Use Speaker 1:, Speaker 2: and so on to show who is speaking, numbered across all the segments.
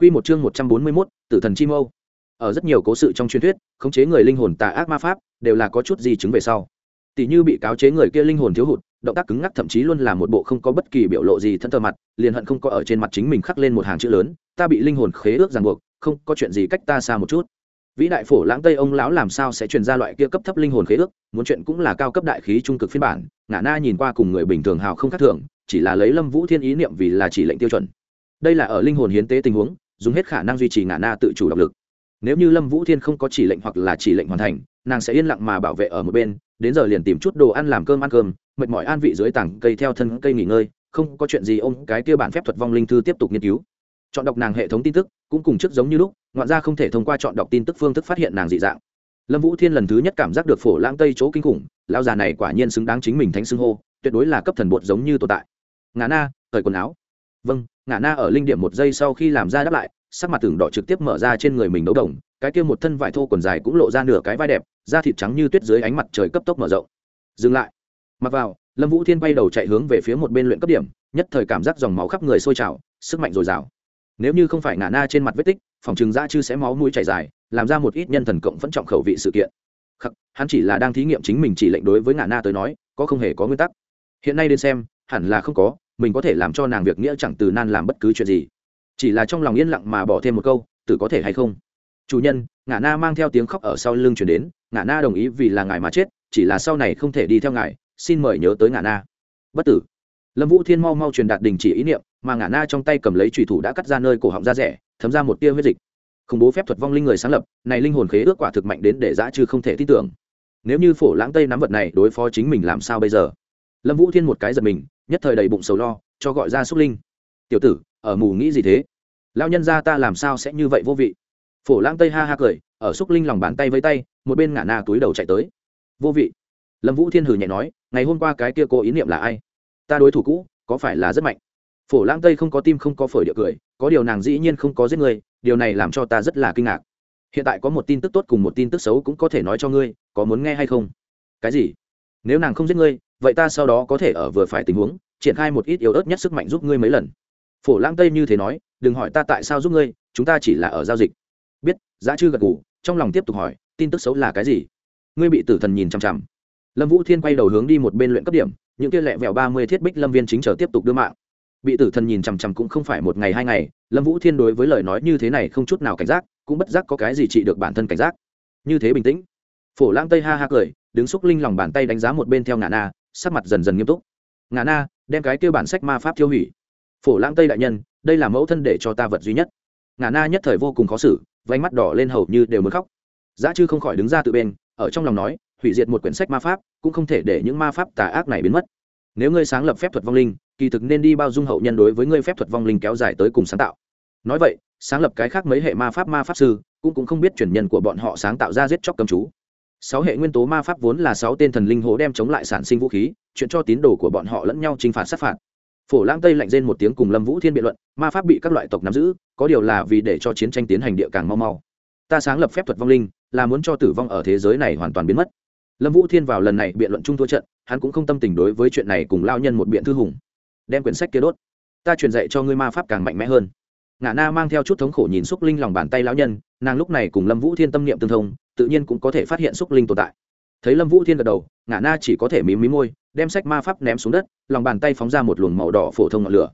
Speaker 1: Quy một chương 141, Tử thần chi mâu. Ở rất nhiều cố sự trong truyền thuyết, khống chế người linh hồn tà ác ma pháp đều là có chút gì chứng về sau. Tỷ như bị cáo chế người kia linh hồn thiếu hụt, động tác cứng ngắc thậm chí luôn là một bộ không có bất kỳ biểu lộ gì thân thờ mặt, liền hận không có ở trên mặt chính mình khắc lên một hàng chữ lớn, ta bị linh hồn khế ước ràng buộc, không có chuyện gì cách ta xa một chút. Vĩ đại phổ lãng tây ông lão làm sao sẽ truyền ra loại kia cấp thấp linh hồn khế ước, muốn chuyện cũng là cao cấp đại khí trung cực phiên bản, ngã na nhìn qua cùng người bình thường hào không khác thường, chỉ là lấy Lâm Vũ Thiên ý niệm vì là chỉ lệnh tiêu chuẩn. Đây là ở linh hồn hiến tế tình huống, dùng hết khả năng duy trì ngã na tự chủ độc lực. Nếu như lâm vũ thiên không có chỉ lệnh hoặc là chỉ lệnh hoàn thành, nàng sẽ yên lặng mà bảo vệ ở một bên, đến giờ liền tìm chút đồ ăn làm cơm ăn cơm, mệt mỏi an vị dưới tảng cây theo thân cây nghỉ ngơi, không có chuyện gì ông cái kia bản phép thuật vong linh thư tiếp tục nghiên cứu. Chọn đọc nàng hệ thống tin tức, cũng cùng trước giống như lúc, ngoạn ra không thể thông qua chọn đọc tin tức phương thức phát hiện nàng dị dạng. Lâm vũ thiên lần thứ nhất cảm giác được phổ lãng tây chỗ kinh khủng lao già này quả nhiên xứng đáng chính mình thánh xưng hô, tuyệt đối là cấp thần bột giống như tồn tại. Ngà na thời quần áo vâng ngã na ở linh điểm một giây sau khi làm ra đáp lại sắc mặt tưởng đỏ trực tiếp mở ra trên người mình đấu đồng cái kia một thân vải thô quần dài cũng lộ ra nửa cái vai đẹp da thịt trắng như tuyết dưới ánh mặt trời cấp tốc mở rộng. Dừng lại. Mặc vào lâm vũ thiên bay đầu chạy hướng về phía một bên luyện cấp điểm nhất thời cảm giác dòng máu khắp người sôi trào sức mạnh dồi dào. Nếu như không phải ngã na trên mặt vết tích phòng chừng da chư sẽ máu mũi chảy dài làm ra một ít nhân thần cộng vẫn trọng khẩu vị sự kiện. Khắc, hắn chỉ là đang thí nghiệm chính mình chỉ lệnh đối với ngã na tới nói có không hề có nguyên tắc. Hiện nay đến xem hẳn là không có mình có thể làm cho nàng việc nghĩa chẳng từ nan làm bất cứ chuyện gì. Chỉ là trong lòng yên lặng mà bỏ thêm một câu tự có thể hay không? Chủ nhân, ngã na mang theo tiếng khóc ở sau lưng chuyển đến. Ngã na đồng ý vì là ngài mà chết, chỉ là sau này không thể đi theo ngài, xin mời nhớ tới ngã na. Bất tử. Lâm vũ thiên mau mau truyền đạt đình chỉ ý niệm, mà ngã na trong tay cầm lấy trùy thủ đã cắt ra nơi cổ họng da rẻ, thấm ra một tia huyết dịch. Khủng bố phép thuật vong linh người sáng lập, này linh hồn khế ước quả thực mạnh đến để dã chư không thể tin tưởng. Nếu như phổ lãng tây nắm vật này đối phó chính mình làm sao bây giờ? Lâm vũ thiên một cái giật mình nhất thời đầy bụng sầu lo, cho gọi ra xúc linh. Tiểu tử, ở mù nghĩ gì thế? Lao nhân ra ta làm sao sẽ như vậy vô vị? Phổ lang tây ha ha cười, ở xúc linh lòng bàn tay với tay, một bên ngả na túi đầu chạy tới. Vô vị. Lâm vũ thiên hử nhẹ nói, ngày hôm qua cái kia cô ý niệm là ai? Ta đối thủ cũ, có phải là rất mạnh? Phổ lang tây không có tim không có phổi địa cười, có điều nàng dĩ nhiên không có giết người, điều này làm cho ta rất là kinh ngạc. Hiện tại có một tin tức tốt cùng một tin tức xấu cũng có thể nói cho ngươi, có muốn nghe hay không? Cái gì? Nếu nàng không giết ngươi, vậy ta sau đó có thể ở vừa phải tình huống triển khai một ít yếu ớt nhất sức mạnh giúp ngươi mấy lần. Phổ lãng tây như thế nói, đừng hỏi ta tại sao giúp ngươi, chúng ta chỉ là ở giao dịch. Biết, giá chư gật ngủ trong lòng tiếp tục hỏi, tin tức xấu là cái gì? Ngươi bị tử thần nhìn chằm chằm. Lâm vũ thiên quay đầu hướng đi một bên luyện cấp điểm, những kia lẹ vẹo ba mươi thiết bích lâm viên chính chờ tiếp tục đưa mạng. Bị tử thần nhìn chằm chằm cũng không phải một ngày hai ngày, lâm vũ thiên đối với lời nói như thế này không chút nào cảnh giác, cũng bất giác có cái gì trị được bản thân cảnh giác. Như thế bình tĩnh. Phổ lãng tây ha ha cười, đứng xúc linh lòng bàn tay đánh giá một bên theo ngã na sắc mặt dần dần nghiêm túc ngà na, đem cái kêu bản sách ma pháp tiêu hủy. Phổ lãng tây đại nhân, đây là mẫu thân để cho ta vật duy nhất. Ngà na nhất thời vô cùng khó xử vánh mắt đỏ lên hầu như đều muốn khóc. Giá chư không khỏi đứng ra tự bên, ở trong lòng nói, hủy diệt một quyển sách ma pháp, cũng không thể để những ma pháp tà ác này biến mất. Nếu ngươi sáng lập phép thuật vong linh, kỳ thực nên đi bao dung hậu nhân đối với ngươi phép thuật vong linh kéo dài tới cùng sáng tạo. Nói vậy, sáng lập cái khác mấy hệ ma pháp ma pháp sư, cũng cũng không biết truyền nhân của bọn họ sáng tạo ra giết chóc cầm chú. Sáu hệ nguyên tố ma pháp vốn là sáu tên thần linh hố đem chống lại sản sinh vũ khí chuyện cho tín đồ của bọn họ lẫn nhau chinh phạt sát phạt. Phổ lãng tây lạnh rên một tiếng cùng lâm vũ thiên biện luận, ma pháp bị các loại tộc nắm giữ, có điều là vì để cho chiến tranh tiến hành địa càng mau mau. Ta sáng lập phép thuật vong linh, là muốn cho tử vong ở thế giới này hoàn toàn biến mất. Lâm vũ thiên vào lần này biện luận chung thua trận, hắn cũng không tâm tình đối với chuyện này cùng lao nhân một biện thư hùng. Đem quyển sách kia đốt. Ta truyền dạy cho ngươi ma pháp càng mạnh mẽ hơn. Ngã na mang theo chút thống khổ nhìn xúc linh lòng bàn tay lão nhân, nàng lúc này cùng lâm vũ thiên tâm niệm tương thông, tự nhiên cũng có thể phát hiện xúc linh tồn tại. Thấy lâm vũ thiên gật đầu, ngã na chỉ có thể mím mí môi đem sách ma pháp ném xuống đất, lòng bàn tay phóng ra một luồng màu đỏ phổ thông ngọn lửa.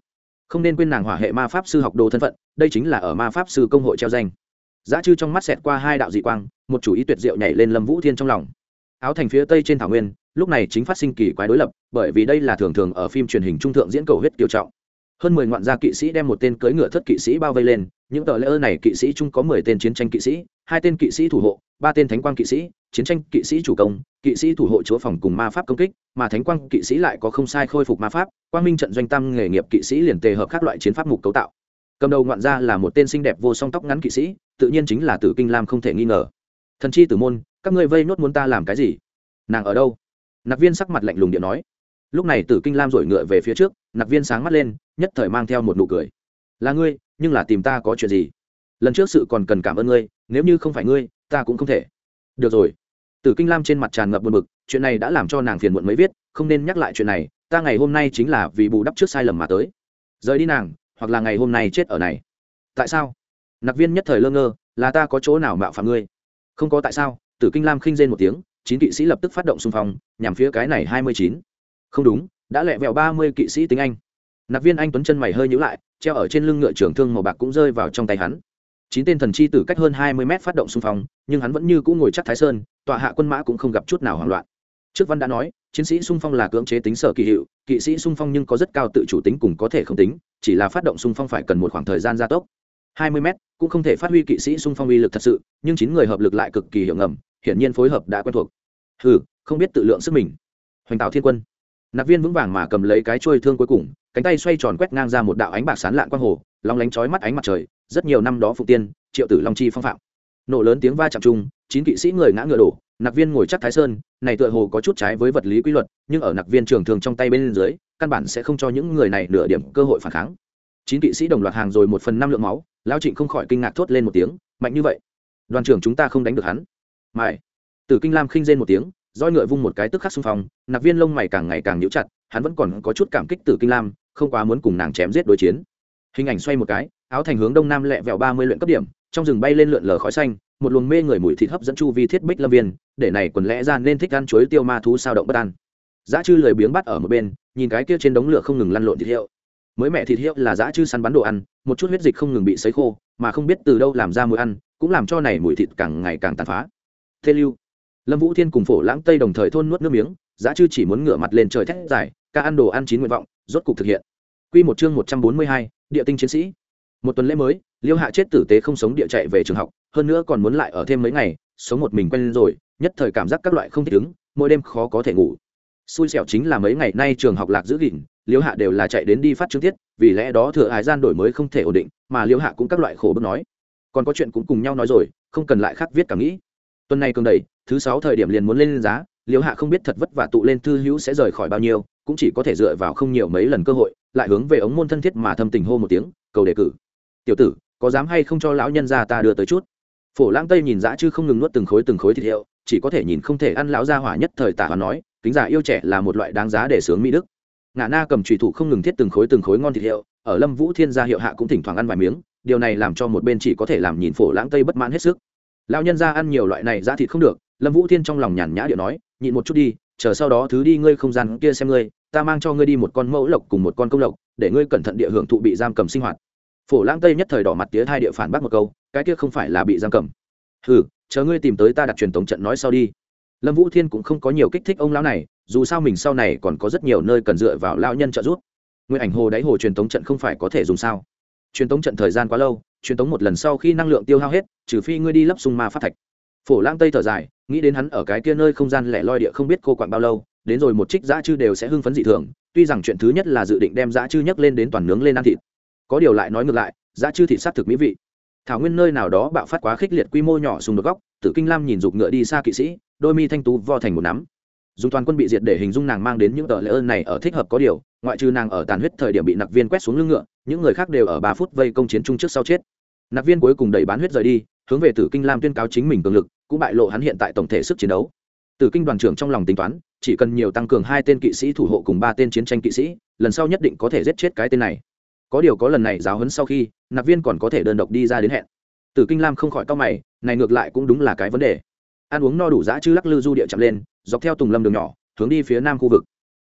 Speaker 1: Không nên quên nàng hỏa hệ ma pháp sư học đồ thân phận, đây chính là ở ma pháp sư công hội treo danh. Giá chư trong mắt xẹt qua hai đạo dị quang, một chủ ý tuyệt diệu nhảy lên lâm vũ thiên trong lòng. Áo thành phía tây trên thảo nguyên, lúc này chính phát sinh kỳ quái đối lập, bởi vì đây là thường thường ở phim truyền hình trung thượng diễn cầu huyết kiều trọng. Hơn mười ngoạn gia kỵ sĩ đem một tên cưỡi ngựa thất kỵ sĩ bao vây lên những tờ lễ ơn này kỵ sĩ chung có mười tên chiến tranh kỵ sĩ, hai tên kỵ sĩ thủ hộ, ba tên thánh quang kỵ sĩ, chiến tranh kỵ sĩ chủ công, kỵ sĩ thủ hộ chúa phòng cùng ma pháp công kích, mà thánh quang kỵ sĩ lại có không sai khôi phục ma pháp, quang minh trận doanh tam nghề nghiệp kỵ sĩ liền tề hợp các loại chiến pháp mục cấu tạo. Cầm đầu ngoạn gia là một tên xinh đẹp vô song tóc ngắn kỵ sĩ, tự nhiên chính là tử kinh lam không thể nghi ngờ. Thần chi tử môn, các ngươi vây nốt muốn ta làm cái gì? Nàng ở đâu? Nặc viên sắc mặt lạnh lùng điện nói. Lúc này tử kinh lam rồi ngựa về phía trước, nặc viên sáng mắt lên, nhất thời mang theo một nụ cười. Là ngươi nhưng là tìm ta có chuyện gì? Lần trước sự còn cần cảm ơn ngươi, nếu như không phải ngươi, ta cũng không thể. Được rồi. Tử kinh lam trên mặt tràn ngập buồn bực, chuyện này đã làm cho nàng phiền muộn mới viết, không nên nhắc lại chuyện này, ta ngày hôm nay chính là vì bù đắp trước sai lầm mà tới. Rời đi nàng, hoặc là ngày hôm nay chết ở này. Tại sao? Nặc viên nhất thời lơ ngơ, là ta có chỗ nào mạo phạm ngươi? Không có tại sao, tử kinh lam khinh rên một tiếng, chín kỵ sĩ lập tức phát động xung phong, nhằm phía cái này hai mươi chín. Không đúng, đã lẹ vẹo ba mươi kỵ sĩ tính anh. Nạp viên anh tuấn chân mày hơi nhữ lại, treo ở trên lưng ngựa trưởng thương màu bạc cũng rơi vào trong tay hắn. Chín tên thần chi từ cách hơn hai mươi mét phát động xung phong, nhưng hắn vẫn như cũng ngồi chắc thái sơn, tọa hạ quân mã cũng không gặp chút nào hoảng loạn. Trước văn đã nói, chiến sĩ xung phong là cưỡng chế tính sở kỳ hiệu, kỵ sĩ xung phong nhưng có rất cao tự chủ tính cùng có thể không tính, chỉ là phát động xung phong phải cần một khoảng thời gian gia tốc. Hai mươi m cũng không thể phát huy kỵ sĩ xung phong uy lực thật sự, nhưng chín người hợp lực lại cực kỳ hiệu ngầm, hiển nhiên phối hợp đã quen thuộc. Ừ không biết tự lượng sức mình. Hoành tạo thiên quân. Nạp viên vững vàng mà cầm lấy cái trôi thương cuối cùng cánh tay xoay tròn quét ngang ra một đạo ánh bạc sán lạn quang hồ, long lánh chói mắt ánh mặt trời, rất nhiều năm đó phụ tiên, triệu tử long chi phong phạm. Nổ lớn tiếng va chạm chung, chín kỵ sĩ người ngã ngựa đổ nặc viên ngồi chắc thái sơn, này tựa hồ có chút trái với vật lý quy luật, nhưng ở nặc viên trường thường trong tay bên dưới, căn bản sẽ không cho những người này nửa điểm cơ hội phản kháng. Chín kỵ sĩ đồng loạt hàng rồi một phần năm lượng máu, lao trịnh không khỏi kinh ngạc thốt lên một tiếng, mạnh như vậy, đoàn trưởng chúng ta không đánh được hắn. Mãi tử kinh lam khinh rên một tiếng, roi ngựa vung một cái tức khắc xung phong nặc viên lông mày càng ngày càng nhíu chặt hắn vẫn còn có chút cảm kích tử kinh lam, không quá muốn cùng nàng chém giết đối chiến. Hình ảnh xoay một cái, áo thành hướng đông nam lẹ vẹo ba mươi luyện cấp điểm, trong rừng bay lên lượn lờ khói xanh, một luồng mê người mùi thịt hấp dẫn chu vi thiết bích lâm viên, để này quần lẽ ra nên thích ăn chuối tiêu ma thú sao động bất an. Dã chư lười biếng bắt ở một bên, nhìn cái kia trên đống lửa không ngừng lăn lộn thịt hiệu. Mới mẹ thịt hiệu là dã chư săn bắn đồ ăn, một chút huyết dịch không ngừng bị sấy khô, mà không biết từ đâu làm ra mùi ăn, cũng làm cho này mùi thịt càng ngày càng tàn phá. Thế lưu. Lâm vũ thiên cùng phổ lãng tây đồng thời thôn nuốt nước miếng dã chư chỉ muốn ngửa mặt lên trời thét dài ca ăn đồ ăn chín nguyện vọng rốt cục thực hiện. Quy một chương một trăm bốn mươi hai, địa tinh chiến sĩ. Một tuần lễ mới liêu hạ chết tử tế không sống địa chạy về trường học hơn nữa còn muốn lại ở thêm mấy ngày sống một mình quen lên rồi nhất thời cảm giác các loại không thích ứng mỗi đêm khó có thể ngủ. Xui xẻo chính là mấy ngày nay trường học lạc giữ gìn liêu hạ đều là chạy đến đi phát chương tiết vì lẽ đó thừa hải gian đổi mới không thể ổn định mà liêu hạ cũng các loại khổ bước nói. Còn có chuyện cũng cùng nhau nói rồi không cần lại khác viết cảm nghĩ. Tuần này cường đầy thứ sáu thời điểm liền muốn lên giá liêu hạ không biết thật vất vả tụ lên thư hữu sẽ rời khỏi bao nhiêu cũng chỉ có thể dựa vào không nhiều mấy lần cơ hội, lại hướng về ống môn thân thiết mà thâm tình hô một tiếng, cầu đề cử. Tiểu tử, có dám hay không cho lão nhân gia ta đưa tới chút? Phổ lãng tây nhìn dã chứ không ngừng nuốt từng khối từng khối thịt hiệu chỉ có thể nhìn không thể ăn lão gia hỏa nhất thời tả và nói, kính giả yêu trẻ là một loại đáng giá để sướng mỹ đức. Ngã na cầm trùy thủ không ngừng thiết từng khối từng khối ngon thịt hiệu ở lâm vũ thiên gia hiệu hạ cũng thỉnh thoảng ăn vài miếng, điều này làm cho một bên chỉ có thể làm nhìn phổ lãng tây bất mãn hết sức. Lão nhân gia ăn nhiều loại này giá thịt không được, lâm vũ thiên trong lòng nhàn nhã điệu nói, nhịn một chút đi chờ sau đó thứ đi ngươi không gian kia xem ngươi, ta mang cho ngươi đi một con mẫu lộc cùng một con công lộc, để ngươi cẩn thận địa hưởng thụ bị giam cầm sinh hoạt. Phổ lãng tây nhất thời đỏ mặt tía hai địa phản bác một câu, cái kia không phải là bị giam cầm. Hừ, chờ ngươi tìm tới ta đặt truyền tống trận nói sau đi. Lâm vũ thiên cũng không có nhiều kích thích ông lão này, dù sao mình sau này còn có rất nhiều nơi cần dựa vào lao nhân trợ giúp. Nguyên ảnh hồ đáy hồ truyền tống trận không phải có thể dùng sao? Truyền tống trận thời gian quá lâu, truyền tống một lần sau khi năng lượng tiêu hao hết, trừ phi ngươi đi lấp sung ma phát thạch. Phổ lãng tây thở dài nghĩ đến hắn ở cái kia nơi không gian lẻ loi địa không biết cô quặn bao lâu, đến rồi một trích dã chư đều sẽ hưng phấn dị thường, tuy rằng chuyện thứ nhất là dự định đem dã chư nhấc lên đến toàn nướng lên ăn thịt. Có điều lại nói ngược lại, dã chư thịt sát thực mỹ vị. Thảo nguyên nơi nào đó bạo phát quá khích liệt quy mô nhỏ xung đột góc, tử kinh lam nhìn dục ngựa đi xa kỵ sĩ, đôi mi thanh tú vo thành một nắm. Dùng toàn quân bị diệt để hình dung nàng mang đến những tờ lễ ơn này ở thích hợp có điều, ngoại trừ nàng ở tàn huyết thời điểm bị nặc viên quét xuống lưng ngựa, những người khác đều ở ba phút vây công chiến chung trước sau chết. Nạp viên cuối cùng đẩy bán huyết rời đi, hướng về tử kinh lam tuyên cáo chính mình cường lực, cũng bại lộ hắn hiện tại tổng thể sức chiến đấu. Tử kinh đoàn trưởng trong lòng tính toán, chỉ cần nhiều tăng cường hai tên kỵ sĩ thủ hộ cùng ba tên chiến tranh kỵ sĩ, lần sau nhất định có thể giết chết cái tên này. Có điều có lần này giáo huấn sau khi, nạp viên còn có thể đơn độc đi ra đến hẹn. Tử kinh lam không khỏi to mày, này ngược lại cũng đúng là cái vấn đề. Ăn uống no đủ dã chứ lắc lư du địa chậm lên, dọc theo tùng lâm đường nhỏ, hướng đi phía nam khu vực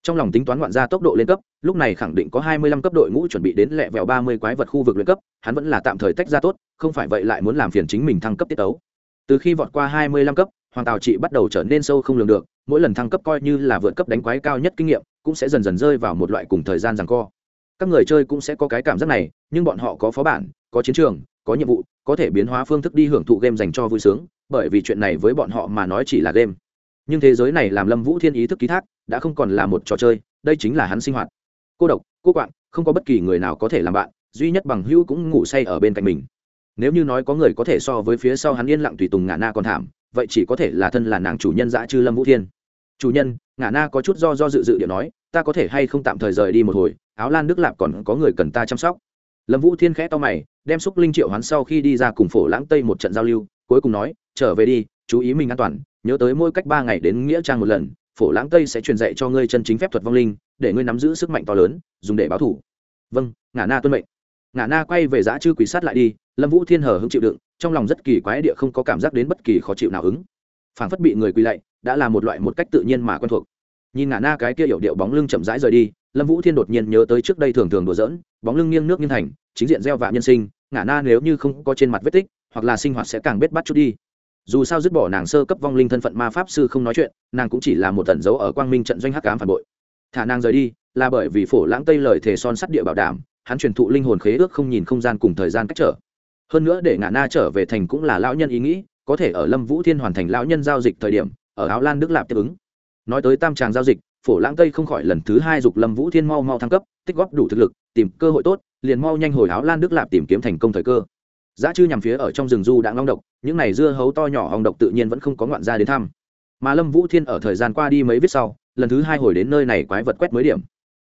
Speaker 1: trong lòng tính toán ngoạn ra tốc độ lên cấp, lúc này khẳng định có hai mươi lăm cấp đội ngũ chuẩn bị đến lẹ vẹo ba mươi quái vật khu vực luyện cấp, hắn vẫn là tạm thời tách ra tốt, không phải vậy lại muốn làm phiền chính mình thăng cấp tiết tấu. Từ khi vọt qua hai mươi lăm cấp, hoàng tào trị bắt đầu trở nên sâu không lường được, mỗi lần thăng cấp coi như là vượt cấp đánh quái cao nhất kinh nghiệm, cũng sẽ dần dần rơi vào một loại cùng thời gian rằng co. Các người chơi cũng sẽ có cái cảm giác này, nhưng bọn họ có phó bản, có chiến trường, có nhiệm vụ, có thể biến hóa phương thức đi hưởng thụ game dành cho vui sướng, bởi vì chuyện này với bọn họ mà nói chỉ là game. Nhưng thế giới này làm lâm vũ thiên ý thức ký thác đã không còn là một trò chơi, đây chính là hắn sinh hoạt. Cô độc, cô quạng, không có bất kỳ người nào có thể làm bạn, duy nhất bằng hữu cũng ngủ say ở bên cạnh mình. Nếu như nói có người có thể so với phía sau hắn yên lặng tùy tùng ngã na còn thảm, vậy chỉ có thể là thân là nàng chủ nhân dã chư lâm vũ thiên. Chủ nhân, ngã na có chút do do dự dự điệu nói, ta có thể hay không tạm thời rời đi một hồi, áo lan đức lạp còn có người cần ta chăm sóc. Lâm vũ thiên khẽ to mày, đem xúc linh triệu hắn sau khi đi ra cùng phổ lãng tây một trận giao lưu, cuối cùng nói, trở về đi, chú ý mình an toàn, nhớ tới mỗi cách ba ngày đến nghĩa trang một lần phổ lãng tây sẽ truyền dạy cho ngươi chân chính phép thuật vong linh, để ngươi nắm giữ sức mạnh to lớn, dùng để báo thủ. Vâng ngả na tuân mệnh. Ngã na quay về giã chư quỷ sát lại đi, lâm vũ thiên hờ hứng chịu đựng, trong lòng rất kỳ quái địa không có cảm giác đến bất kỳ khó chịu nào ứng. Phảng phất bị người quỳ lạy, đã là một loại một cách tự nhiên mà quen thuộc. Nhìn ngã na cái kia hiểu điệu bóng lưng chậm rãi rời đi, lâm vũ thiên đột nhiên nhớ tới trước đây thường thường đùa dỡn bóng lưng nghiêng nước nghiêng thành, chính diện gieo vạ nhân sinh ngã na nếu như không có trên mặt vết tích, hoặc là sinh hoạt sẽ càng bết bắt chút đi dù sao dứt bỏ nàng sơ cấp vong linh thân phận ma pháp sư không nói chuyện, nàng cũng chỉ là một tẩn dấu ở quang minh trận doanh hắc ám phản bội. Thả nàng rời đi, là bởi vì phổ lãng tây lời thề son sắt địa bảo đảm, hắn truyền thụ linh hồn khế ước không nhìn không gian cùng thời gian cách trở. Hơn nữa để ngã na trở về thành cũng là lão nhân ý nghĩ, có thể ở lâm vũ thiên hoàn thành lão nhân giao dịch thời điểm, ở áo lan đức lạp tiếp ứng. Nói tới tam tràng giao dịch, phổ lãng tây không khỏi lần thứ hai dục lâm vũ thiên mau mau thăng cấp, tích góp đủ thực lực, tìm cơ hội tốt, liền mau nhanh hồi áo lan đức lạp tìm kiếm thành công thời cơ giá chư nhằm phía ở trong rừng du đã long độc, những này dưa hấu to nhỏ hồng độc tự nhiên vẫn không có ngoạn ra đến thăm. Mà lâm vũ thiên ở thời gian qua đi mấy viết sau, lần thứ hai hồi đến nơi này quái vật quét mới điểm.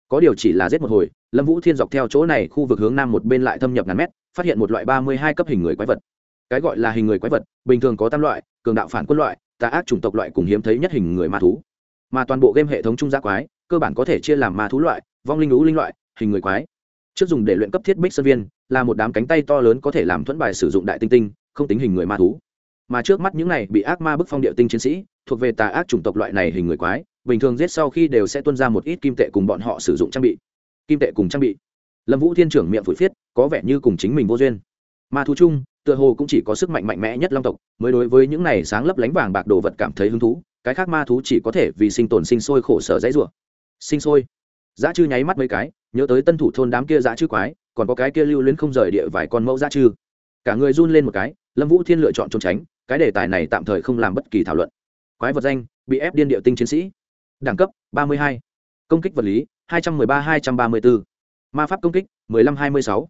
Speaker 1: Có điều chỉ là giết một hồi, lâm vũ thiên dọc theo chỗ này khu vực hướng nam một bên lại thâm nhập ngàn mét, phát hiện một loại ba mươi hai cấp hình người quái vật. Cái gọi là hình người quái vật, bình thường có tam loại, cường đạo phản quân loại, tà ác chủng tộc loại cùng hiếm thấy nhất hình người ma thú. Mà toàn bộ game hệ thống trung gia quái, cơ bản có thể chia làm ma thú loại, vong linh lũ linh loại, hình người quái trước dùng để luyện cấp thiết bích sơn viên, là một đám cánh tay to lớn có thể làm thuẫn bài sử dụng đại tinh tinh, không tính hình người ma thú. Mà trước mắt những này bị ác ma bức phong địa tinh chiến sĩ, thuộc về tà ác chủng tộc loại này hình người quái, bình thường giết sau khi đều sẽ tuân ra một ít kim tệ cùng bọn họ sử dụng trang bị. Kim tệ cùng trang bị. Lâm vũ thiên trưởng miệng phủi phiết, có vẻ như cùng chính mình vô duyên. Ma thú chung, tựa hồ cũng chỉ có sức mạnh mạnh mẽ nhất long tộc, mới đối với những này sáng lấp lánh vàng bạc đồ vật cảm thấy hứng thú, cái khác ma thú chỉ có thể vì sinh tồn sinh sôi khổ sở dãy rủa. Sinh sôi dã chư nháy mắt mấy cái, nhớ tới tân thủ thôn đám kia dã chư quái, còn có cái kia lưu luyến không rời địa vài con mẫu dã chư cả người run lên một cái, lâm vũ thiên lựa chọn trốn tránh, cái đề tài này tạm thời không làm bất kỳ thảo luận quái vật danh, bị ép điên địa tinh chiến sĩ đẳng cấp 32. công kích vật lý 213-234. ma pháp công kích 15-26.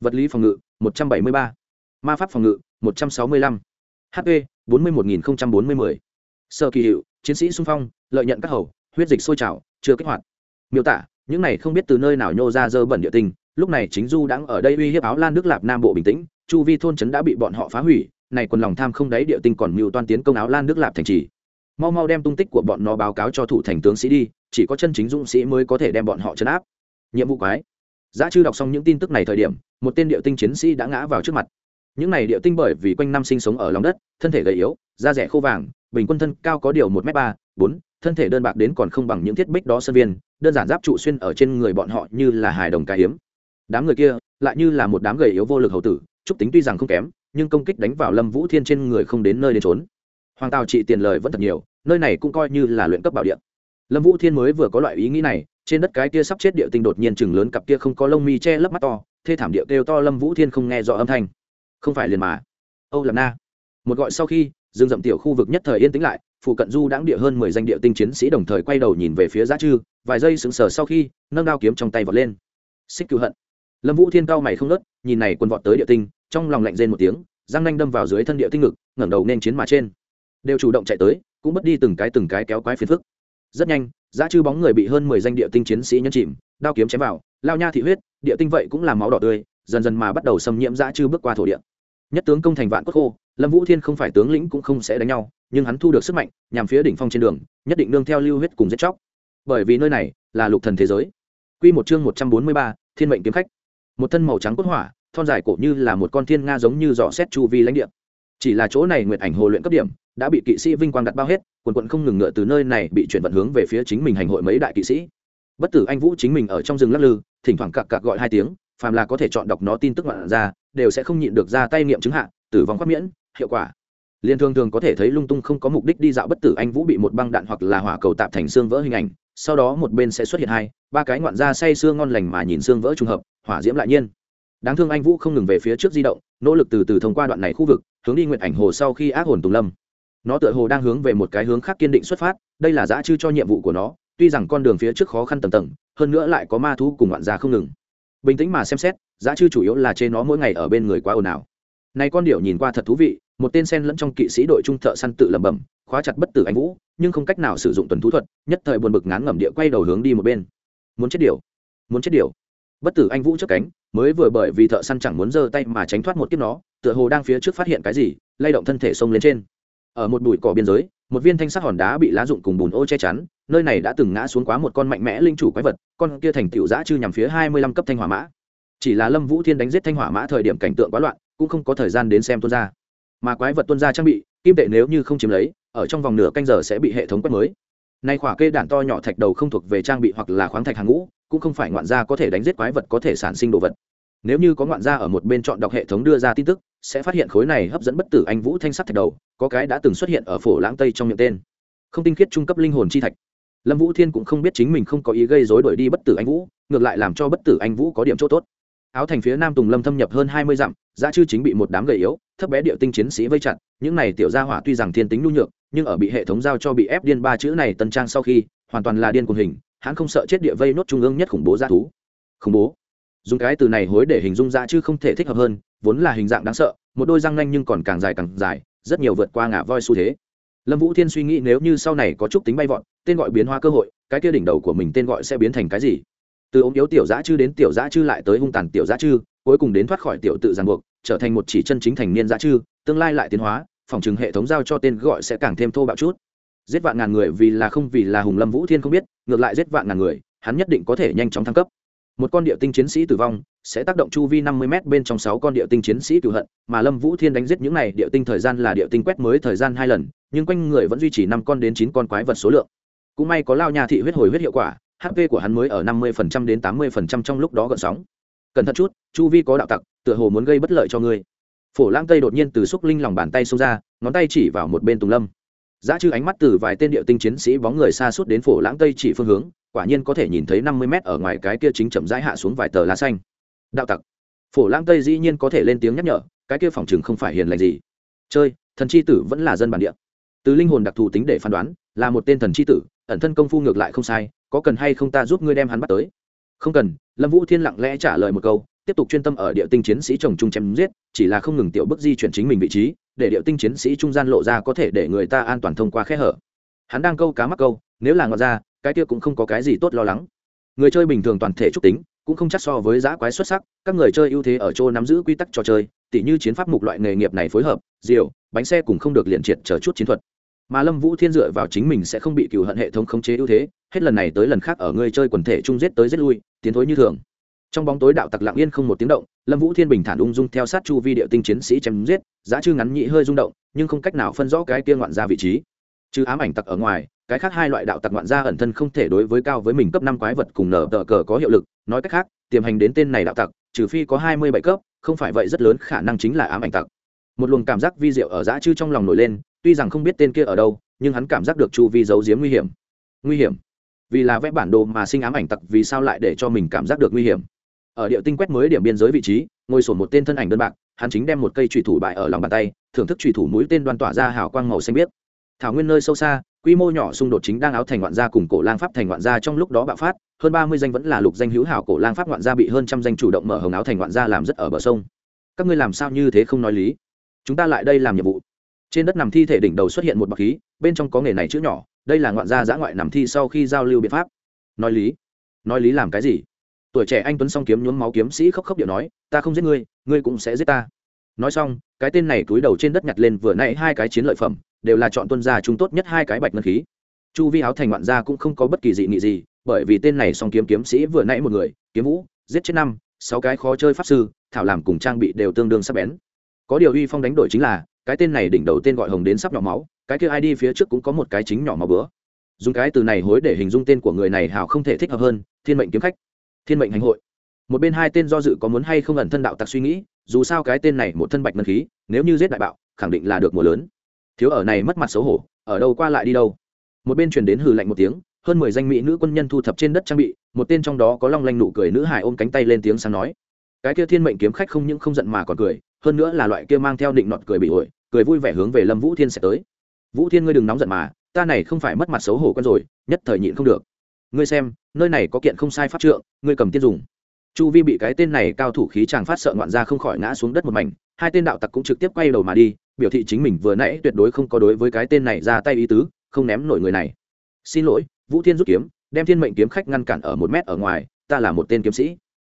Speaker 1: vật lý phòng ngự 173. ma pháp phòng ngự 165. hp 41.040. sơ kỳ hiệu, chiến sĩ xung phong, lợi nhận các hầu, huyết dịch sôi trào, chưa kích hoạt miêu tả, những này không biết từ nơi nào nhô ra dơ bẩn địa tinh lúc này chính du đang ở đây uy hiếp áo lan nước lạp nam bộ bình tĩnh, chu vi thôn trấn đã bị bọn họ phá hủy, này quần lòng tham không đáy địa tinh còn mưu toan tiến công áo lan nước lạp thành trì. Mau mau đem tung tích của bọn nó báo cáo cho thủ thành tướng sĩ đi, chỉ có chân chính dũng sĩ mới có thể đem bọn họ chấn áp. Nhiệm vụ quái. Giá chư đọc xong những tin tức này thời điểm, một tên địa tinh chiến sĩ đã ngã vào trước mặt. Những này địa tinh bởi vì quanh năm sinh sống ở lòng đất, thân thể gầy yếu, da rẻ khô vàng, bình quân thân cao có điều một m ba, bốn thân thể đơn bạc đến còn không bằng những thiết bích đó sân viên, đơn giản giáp trụ xuyên ở trên người bọn họ như là hài đồng cá hiếm. Đám người kia lại như là một đám gầy yếu vô lực hầu tử, trúc tính tuy rằng không kém, nhưng công kích đánh vào lâm vũ thiên trên người không đến nơi đến trốn. Hoàng tào trị tiền lời vẫn thật nhiều, nơi này cũng coi như là luyện cấp bảo địa. Lâm vũ thiên mới vừa có loại ý nghĩ này, trên đất cái kia sắp chết địa tinh đột nhiên chừng lớn cặp kia không có lông mi che lấp mắt to, thê thảm địa kêu to lâm vũ thiên không nghe rõ âm thanh. Không phải liền mà. Âu làm na. Một gọi sau khi dương dậm tiểu khu vực nhất thời yên tĩnh lại phụ cận du đãng địa hơn mười danh địa tinh chiến sĩ đồng thời quay đầu nhìn về phía giá chư, vài giây sững sờ sau khi, nâng đao kiếm trong tay vọt lên. Xích cứu hận. Lâm vũ thiên cao mày không nớt nhìn này quân vọt tới địa tinh, trong lòng lạnh rên một tiếng răng nanh đâm vào dưới thân địa tinh ngực, ngẩng đầu nên chiến mà trên. Đều chủ động chạy tới, cũng mất đi từng cái từng cái kéo quái phiền phức. Rất nhanh, giá chư bóng người bị hơn mười danh địa tinh chiến sĩ nhân chìm, đao kiếm chém vào, lao nha thị huyết, địa tinh vậy cũng làm máu đỏ tươi, dần dần mà bắt đầu xâm nhiễm giá chư bước qua thổ địa nhất tướng công thành vạn quốc khô, lâm vũ thiên không phải tướng lĩnh cũng không sẽ đánh nhau, nhưng hắn thu được sức mạnh, nhằm phía đỉnh phong trên đường, nhất định nương theo lưu huyết cùng giết chóc. Bởi vì nơi này là lục thần thế giới. Quy một chương một trăm bốn mươi ba, thiên mệnh kiếm khách. Một thân màu trắng cốt hỏa, thon dài cổ như là một con thiên nga giống như dò xét chu vi lãnh địa. Chỉ là chỗ này nguyệt ảnh hồ luyện cấp điểm, đã bị kỵ sĩ vinh quang đặt bao hết, quần quận không ngừng ngựa từ nơi này bị chuyển vận hướng về phía chính mình hành hội mấy đại kỵ sĩ. Bất tử anh vũ chính mình ở trong rừng lắc lư, thỉnh thoảng cặc cặc gọi hai tiếng, phàm là có thể chọn đọc nó tin tức ngoạn ra đều sẽ không nhịn được ra tay nghiệm chứng hạ, tử vong khoát miễn, hiệu quả. Liên thường thường có thể thấy lung tung không có mục đích đi dạo bất tử anh vũ bị một băng đạn hoặc là hỏa cầu tạp thành xương vỡ hình ảnh, sau đó một bên sẽ xuất hiện hai, ba cái ngoạn da say xương ngon lành mà nhìn xương vỡ trùng hợp, hỏa diễm lại nhiên. Đáng thương anh vũ không ngừng về phía trước di động, nỗ lực từ từ thông qua đoạn này khu vực, hướng đi nguyện ảnh hồ sau khi ác hồn tùng lâm. Nó tựa hồ đang hướng về một cái hướng khác kiên định xuất phát, đây là giã chư cho nhiệm vụ của nó, tuy rằng con đường phía trước khó khăn tầng tầng, hơn nữa lại có ma thú cùng ngoạn da không ngừng. Bình tĩnh mà xem xét giã chư chủ yếu là chê nó mỗi ngày ở bên người quá ồn ào. Này con điểu nhìn qua thật thú vị, một tên sen lẫn trong kỵ sĩ đội trung thợ săn tự lẩm bẩm, khóa chặt bất tử anh vũ, nhưng không cách nào sử dụng tuần thú thuật, nhất thời buồn bực ngán ngẩm địa quay đầu hướng đi một bên. Muốn chết điều muốn chết điều bất tử anh vũ chấp cánh, mới vừa bởi vì thợ săn chẳng muốn giơ tay mà tránh thoát một kiếp nó, tựa hồ đang phía trước phát hiện cái gì, lay động thân thể xông lên trên. Ở một bụi cỏ biên giới, một viên thanh sắc hòn đá bị lá rụng cùng bùn ô che chắn, nơi này đã từng ngã xuống quá một con mạnh mẽ linh chủ quái vật, con kia thành tiểu giã chư nhằm phía hai mươi lăm cấp thanh hỏa mã chỉ là lâm vũ thiên đánh giết thanh hỏa mã thời điểm cảnh tượng quá loạn, cũng không có thời gian đến xem tuân ra. Mà quái vật tuân ra trang bị, kim tệ nếu như không chiếm lấy, ở trong vòng nửa canh giờ sẽ bị hệ thống quét mới. Nay khỏa kê đạn to nhỏ thạch đầu không thuộc về trang bị hoặc là khoáng thạch hàng ngũ, cũng không phải ngoạn gia có thể đánh giết quái vật có thể sản sinh đồ vật. Nếu như có ngoạn gia ở một bên chọn đọc hệ thống đưa ra tin tức, sẽ phát hiện khối này hấp dẫn bất tử anh vũ thanh sắt thạch đầu, có cái đã từng xuất hiện ở phổ lãng tây trong miệng tên. Không tinh khiết trung cấp linh hồn chi thạch. Lâm vũ thiên cũng không biết chính mình không có ý gây dối đổi đi bất tử anh vũ, ngược lại làm cho bất tử anh vũ có điểm chỗ tốt áo thành phía nam tùng lâm thâm nhập hơn hai mươi dặm giá chư chính bị một đám gầy yếu, thấp bé địa tinh chiến sĩ vây chặt, những này tiểu gia hỏa tuy rằng thiên tính nhu nhược, nhưng ở bị hệ thống giao cho bị ép điên ba chữ này tân trang sau khi, hoàn toàn là điên cuồng hình, hắn không sợ chết địa vây nốt trung ương nhất khủng bố g thú. Khủng bố. Dùng cái từ này hối để hình dung dã chứ không thể thích hợp hơn, vốn là hình dạng đáng sợ, một đôi răng nanh nhưng còn càng dài càng dài, rất nhiều vượt qua ngả voi xu thế. Lâm vũ thiên suy nghĩ nếu như sau này có chút tính bay vọt, tên gọi biến hóa cơ hội, cái kia đỉnh đầu của mình tên gọi sẽ biến thành cái gì? Từ ống yếu tiểu giã chư đến tiểu giã chư lại tới hung tàn tiểu giã chư, cuối cùng đến thoát khỏi tiểu tự giàn buộc, trở thành một chỉ chân chính thành niên giã chư, tương lai lại tiến hóa, phòng chừng hệ thống giao cho tên gọi sẽ càng thêm thô bạo chút. Giết vạn ngàn người vì là không vì là hùng lâm vũ thiên không biết, ngược lại giết vạn ngàn người, hắn nhất định có thể nhanh chóng thăng cấp. Một con địa tinh chiến sĩ tử vong sẽ tác động chu vi năm mươi m bên trong sáu con địa tinh chiến sĩ cựu hận, mà lâm vũ thiên đánh giết những này địa tinh thời gian là địa tinh quét mới thời gian hai lần, nhưng quanh người vẫn duy trì năm con đến chín con quái vật số lượng. Cũng may có lao nhà thị huyết hồi huyết hiệu quả hp của hắn mới ở năm mươi đến tám mươi trong lúc đó gợn sóng. Cẩn thận chút, chu vi có đạo tặc, tựa hồ muốn gây bất lợi cho ngươi. Phổ lang tây đột nhiên từ xúc linh lòng bàn tay xông ra, ngón tay chỉ vào một bên tùng lâm. Giá chư ánh mắt từ vài tên địa tinh chiến sĩ bóng người xa suốt đến phổ lãng tây chỉ phương hướng, quả nhiên có thể nhìn thấy năm mươi mét ở ngoài cái kia chính chậm rãi hạ xuống vài tờ lá xanh. Đạo tặc. Phổ lãng tây dĩ nhiên có thể lên tiếng nhắc nhở, cái kia phòng chừng không phải hiền lành gì. Chơi, thần c h i tử vẫn là dân bản địa từ linh hồn đặc thù tính để phán đoán, là một tên thần c h i tử, ẩn thân công phu ngược lại không sai, có cần hay không ta giúp ngươi đem hắn bắt tới? Không cần, lâm vũ thiên lặng lẽ trả lời một câu, tiếp tục chuyên tâm ở địa tinh chiến sĩ chồng chung chém giết, chỉ là không ngừng tiểu bước di chuyển chính mình vị trí, để địa tinh chiến sĩ trung gian lộ ra có thể để người ta an toàn thông qua khe hở. Hắn đang câu cá mắc câu, nếu là ngọt ra, cái kia cũng không có cái gì tốt lo lắng. Người chơi bình thường toàn thể trúc tính, cũng không chắc so với giã quái xuất sắc, các người chơi ưu thế ở chỗ nắm giữ quy tắc trò chơi, tỉ như chiến pháp mục loại nghề nghiệp này phối hợp diều bánh xe cùng không được liền triệt chờ chút chiến thuật mà lâm vũ thiên dựa vào chính mình sẽ không bị cựu hận hệ thống khống chế ưu thế, hết lần này tới lần khác ở người chơi quần thể chung giết tới giết lui, tiến thối như thường. Trong bóng tối đạo tặc lặng yên không một tiếng động, lâm vũ thiên bình thản ung dung theo sát chu vi địa tinh chiến sĩ chém giết, giá chư ngắn nhị hơi rung động, nhưng không cách nào phân rõ cái kia ngoạn ra vị trí. Chứ ám ảnh tặc ở ngoài, cái khác hai loại đạo tặc ngoạn ra ẩn thân không thể đối với cao với mình cấp năm quái vật cùng nở tờ cờ có hiệu lực, nói cách khác, tiềm hành đến tên này đạo tặc, trừ phi có hai mươi bảy cấp, không phải vậy rất lớn khả năng chính là ám ảnh tặc. Một luồng cảm giác vi diệu ở dã chư trong lòng nổi lên tuy rằng không biết tên kia ở đâu, nhưng hắn cảm giác được chu vi giấu giếm nguy hiểm. Nguy hiểm? Vì là vẽ bản đồ mà sinh ám ảnh tặc, vì sao lại để cho mình cảm giác được nguy hiểm? Ở địa tinh quét mới điểm biên giới vị trí, ngồi sổn một tên thân ảnh đơn bạc, hắn chính đem một cây trùy thủ bại ở lòng bàn tay, thưởng thức trùy thủ mũi tên đoan tỏa ra hào quang màu xanh biếc. Thảo nguyên nơi sâu xa, quy mô nhỏ xung đột chính đang áo thành ngoạn gia cùng cổ lang pháp thành ngoạn gia trong lúc đó bạo phát, hơn ba mươi danh vẫn là lục danh hữu hảo cổ lang pháp ngoạn gia bị hơn trăm danh chủ động mở hồng áo thành ngoạn gia làm rất ở bờ sông. Các ngươi làm sao như thế không nói lý? Chúng ta lại đây làm nhiệm vụ trên đất nằm thi thể đỉnh đầu xuất hiện một bọc khí, bên trong có nghề này chữ nhỏ, đây là ngoạn gia giã ngoại nằm thi sau khi giao lưu biện pháp. Nói lý nói lý làm cái gì? Tuổi trẻ anh tuấn song kiếm nhuốm máu kiếm sĩ khóc khóc điệu nói, ta không giết ngươi ngươi cũng sẽ giết ta. Nói xong, cái tên này cúi đầu trên đất nhặt lên vừa nãy hai cái chiến lợi phẩm, đều là chọn tuân gia chúng tốt nhất hai cái bạch ngân khí. Chu vi áo thành ngoạn gia cũng không có bất kỳ dị nghị gì, bởi vì tên này song kiếm kiếm sĩ vừa nãy một người, kiếm vũ, giết chết năm, sáu cái khó chơi pháp sư, thảo làm cùng trang bị đều tương đương sắc bén. Có điều uy phong đánh đổi chính là cái tên này đỉnh đầu tên gọi hồng đến sắp nhỏ máu, cái kia ai đi phía trước cũng có một cái chính nhỏ máu bữa. Dùng cái từ này hối để hình dung tên của người này hào không thể thích hợp hơn, thiên mệnh kiếm khách. Thiên mệnh hành hội. Một bên hai tên do dự có muốn hay không ẩn thân đạo tặc suy nghĩ, dù sao cái tên này một thân bạch ngân khí, nếu như giết đại bạo, khẳng định là được mùa lớn. Thiếu ở này mất mặt xấu hổ, ở đâu qua lại đi đâu? Một bên truyền đến hừ lạnh một tiếng, hơn mười danh mỹ nữ quân nhân thu thập trên đất trang bị, một tên trong đó có long lanh nụ cười nữ hải ôm cánh tay lên tiếng sáng nói. Cái kia thiên mệnh kiếm khách không những không giận mà còn cười, hơn nữa là loại kia mang theo định nọt cười bị ổi cười vui vẻ hướng về lâm vũ thiên sẽ tới. Vũ thiên ngươi đừng nóng giận mà, ta này không phải mất mặt xấu hổ con rồi, nhất thời nhịn không được. Ngươi xem, nơi này có kiện không sai pháp trượng, ngươi cầm tiên dùng. Chu vi bị cái tên này cao thủ khí chàng phát sợ ngoạn ra không khỏi ngã xuống đất một mảnh, hai tên đạo tặc cũng trực tiếp quay đầu mà đi, biểu thị chính mình vừa nãy tuyệt đối không có đối với cái tên này ra tay ý tứ, không ném nổi người này. Xin lỗi, vũ thiên rút kiếm, đem thiên mệnh kiếm khách ngăn cản ở một mét ở ngoài, ta là một tên kiếm sĩ.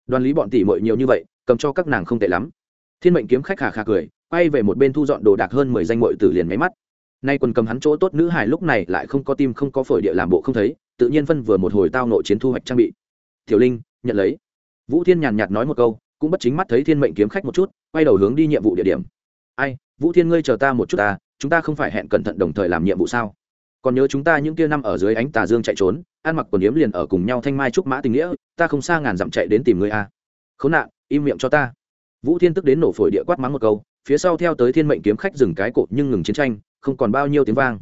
Speaker 1: Đoàn lý bọn tỷ mội nhiều như vậy, cầm cho các nàng không tệ lắm. Thiên mệnh kiếm khách hà khà cười quay về một bên thu dọn đồ đạc hơn mười danh mội tử liền máy mắt. Nay quần cầm hắn chỗ tốt nữ hải lúc này lại không có tim, không có phổi địa làm bộ không thấy, tự nhiên phân vừa một hồi tao nội chiến thu hoạch trang bị. Tiểu linh, nhận lấy. Vũ thiên nhàn nhạt nói một câu, cũng bất chính mắt thấy thiên mệnh kiếm khách một chút, quay đầu hướng đi nhiệm vụ địa điểm. Ai, vũ thiên ngươi chờ ta một chút ta, chúng ta không phải hẹn cẩn thận đồng thời làm nhiệm vụ sao? Còn nhớ chúng ta những kia năm ở dưới ánh tà dương chạy trốn, ăn mặc quần yếm liền ở cùng nhau thanh mai trúc mã tình nghĩa, ta không xa ngàn dặm chạy đến tìm ngươi a. Khốn nạn, im miệng cho ta. Vũ thiên tức đến nổ phổi địa quát mắng một câu phía sau theo tới thiên mệnh kiếm khách dừng cái cột nhưng ngừng chiến tranh, không còn bao nhiêu tiếng vang.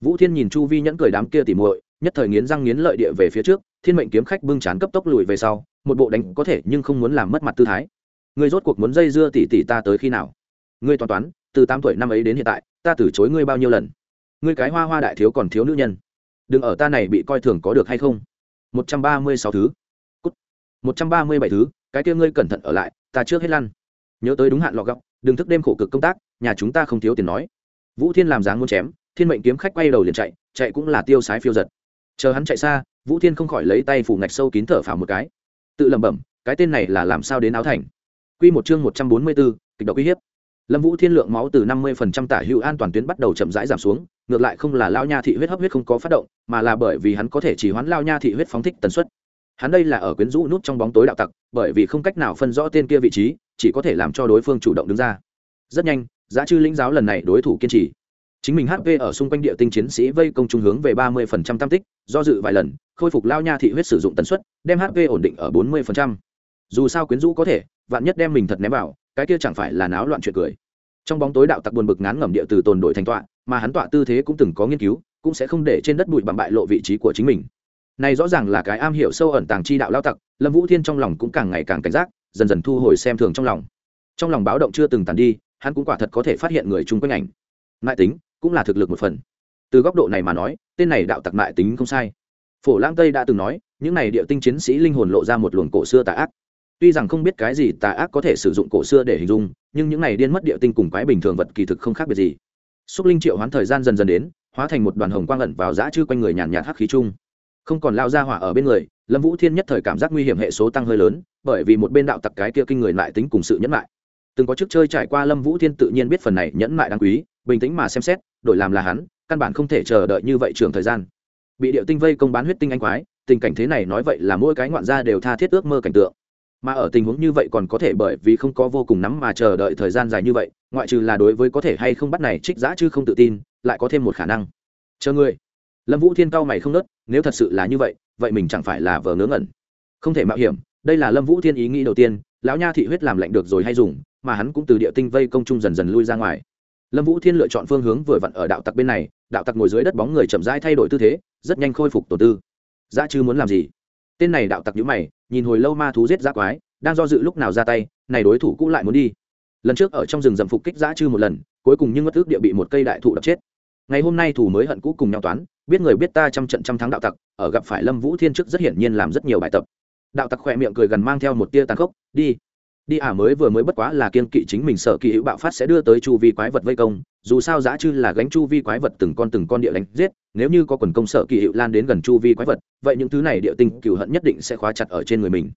Speaker 1: Vũ thiên nhìn chu vi nhẫn cười đám kia tỉ muội, nhất thời nghiến răng nghiến lợi địa về phía trước, thiên mệnh kiếm khách bưng chán cấp tốc lùi về sau, một bộ đánh có thể nhưng không muốn làm mất mặt tư thái. Ngươi rốt cuộc muốn dây dưa tỉ tỉ ta tới khi nào? Ngươi toán toán, từ tám tuổi năm ấy đến hiện tại, ta từ chối ngươi bao nhiêu lần? Ngươi cái hoa hoa đại thiếu còn thiếu nữ nhân. Đừng ở ta này bị coi thường có được hay không? Một trăm ba mươi sáu thứ. Cút. Một trăm ba mươi bảy thứ, cái kia ngươi cẩn thận ở lại, ta trước hết lăn. Nhớ tới đúng hạn lọ góc đừng thức đêm khổ cực công tác, nhà chúng ta không thiếu tiền nói. Vũ thiên làm dáng muốn chém, thiên mệnh kiếm khách quay đầu liền chạy chạy cũng là tiêu sái phiêu giật. Chờ hắn chạy xa, vũ thiên không khỏi lấy tay phủ ngạch sâu kín thở phào một cái. Tự lẩm bẩm, cái tên này là làm sao đến áo thành? Q một chương một trăm bốn mươi bốn, kịch độc uy hiếp. Lâm vũ thiên lượng máu từ năm mươi phần trăm tả hữu an toàn tuyến bắt đầu chậm rãi giảm xuống, ngược lại không là lao nha thị huyết hấp huyết không có phát động, mà là bởi vì hắn có thể chỉ hoãn lao nha thị huyết phóng thích tần suất. Hắn đây là ở quyến rũ nút trong bóng tối đạo tặc, bởi vì không cách nào phân rõ tên kia vị trí chỉ có thể làm cho đối phương chủ động đứng ra. Rất nhanh, giá chư lĩnh giáo lần này đối thủ kiên trì. Chính mình hp ở xung quanh địa tinh chiến sĩ vây công trung hướng về ba mươi phần trăm tam tích, do dự vài lần, khôi phục lao nha thị huyết sử dụng tần suất, đem hp ổn định ở bốn mươi phần trăm. Dù sao quyến rũ có thể, vạn nhất đem mình thật ném vào, cái kia chẳng phải là náo loạn chuyện cười. Trong bóng tối đạo tặc buồn bực ngán ngẩm địa từ tồn đổi thành tọa, mà hắn tọa tư thế cũng từng có nghiên cứu, cũng sẽ không để trên đất bụi bằng bại lộ vị trí của chính mình. Này rõ ràng là cái am hiểu sâu ẩn tàng chi đạo lao tặc, lâm vũ thiên trong lòng cũng càng ngày càng cảnh giác dần dần thu hồi xem thường trong lòng. Trong lòng báo động chưa từng tàn đi, hắn cũng quả thật có thể phát hiện người chung quanh ảnh. Mại tính cũng là thực lực một phần. Từ góc độ này mà nói, tên này đạo tặc mại tính không sai. Phổ lang tây đã từng nói, những này địa tinh chiến sĩ linh hồn lộ ra một luồng cổ xưa tà ác. Tuy rằng không biết cái gì tà ác có thể sử dụng cổ xưa để hình dung, nhưng những này điên mất địa tinh cùng quái bình thường vật kỳ thực không khác biệt gì. Xúc linh triệu hoán thời gian dần dần đến, hóa thành một đoàn hồng quang ẩn vào giã chư quanh người nhàn nhạt hắc khí chung. Không còn lao ra hỏa ở bên người, lâm vũ thiên nhất thời cảm giác nguy hiểm hệ số tăng hơi lớn bởi vì một bên đạo tặc cái kia kinh người lại tính cùng sự nhẫn lại từng có chức chơi trải qua lâm vũ thiên tự nhiên biết phần này nhẫn lại đáng quý, bình tĩnh mà xem xét, đổi làm là hắn, căn bản không thể chờ đợi như vậy trường thời gian. Bị điệu tinh vây công bán huyết tinh anh quái, tình cảnh thế này nói vậy là mỗi cái ngoạn gia đều tha thiết ước mơ cảnh tượng. Mà ở tình huống như vậy còn có thể bởi vì không có vô cùng nắm mà chờ đợi thời gian dài như vậy, ngoại trừ là đối với có thể hay không bắt này trích giã chứ không tự tin, lại có thêm một khả năng. Chờ ngươi lâm vũ thiên cao mày không nớt, nếu thật sự là như vậy vậy mình chẳng phải là vờ ngớ ngẩn. Không thể mạo hiểm đây là lâm vũ thiên ý nghĩ đầu tiên, lão nha thị huyết làm lạnh được rồi hay dùng, mà hắn cũng từ địa tinh vây công trung dần dần lui ra ngoài. Lâm vũ thiên lựa chọn phương hướng vừa vặn ở đạo tặc bên này, đạo tặc ngồi dưới đất bóng người chậm rãi thay đổi tư thế, rất nhanh khôi phục tổ tư. Giá chứ muốn làm gì? Tên này đạo tặc nhữ mày, nhìn hồi lâu ma thú giết giá quái, đang do dự lúc nào ra tay, này đối thủ cũ lại muốn đi. Lần trước ở trong rừng dầm phục kích Giá chư một lần, cuối cùng nhưng mất ước địa bị một cây đại thụ đập chết. Ngày hôm nay thủ mới hận cũ cùng nhau toán, biết người biết ta trăm trận trăm thắng đạo tặc, ở gặp phải lâm vũ thiên trước rất hiển nhiên làm rất nhiều bài tập đạo tặc khỏe miệng cười gần mang theo một tia tàn khốc, đi đi ả à mới vừa mới bất quá là kiên kỵ chính mình sợ kỳ hữu bạo phát sẽ đưa tới chu vi quái vật vây công, dù sao giá chư là gánh chu vi quái vật từng con từng con địa đánh giết, nếu như có quần công sợ kỳ hữu lan đến gần chu vi quái vật, vậy những thứ này địa tinh cựu hận nhất định sẽ khóa chặt ở trên người mình.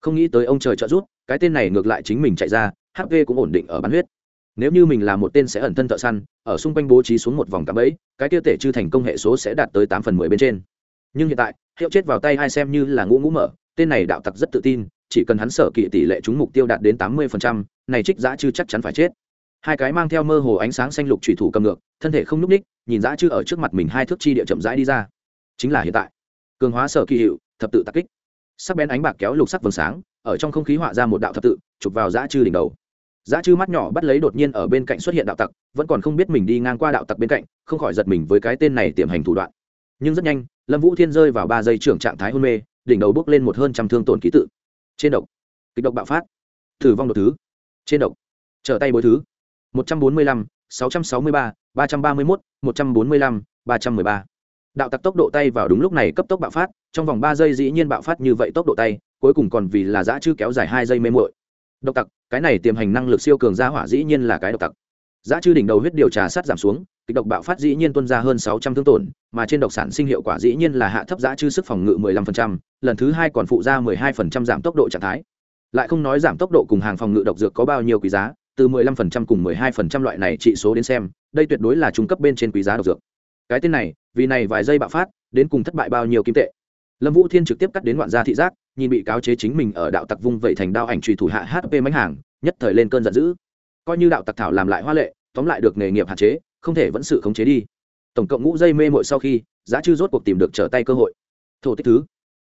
Speaker 1: Không nghĩ tới ông trời trợ giúp, cái tên này ngược lại chính mình chạy ra hp cũng ổn định ở bán huyết. Nếu như mình là một tên sẽ ẩn thân thợ săn, ở xung quanh bố trí xuống một vòng cạm bẫy, cái tiêu tể chư thành công hệ số sẽ đạt tới tám phần mười bên trên. Nhưng hiện tại, hiệu chết vào tay ai xem như là ngũ ngũ mở tên này đạo tặc rất tự tin chỉ cần hắn sở kỵ tỷ lệ trúng mục tiêu đạt đến tám mươi phần trăm, này trích giã chư chắc chắn phải chết. Hai cái mang theo mơ hồ ánh sáng xanh lục thủy thủ cầm ngược thân thể không nhúc ních nhìn giã chư ở trước mặt mình hai thước chi địa chậm rãi đi ra. Chính là hiện tại. Cường hóa sở kỳ hiệu thập tự tạc kích. Sắc bén ánh bạc kéo lục sắc vầng sáng ở trong không khí họa ra một đạo thập tự chụp vào giã chư đỉnh đầu. Giã chư mắt nhỏ bắt lấy đột nhiên ở bên cạnh xuất hiện đạo tặc vẫn còn không biết mình đi ngang qua đạo tặc bên cạnh không khỏi giật mình với cái tên này tiềm hành thủ đoạn. Nhưng rất nhanh lâm vũ thiên rơi vào ba giây trưởng trạng thái hôn mê đỉnh đầu bước lên một hơn trăm thương tổn ký tự. Trên độc. Kịch độc bạo phát. Thử vong đột thứ. Trên độc. Trở tay bối thứ. một trăm bốn mươi lăm, sáu trăm sáu mươi ba ba trăm ba mươi mốt, một trăm bốn mươi lăm, ba trăm mười ba. Đạo tặc tốc độ tay vào đúng lúc này cấp tốc bạo phát, trong vòng ba giây dĩ nhiên bạo phát như vậy tốc độ tay, cuối cùng còn vì là giã chư kéo dài hai giây mê muội. Độc tặc, cái này tiềm hành năng lực siêu cường gia hỏa dĩ nhiên là cái độc tặc giá chư đỉnh đầu huyết điều trà sát giảm xuống, kịch độc bạo phát dĩ nhiên tuân ra hơn sáu trăm thương tổn, mà trên độc sản sinh hiệu quả dĩ nhiên là hạ thấp giá chư sức phòng ngự mười lăm phần trăm, lần thứ hai còn phụ ra mười hai phần trăm giảm tốc độ trạng thái. Lại không nói giảm tốc độ cùng hàng phòng ngự độc dược có bao nhiêu quý giá, từ mười lăm phần trăm cùng mười hai phần trăm loại này trị số đến xem, đây tuyệt đối là trung cấp bên trên quý giá độc dược. Cái tên này, vì này vài giây bạo phát, đến cùng thất bại bao nhiêu kim tệ. Lâm vũ thiên trực tiếp cắt đến ngoạn gia thị giác, nhìn bị cáo chế chính mình ở đạo tặc vung vẩy thành đao ảnh truy thủ hạ hp mánh hàng, nhất thời lên cơn giận dữ. Coi như đạo tặc thảo làm lại hoa lệ tóm lại được nghề nghiệp hạn chế, không thể vẫn sự khống chế đi. Tổng cộng ngũ dây mê mội sau khi, giá chư rốt cuộc tìm được trở tay cơ hội. Thổ tích thứ.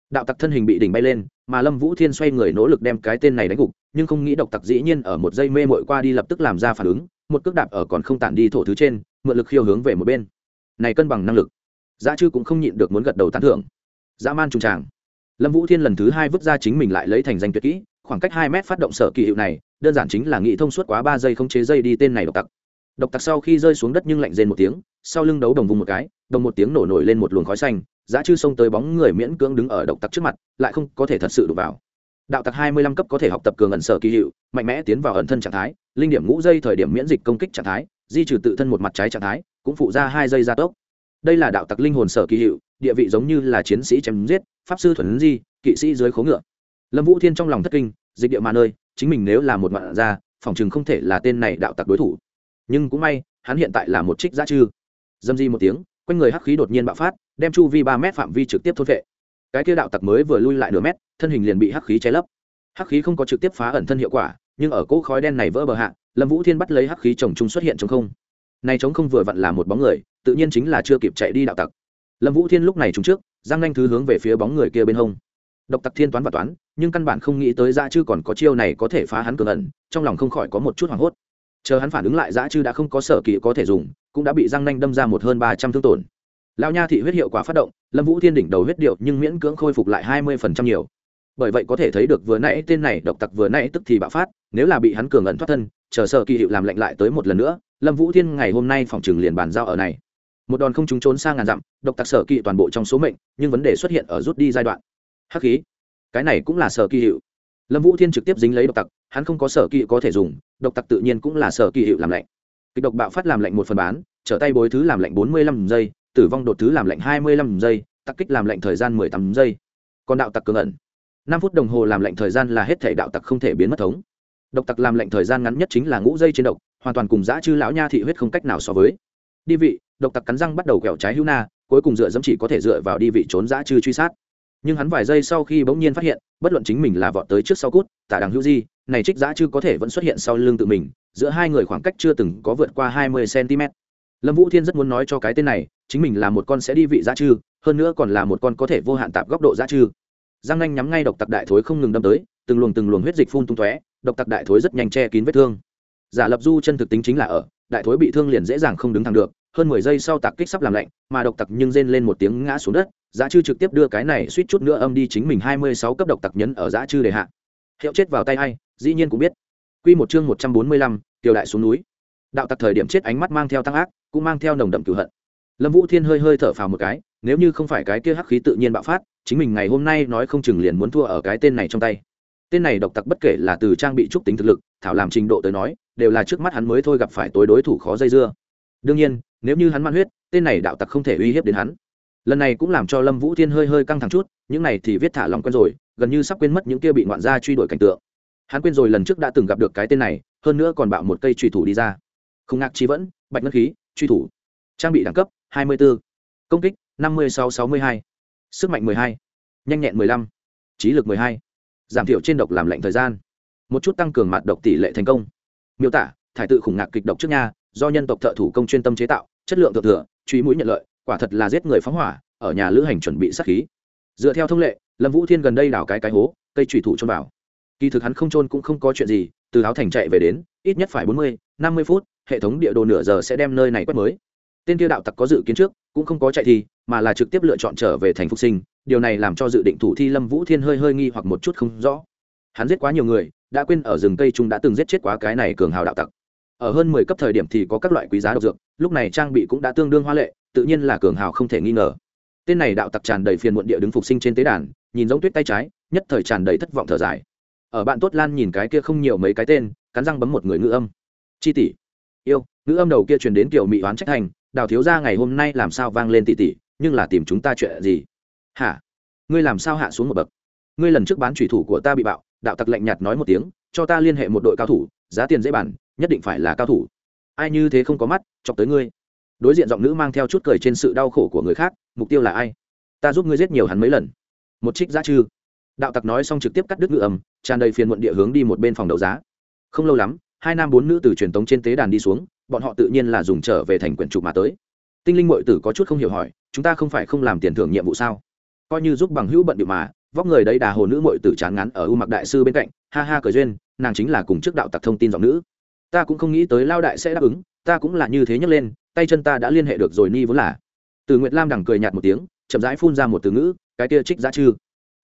Speaker 1: Đạo tặc thân hình bị đỉnh bay lên, mà lâm vũ thiên xoay người nỗ lực đem cái tên này đánh gục, nhưng không nghĩ độc tặc dĩ nhiên ở một dây mê mội qua đi lập tức làm ra phản ứng, một cước đạp ở còn không tản đi thổ thứ trên, mượn lực khiêu hướng về một bên. Này cân bằng năng lực. Giá chư cũng không nhịn được muốn gật đầu tán thưởng. Dã man trùng tràng. Lâm vũ thiên lần thứ hai vứt ra chính mình lại lấy thành danh tuyệt kỹ, khoảng cách hai mét phát động sở kỳ hiệu này, đơn giản chính là nghĩ thông suốt quá ba giây không chế dây đi tên này độc tặc độc tặc sau khi rơi xuống đất nhưng lạnh rên một tiếng, sau lưng đấu đồng vùng một cái, đồng một tiếng nổ nổi lên một luồng khói xanh, giá chư xông tới bóng người miễn cưỡng đứng ở độc tặc trước mặt, lại không có thể thật sự đụng vào. Đạo tặc hai mươi lăm cấp có thể học tập cường ẩn sở kỳ hiệu, mạnh mẽ tiến vào ẩn thân trạng thái, linh điểm ngũ dây thời điểm miễn dịch công kích trạng thái, di trừ tự thân một mặt trái trạng thái, cũng phụ ra hai dây gia tốc. Đây là đạo tặc linh hồn sở kỳ hiệu, địa vị giống như là chiến sĩ chém giết, pháp sư thuần di, kỵ sĩ dưới khố ngựa. Lâm vũ thiên trong lòng thất kinh, dịch địa mà nơi, chính mình nếu là một ngoạn gia, phòng chừng không thể là tên này đạo tặc đối thủ nhưng cũng may, hắn hiện tại là một trích giá chư. Dâm di một tiếng, quanh người hắc khí đột nhiên bạo phát, đem chu vi ba mét phạm vi trực tiếp thốt vệ cái kia đạo tặc mới vừa lui lại nửa mét, thân hình liền bị hắc khí cháy lấp. Hắc khí không có trực tiếp phá ẩn thân hiệu quả, nhưng ở cỗ khói đen này vỡ bờ hạ, lâm vũ thiên bắt lấy hắc khí chồng chung xuất hiện trong không. Này chống không vừa vặn là một bóng người, tự nhiên chính là chưa kịp chạy đi đạo tặc. Lâm vũ thiên lúc này trúng trước, giang nhanh thứ hướng về phía bóng người kia bên hông. Độc tặc thiên toán và toán, nhưng căn bản không nghĩ tới ra chứ còn có chiêu này có thể phá hắn cường ẩn, trong lòng không khỏi có một chút hoảng hốt chờ hắn phản ứng lại dã chư đã không có sở kỳ có thể dùng, cũng đã bị răng nanh đâm ra một hơn ba trăm thương tổn. Lao nha thị huyết hiệu quả phát động, lâm vũ thiên đỉnh đầu huyết điệu nhưng miễn cưỡng khôi phục lại hai mươi phần trăm nhiều. Bởi vậy có thể thấy được vừa nãy tên này độc tặc vừa nãy tức thì bạo phát, nếu là bị hắn cường ẩn thoát thân, chờ sở kỳ hiệu làm lệnh lại tới một lần nữa, lâm vũ thiên ngày hôm nay phòng trừng liền bàn giao ở này. Một đòn không trúng trốn sang ngàn dặm, độc tặc sở kỳ toàn bộ trong số mệnh, nhưng vấn đề xuất hiện ở rút đi giai đoạn. Hắc khí. Cái này cũng là sở kỳ hiệu. Lâm vũ thiên trực tiếp dính lấy độc tặc hắn không có sở kỵ có thể dùng, độc tặc tự nhiên cũng là sở kỵ hiệu làm lạnh. Kịch độc bạo phát làm lạnh một phần bán, trở tay bối thứ làm lạnh bốn mươi lăm giây, tử vong đột thứ làm lạnh hai mươi lăm giây tắc kích làm lạnh thời gian mười tám giây. Còn đạo tặc cường ẩn. năm phút đồng hồ làm lạnh thời gian là hết thể đạo tặc không thể biến mất thống. Độc tặc làm lạnh thời gian ngắn nhất chính là ngũ giây trên độc, hoàn toàn cùng giã chư lão nha thị huyết không cách nào so với. Đi vị, độc tặc cắn răng bắt đầu quẹo trái hữu na, cuối cùng dựa dẫm chỉ có thể dựa vào đi vị trốn giã chư truy sát. Nhưng hắn vài giây sau khi bỗng nhiên phát hiện, bất luận chính mình là vọt tới trước sau cút, tả đằng hữu di này trích giã chư có thể vẫn xuất hiện sau lưng tự mình, giữa hai người khoảng cách chưa từng có vượt qua hai mươi cm lâm vũ thiên rất muốn nói cho cái tên này, chính mình là một con sẽ đi vị giã chư, hơn nữa còn là một con có thể vô hạn tạp góc độ giã chư. Giang Anh nhắm ngay độc tặc đại thối không ngừng đâm tới, từng luồng từng luồng huyết dịch phun tung tóe, độc tặc đại thối rất nhanh che kín vết thương. Giả lập du chân thực tính chính là ở, đại thối bị thương liền dễ dàng không đứng thẳng được, hơn mười giây sau tạc kích sắp làm lạnh, mà độc tặc nhưng rên lên một tiếng ngã xuống đất giá chư trực tiếp đưa cái này suýt chút nữa âm đi chính mình hai mươi sáu cấp độc tặc nhấn ở giá chư đề hạ. Hiệu chết vào tay hay dĩ nhiên cũng biết. Q một chương một trăm bốn mươi lăm tiểu đại xuống núi. Đạo tặc thời điểm chết ánh mắt mang theo tăng ác, cũng mang theo nồng đậm cửu hận. Lâm vũ thiên hơi hơi thở phào một cái, nếu như không phải cái kia hắc khí tự nhiên bạo phát, chính mình ngày hôm nay nói không chừng liền muốn thua ở cái tên này trong tay. Tên này độc tặc bất kể là từ trang bị trúc tính thực lực, thảo làm trình độ tới nói, đều là trước mắt hắn mới thôi gặp phải tối đối thủ khó dây dưa. Đương nhiên, nếu như hắn man huyết, tên này đạo tặc không thể uy hiếp đến hắn. Lần này cũng làm cho lâm vũ thiên hơi hơi căng thẳng chút, những này thì viết thả lòng quen rồi, gần như sắp quên mất những kia bị ngoạn gia truy đuổi cảnh tượng hắn quên rồi lần trước đã từng gặp được cái tên này, hơn nữa còn bạo một cây truy thủ đi ra không ngạc chi vẫn, bạch ngân khí truy thủ trang bị đẳng cấp 24. công kích 56-62. sức mạnh 12. nhanh nhẹn 15. trí lực 12. giảm thiểu trên độc làm lạnh thời gian một chút tăng cường mặt độc tỷ lệ thành công miêu tả, thải tự khủng ngạc kịch độc trước nha, do nhân tộc thợ thủ công chuyên tâm chế tạo, chất lượng thượng thừa, truy mũi nhận lợi, quả thật là giết người phóng hỏa, ở nhà lữ hành chuẩn bị sát khí dựa theo thông lệ, lâm vũ thiên gần đây đào cái cái hố, cây trùy thủ trôn vào kỳ thực hắn không trôn cũng không có chuyện gì, từ áo thành chạy về đến, ít nhất phải bốn mươi, năm mươi phút, hệ thống địa đồ nửa giờ sẽ đem nơi này quét mới. Tên kia đạo tặc có dự kiến trước, cũng không có chạy thi mà là trực tiếp lựa chọn trở về thành phục sinh, điều này làm cho dự định thủ thi lâm vũ thiên hơi hơi nghi hoặc một chút không rõ. Hắn giết quá nhiều người, đã quên ở rừng cây trung đã từng giết chết quá cái này cường hào đạo tặc. Ở hơn mười cấp thời điểm thì có các loại quý giá độc dược, lúc này trang bị cũng đã tương đương hoa lệ, tự nhiên là cường hào không thể nghi ngờ. Tên này đạo tặc tràn đầy phiền muộn địa đứng phục sinh trên tế đàn, nhìn giống tuyết tay trái, nhất thời tràn đầy thất vọng thở dài ở bạn tốt lan nhìn cái kia không nhiều mấy cái tên, cắn răng bấm một người ngữ âm. Chi tỷ, yêu, ngữ âm đầu kia truyền đến kiểu mỹ oán trách thành, đào thiếu ra ngày hôm nay làm sao vang lên tỷ tỷ, nhưng là tìm chúng ta chuyện gì? Hả? Ngươi làm sao hạ xuống một bậc? Ngươi lần trước bán thủy thủ của ta bị bạo, đạo tặc lạnh nhạt nói một tiếng, cho ta liên hệ một đội cao thủ, giá tiền dễ bàn, nhất định phải là cao thủ. Ai như thế không có mắt, chọc tới ngươi. Đối diện giọng nữ mang theo chút cười trên sự đau khổ của người khác, mục tiêu là ai? Ta giúp ngươi giết nhiều hắn mấy lần. Một trích giá chư đạo tặc nói xong trực tiếp cắt đứt ngự âm, tràn đầy phiền muộn địa hướng đi một bên phòng đấu giá. Không lâu lắm, hai nam bốn nữ từ truyền tống trên tế đàn đi xuống, bọn họ tự nhiên là dùng trở về thành quyển trục mà tới. Tinh linh mội tử có chút không hiểu hỏi, chúng ta không phải không làm tiền thưởng nhiệm vụ sao? Coi như giúp bằng hữu bận điệu mà, vóc người đấy đà hồ nữ mội tử chán ngắn ở u mặc đại sư bên cạnh, ha ha cờ duyên, nàng chính là cùng trước đạo tặc thông tin giọng nữ. Ta cũng không nghĩ tới lao đại sẽ đáp ứng, ta cũng là như thế nhấc lên, tay chân ta đã liên hệ được rồi ni vốn là. Từ nguyệt lam đằng cười nhạt một tiếng, chậm rãi phun ra một từ ngữ, cái kia trích giá chư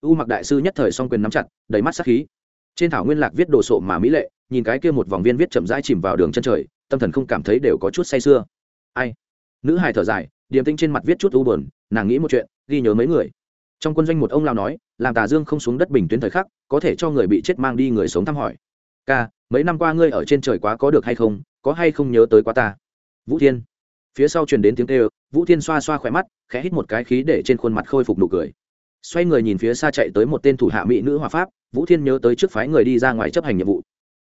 Speaker 1: u mặc đại sư nhất thời song quyền nắm chặt, đầy mắt sắc khí. Trên thảo nguyên lạc viết đồ sộ mà mỹ lệ, nhìn cái kia một vòng viên viết chậm rãi chìm vào đường chân trời, tâm thần không cảm thấy đều có chút say sưa. Ai? Nữ hài thở dài, điềm tinh trên mặt viết chút u buồn, nàng nghĩ một chuyện, ghi nhớ mấy người. Trong quân doanh một ông lao nói, làm tà dương không xuống đất bình tuyến thời khắc, có thể cho người bị chết mang đi người sống thăm hỏi. Ca, mấy năm qua ngươi ở trên trời quá có được hay không, có hay không nhớ tới quá ta? Vũ thiên. Phía sau truyền đến tiếng kêu, vũ thiên xoa xoa khỏe mắt, khẽ hít một cái khí để trên khuôn mặt khôi phục nụ cười xoay người nhìn phía xa chạy tới một tên thủ hạ mỹ nữ hòa pháp, vũ thiên nhớ tới trước phái người đi ra ngoài chấp hành nhiệm vụ.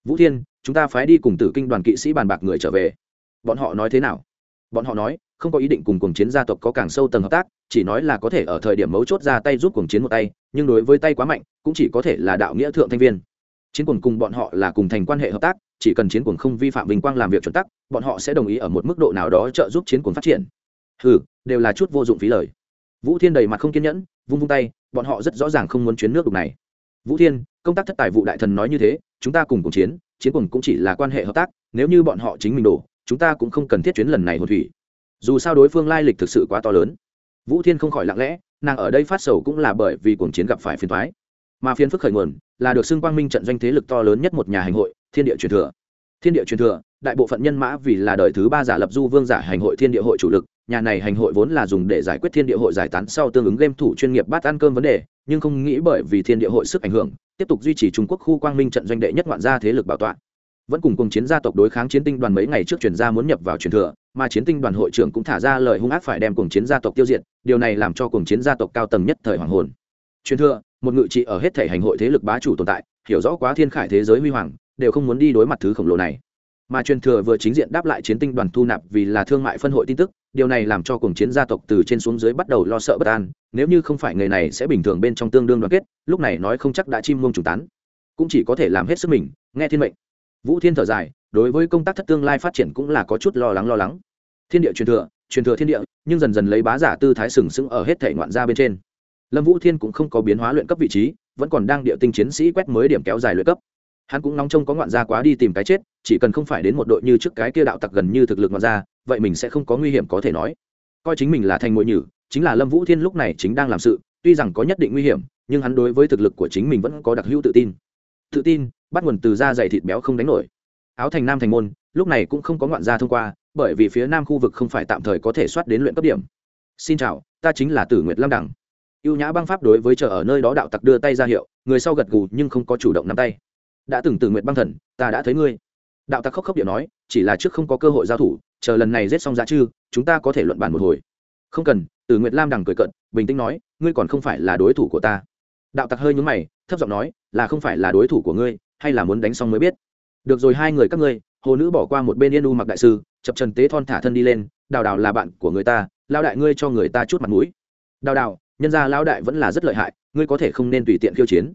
Speaker 1: Vũ thiên, chúng ta phái đi cùng tử kinh đoàn kỵ sĩ bàn bạc người trở về. Bọn họ nói thế nào? Bọn họ nói, không có ý định cùng cuồng chiến gia tộc có càng sâu tầng hợp tác, chỉ nói là có thể ở thời điểm mấu chốt ra tay giúp cuồng chiến một tay, nhưng đối với tay quá mạnh, cũng chỉ có thể là đạo nghĩa thượng thanh viên. Chiến cuồng cùng bọn họ là cùng thành quan hệ hợp tác, chỉ cần chiến cuồng không vi phạm vinh quang làm việc chuẩn tắc, bọn họ sẽ đồng ý ở một mức độ nào đó trợ giúp chiến cuồng phát triển. Ừ đều là chút vô dụng phí lời. Vũ thiên đầy mặt không kiên nhẫn vung vung tay, bọn họ rất rõ ràng không muốn chuyến nước đục này. Vũ thiên, công tác thất tài vụ đại thần nói như thế, chúng ta cùng cùng chiến chiến cùng cũng chỉ là quan hệ hợp tác, nếu như bọn họ chính mình đổ, chúng ta cũng không cần thiết chuyến lần này hồn thủy. Dù sao đối phương lai lịch thực sự quá to lớn. Vũ thiên không khỏi lặng lẽ, nàng ở đây phát sầu cũng là bởi vì cuồng chiến gặp phải phiền thoái mà phiền phức khởi nguồn là được xưng quang minh trận doanh thế lực to lớn nhất một nhà hành hội, thiên địa truyền thừa. Thiên địa truyền thừa, đại bộ phận nhân mã vì là đời thứ ba giả lập du vương giả hành hội thiên địa hội chủ lực nhà này hành hội vốn là dùng để giải quyết thiên địa hội giải tán sau tương ứng game thủ chuyên nghiệp bát ăn cơm vấn đề, nhưng không nghĩ bởi vì thiên địa hội sức ảnh hưởng, tiếp tục duy trì trung quốc khu quang minh trận doanh đệ nhất ngoạn gia thế lực bảo tọa. Vẫn cùng cùng chiến gia tộc đối kháng chiến tinh đoàn mấy ngày trước chuyển ra muốn nhập vào truyền thừa, mà chiến tinh đoàn hội trưởng cũng thả ra lời hung ác phải đem cùng chiến gia tộc tiêu diệt, điều này làm cho cùng chiến gia tộc cao tầng nhất thời hoàng hồn. Truyền thừa, một ngự trị ở hết thể hành hội thế lực bá chủ tồn tại, hiểu rõ quá thiên khải thế giới huy hoàng, đều không muốn đi đối mặt thứ khổng lồ này. Mà truyền thừa vừa chính diện đáp lại chiến tinh đoàn thu nạp vì là thương mại phân hội tin tức điều này làm cho cùng chiến gia tộc từ trên xuống dưới bắt đầu lo sợ bất an, nếu như không phải người này sẽ bình thường bên trong tương đương đoàn kết, lúc này nói không chắc đã chim mông trùng tán. Cũng chỉ có thể làm hết sức mình, nghe thiên mệnh. Vũ thiên thở dài, đối với công tác thất tương lai phát triển cũng là có chút lo lắng lo lắng. Thiên địa truyền thừa truyền thừa thiên địa, nhưng dần dần lấy bá giả tư thái sừng sững ở hết thể ngoạn gia bên trên. Lâm vũ thiên cũng không có biến hóa luyện cấp vị trí, vẫn còn đang địa tinh chiến sĩ quét mới điểm kéo dài luyện cấp hắn cũng nóng trông có ngoạn gia quá đi tìm cái chết, chỉ cần không phải đến một đội như trước cái kia đạo tặc gần như thực lực ngoạn gia, vậy mình sẽ không có nguy hiểm có thể nói. Coi chính mình là thành mồi nhử, chính là lâm vũ thiên lúc này chính đang làm sự, tuy rằng có nhất định nguy hiểm, nhưng hắn đối với thực lực của chính mình vẫn có đặc hữu tự tin. Tự tin, bắt nguồn từ da dày thịt béo không đánh nổi. Áo thành nam thành môn, lúc này cũng không có ngoạn gia thông qua, bởi vì phía nam khu vực không phải tạm thời có thể soát đến luyện cấp điểm. Xin chào, ta chính là tử nguyệt lam đẳng u nhã băng pháp đối với chờ ở nơi đó đạo tặc đưa tay ra hiệu, người sau gật gù nhưng không có chủ động nắm tay đã từng từ nguyệt băng thần, ta đã thấy ngươi. Đạo tặc khóc khóc điệu nói, chỉ là trước không có cơ hội giao thủ, chờ lần này giết xong giá chư, chúng ta có thể luận bàn một hồi. Không cần, Từ nguyệt lam đằng cười cận bình tĩnh nói, ngươi còn không phải là đối thủ của ta. Đạo tặc hơi nhúng mày, thấp giọng nói, là không phải là đối thủ của ngươi, hay là muốn đánh xong mới biết. Được rồi hai người các ngươi, hồ nữ bỏ qua một bên yên u mặc đại sư, chập trần tế thon thả thân đi lên, đào đào là bạn của người ta lao đại ngươi cho người ta chút mặt mũi. Đào đào, nhân ra lao đại vẫn là rất lợi hại, ngươi có thể không nên tùy tiện khiêu chiến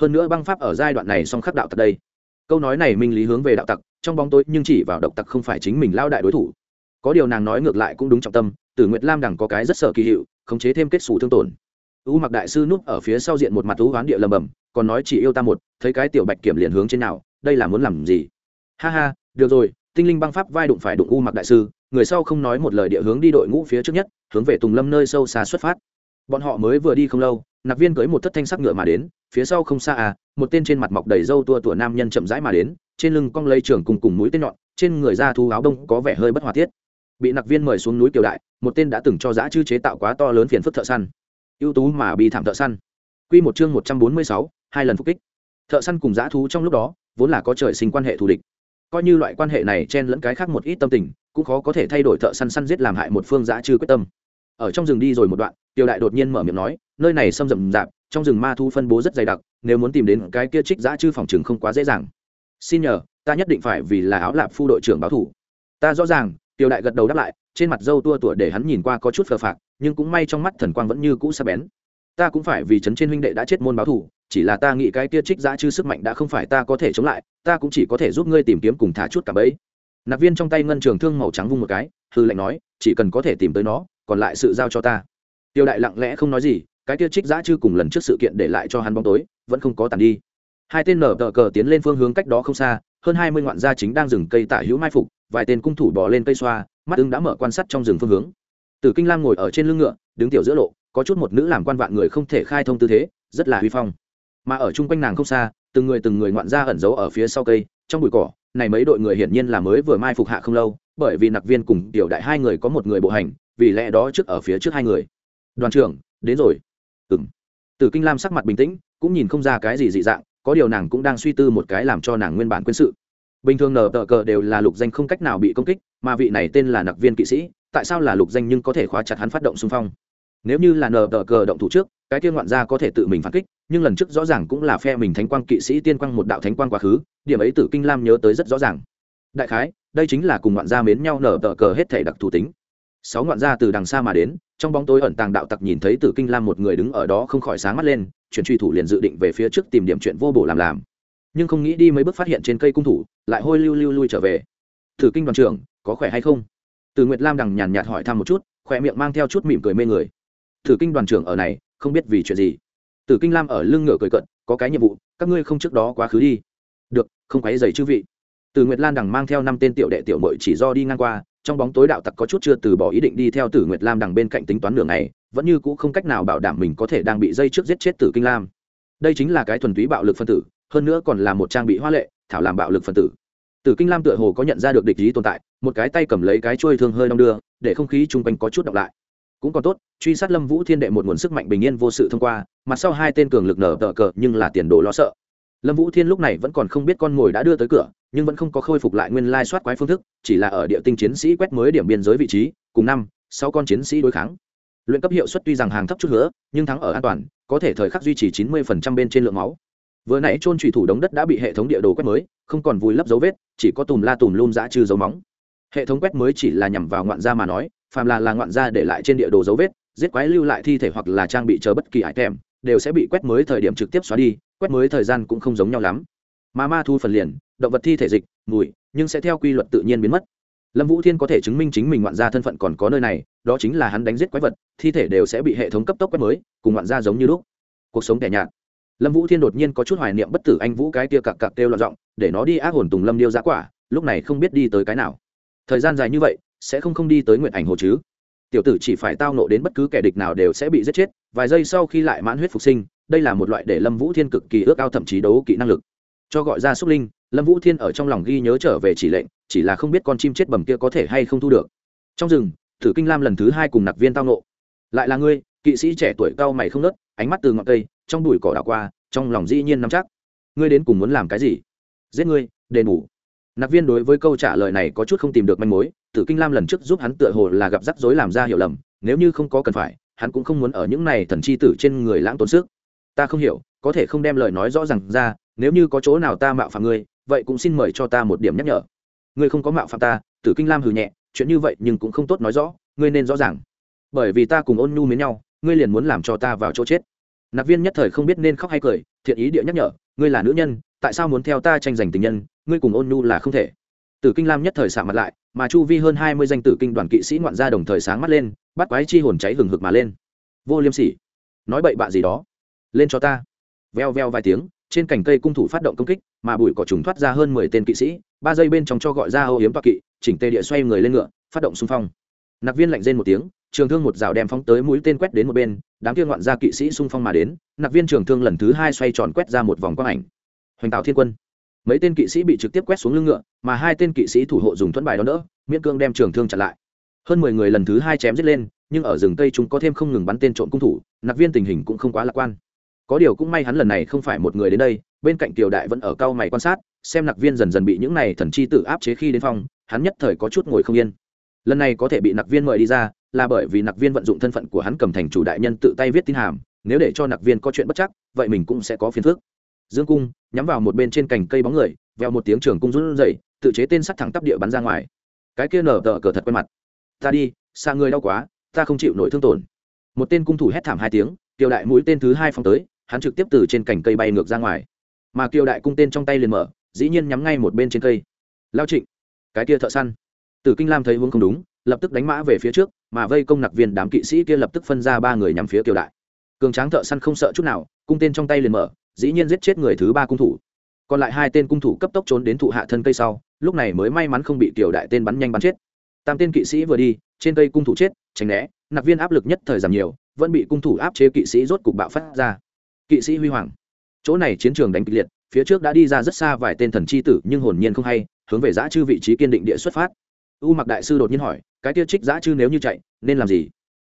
Speaker 1: hơn nữa băng pháp ở giai đoạn này song khắc đạo tặc đây. Câu nói này minh lý hướng về đạo tặc, trong bóng tối nhưng chỉ vào độc tặc không phải chính mình lao đại đối thủ. Có điều nàng nói ngược lại cũng đúng trọng tâm, tử nguyệt lam đằng có cái rất sợ kỳ hiệu, khống chế thêm kết xù thương tổn. U mặc đại sư núp ở phía sau diện một mặt u hoán địa lầm bầm, còn nói chỉ yêu ta một, thấy cái tiểu bạch kiểm liền hướng trên nào, đây là muốn làm gì? Ha ha, được rồi, tinh linh băng pháp vai đụng phải đụng u mặc đại sư, người sau không nói một lời địa hướng đi đội ngũ phía trước nhất, hướng về tùng lâm nơi sâu xa xuất phát. Bọn họ mới vừa đi không lâu nạp viên cưới một thất thanh sắc ngựa mà đến, phía sau không xa à một tên trên mặt mọc đầy râu tua tủa nam nhân chậm rãi mà đến, trên lưng cong lây trường cùng cùng mũi tên nhọn, trên người da thu áo đông có vẻ hơi bất hòa thiết. Bị nạp viên mời xuống núi kiều đại, một tên đã từng cho giã chư chế tạo quá to lớn phiền phức thợ săn. Ưu tú mà bị thảm thợ săn. Quy một chương một trăm bốn mươi sáu, hai lần phục kích. Thợ săn cùng giã thú trong lúc đó, vốn là có trời sinh quan hệ thù địch. Coi như loại quan hệ này chen lẫn cái khác một ít tâm tình, cũng khó có thể thay đổi thợ săn săn giết làm hại một phương giã chư quyết tâm. Ở trong rừng đi rồi một đoạn tiêu đại đột nhiên mở miệng nói nơi này xâm rậm rạp, trong rừng ma thu phân bố rất dày đặc, nếu muốn tìm đến cái kia trích giã chư phòng chừng không quá dễ dàng. Xin nhờ, ta nhất định phải vì là áo lạp phu đội trưởng báo thủ. Ta rõ ràng, tiêu đại gật đầu đáp lại, trên mặt dâu tua tủa để hắn nhìn qua có chút phờ phạc, nhưng cũng may trong mắt thần quang vẫn như cũ sắc bén. Ta cũng phải vì trấn trên huynh đệ đã chết môn báo thủ, chỉ là ta nghĩ cái kia trích giã chư sức mạnh đã không phải ta có thể chống lại, ta cũng chỉ có thể giúp ngươi tìm kiếm cùng thả chút cả bẫy. Nạp viên trong tay ngân trường thương màu trắng vung một cái, hư lệnh nói, chỉ cần có thể tìm tới nó, còn lại sự giao cho ta. Tiêu đại lặng lẽ không nói gì cái kia trích giã chư cùng lần trước sự kiện để lại cho hắn bóng tối, vẫn không có tàn đi. Hai tên nở tờ cờ tiến lên phương hướng cách đó không xa, hơn hai mươi ngoạn gia chính đang dừng cây tả hữu mai phục, vài tên cung thủ bỏ lên cây xoa, mắt ưng đã mở quan sát trong rừng phương hướng. Tử kinh lam ngồi ở trên lưng ngựa, đứng tiểu giữa lộ, có chút một nữ làm quan vạn người không thể khai thông tư thế, rất là huy phong. Mà ở chung quanh nàng không xa, từng người từng người ngoạn gia ẩn giấu ở phía sau cây, trong bụi cỏ, này mấy đội người hiển nhiên là mới vừa mai phục hạ không lâu, bởi vì nặc viên cùng tiểu đại hai người có một người bộ hành, vì lẽ đó trước ở phía trước hai người. Đoàn trưởng, đến rồi ừng tử kinh lam sắc mặt bình tĩnh, cũng nhìn không ra cái gì dị dạng, có điều nàng cũng đang suy tư một cái làm cho nàng nguyên bản quân sự. Bình thường nở tờ cờ đều là lục danh không cách nào bị công kích, mà vị này tên là nặc viên kỵ sĩ, tại sao là lục danh nhưng có thể khóa chặt hắn phát động xung phong? Nếu như là nở tờ cờ động thủ trước, cái kia ngoạn gia có thể tự mình phản kích, nhưng lần trước rõ ràng cũng là phe mình thánh quang kỵ sĩ tiên quang một đạo thánh quang quá khứ, điểm ấy tử kinh lam nhớ tới rất rõ ràng. Đại khái, đây chính là cùng ngoạn gia mến nhau nở tờ cờ hết thể đặc thù tính. Sáu ngoạn gia từ đằng xa mà đến trong bóng tối ẩn tàng đạo tặc nhìn thấy tử kinh lam một người đứng ở đó không khỏi sáng mắt lên, chuyển truy thủ liền dự định về phía trước tìm điểm chuyện vô bổ làm làm. Nhưng không nghĩ đi mấy bước phát hiện trên cây cung thủ, lại hôi lưu lưu lui trở về. Tử kinh đoàn trưởng, có khỏe hay không? Từ nguyệt lam đằng nhàn nhạt hỏi thăm một chút, khỏe miệng mang theo chút mỉm cười mê người. Tử kinh đoàn trưởng ở này, không biết vì chuyện gì. Tử kinh lam ở lưng ngựa cười cận có cái nhiệm vụ, các ngươi không trước đó quá khứ đi. Được, không quấy dày chư vị. Từ nguyệt lan đằng mang theo năm tên tiểu đệ tiểu mội chỉ do đi ngang qua trong bóng tối đạo tặc có chút chưa từ bỏ ý định đi theo tử nguyệt lam đằng bên cạnh tính toán đường này vẫn như cũ không cách nào bảo đảm mình có thể đang bị dây trước giết chết tử kinh lam. Đây chính là cái thuần túy bạo lực phân tử, hơn nữa còn là một trang bị hoa lệ, thảo làm bạo lực phân tử. Tử kinh lam tựa hồ có nhận ra được địch ý tồn tại, một cái tay cầm lấy cái chuôi thương hơi đong đưa, để không khí chung quanh có chút đọc lại. Cũng còn tốt, truy sát lâm vũ thiên đệ một nguồn sức mạnh bình yên vô sự thông qua, mặt sau hai tên cường lực nở tờ cờ, nhưng là tiền đồ lo sợ lâm vũ thiên lúc này vẫn còn không biết con mồi đã đưa tới cửa, nhưng vẫn không có khôi phục lại nguyên lai soát quái phương thức, chỉ là ở địa tinh chiến sĩ quét mới điểm biên giới vị trí, cùng năm, sáu con chiến sĩ đối kháng. Luyện cấp hiệu suất tuy rằng hàng thấp chút nữa, nhưng thắng ở an toàn, có thể thời khắc duy trì chín mươi bên trên lượng máu. Vừa nãy trôn trụy thủ đống đất đã bị hệ thống địa đồ quét mới, không còn vùi lấp dấu vết, chỉ có tùm la tùm lum dã trừ dấu móng. Hệ thống quét mới chỉ là nhằm vào ngoạn gia mà nói, phàm là là ngoạn gia để lại trên địa đồ dấu vết, giết quái lưu lại thi thể hoặc là trang bị chờ bất kỳ item, đều sẽ bị quét mới thời điểm trực tiếp xóa đi quét mới thời gian cũng không giống nhau lắm. Mà ma thu phần liền, động vật thi thể dịch, mùi, nhưng sẽ theo quy luật tự nhiên biến mất. Lâm vũ thiên có thể chứng minh chính mình ngoạn gia thân phận còn có nơi này, đó chính là hắn đánh giết quái vật, thi thể đều sẽ bị hệ thống cấp tốc quét mới, cùng ngoạn gia giống như lúc. Cuộc sống tẻ nhạt. Lâm vũ thiên đột nhiên có chút hoài niệm bất tử anh vũ cái tia cặc cặc kêu loạn giọng, để nó đi ác hồn tùng lâm điêu giá quả, lúc này không biết đi tới cái nào. Thời gian dài như vậy, sẽ không không đi tới nguyện ảnh hồ chứ? Tiểu tử chỉ phải tao nộ đến bất cứ kẻ địch nào đều sẽ bị giết chết, vài giây sau khi lại mãn huyết phục sinh đây là một loại để lâm vũ thiên cực kỳ ước ao thậm chí đấu kỹ năng lực. Cho gọi ra xúc linh, lâm vũ thiên ở trong lòng ghi nhớ trở về chỉ lệnh, chỉ là không biết con chim chết bầm kia có thể hay không thu được. Trong rừng, thử kinh lam lần thứ hai cùng nặc viên tao nộ lại là ngươi, kỵ sĩ trẻ tuổi cao mày không nớt ánh mắt từ ngọn cây, trong bụi cỏ đảo qua, trong lòng dĩ nhiên nắm chắc. Ngươi đến cùng muốn làm cái gì? Giết ngươi, đền bù. Nặc viên đối với câu trả lời này có chút không tìm được manh mối tử kinh lam lần trước giúp hắn tựa hồ là gặp rắc rối làm ra hiểu lầm, nếu như không có cần phải, hắn cũng không muốn ở những này thần chi tử trên người lãng tốn sức ta không hiểu, có thể không đem lời nói rõ r à n g ra, nếu như có chỗ nào ta mạo phạm ngươi, vậy cũng xin mời cho ta một điểm nhắc nhở. Ngươi không có mạo phạm ta, tử kinh lam hừ nhẹ, chuyện như vậy nhưng cũng không tốt nói rõ, ngươi nên rõ ràng. Bởi vì ta cùng ôn nhu mến nhau, ngươi liền muốn làm cho ta vào chỗ chết. Nạp viên nhất thời không biết nên khóc hay cười, thiện ý địa nhắc nhở, ngươi là nữ nhân, tại sao muốn theo ta tranh giành tình nhân, ngươi cùng ôn nhu là không thể. Tử kinh lam nhất thời xả mặt lại, mà chu vi hơn hai mươi danh tử kinh đoàn kỵ sĩ ngoạn gia đồng thời sáng mắt lên, bắt quái chi hồn cháy hừng hực mà lên. Vô liêm sỉ. Nói bậy bạ gì đó lên cho ta. Veo veo vài tiếng, trên cành cây cung thủ phát động công kích, mà bụi cỏ trùng thoát ra hơn mười tên kỵ sĩ, ba giây bên trong cho gọi ra âu yếm toa kỵ, chỉnh tê địa xoay người lên ngựa, phát động xung phong. Nạc viên lạnh rên một tiếng, trường thương một rào đem phóng tới mũi tên quét đến một bên, đám kia ngoạn ra kỵ sĩ xung phong mà đến nạc viên trường thương lần thứ hai xoay tròn quét ra một vòng quang ảnh. Hoành tạo thiên quân. Mấy tên kỵ sĩ bị trực tiếp quét xuống lưng ngựa, mà hai tên kỵ sĩ thủ hộ dùng thuẫn bài đó đỡ, miễn cương đem trường thương chặn lại. Hơn mười người lần thứ hai chém giết lên, nhưng ở rừng cây chúng có thêm không ngừng bắn tên trộm cung thủ nạc viên tình hình cũng không quá lạc quan có điều cũng may hắn lần này không phải một người đến đây, bên cạnh tiểu đại vẫn ở cao mày quan sát, xem nặc viên dần dần bị những này thần chi tự áp chế khi đến phòng, hắn nhất thời có chút ngồi không yên. Lần này có thể bị nặc viên mời đi ra, là bởi vì nặc viên vận dụng thân phận của hắn cầm thành chủ đại nhân tự tay viết tin hàm, nếu để cho nặc viên có chuyện bất chắc, vậy mình cũng sẽ có phiền phức. Dương cung nhắm vào một bên trên cành cây bóng người, veo một tiếng trường cung run dậy tự chế tên sắt thẳng tắp địa bắn ra ngoài. Cái kia nở tờ cờ thật quen mặt. Ta đi, xa người đau quá, ta không chịu nổi thương tổn. Một tên cung thủ hét thảm hai tiếng kiều đại mũi tên thứ hai phóng tới, hắn trực tiếp từ trên cành cây bay ngược ra ngoài. Mà kiều đại cung tên trong tay liền mở, dĩ nhiên nhắm ngay một bên trên cây. Lao trịnh, cái kia thợ săn. Tử kinh lam thấy hướng không đúng, lập tức đánh mã về phía trước, mà vây công nặc viên đám kỵ sĩ kia lập tức phân ra ba người nhằm phía kiều đại. Cường tráng thợ săn không sợ chút nào, cung tên trong tay liền mở, dĩ nhiên giết chết người thứ ba cung thủ. Còn lại hai tên cung thủ cấp tốc trốn đến thụ hạ thân cây sau, lúc này mới may mắn không bị kiều đại tên bắn nhanh bắn chết. Tam tên kỵ sĩ vừa đi, trên cây cung thủ chết, tránh né nặc viên áp lực nhất thời giảm nhiều, vẫn bị cung thủ áp chế kỵ sĩ rốt cục bạo phát ra. Kỵ sĩ huy hoàng. Chỗ này chiến trường đánh kịch liệt, phía trước đã đi ra rất xa vài tên thần chi tử, nhưng hồn nhiên không hay, hướng về giã chư vị trí kiên định địa xuất phát. U mặc đại sư đột nhiên hỏi, cái kia trích giã chư nếu như chạy, nên làm gì?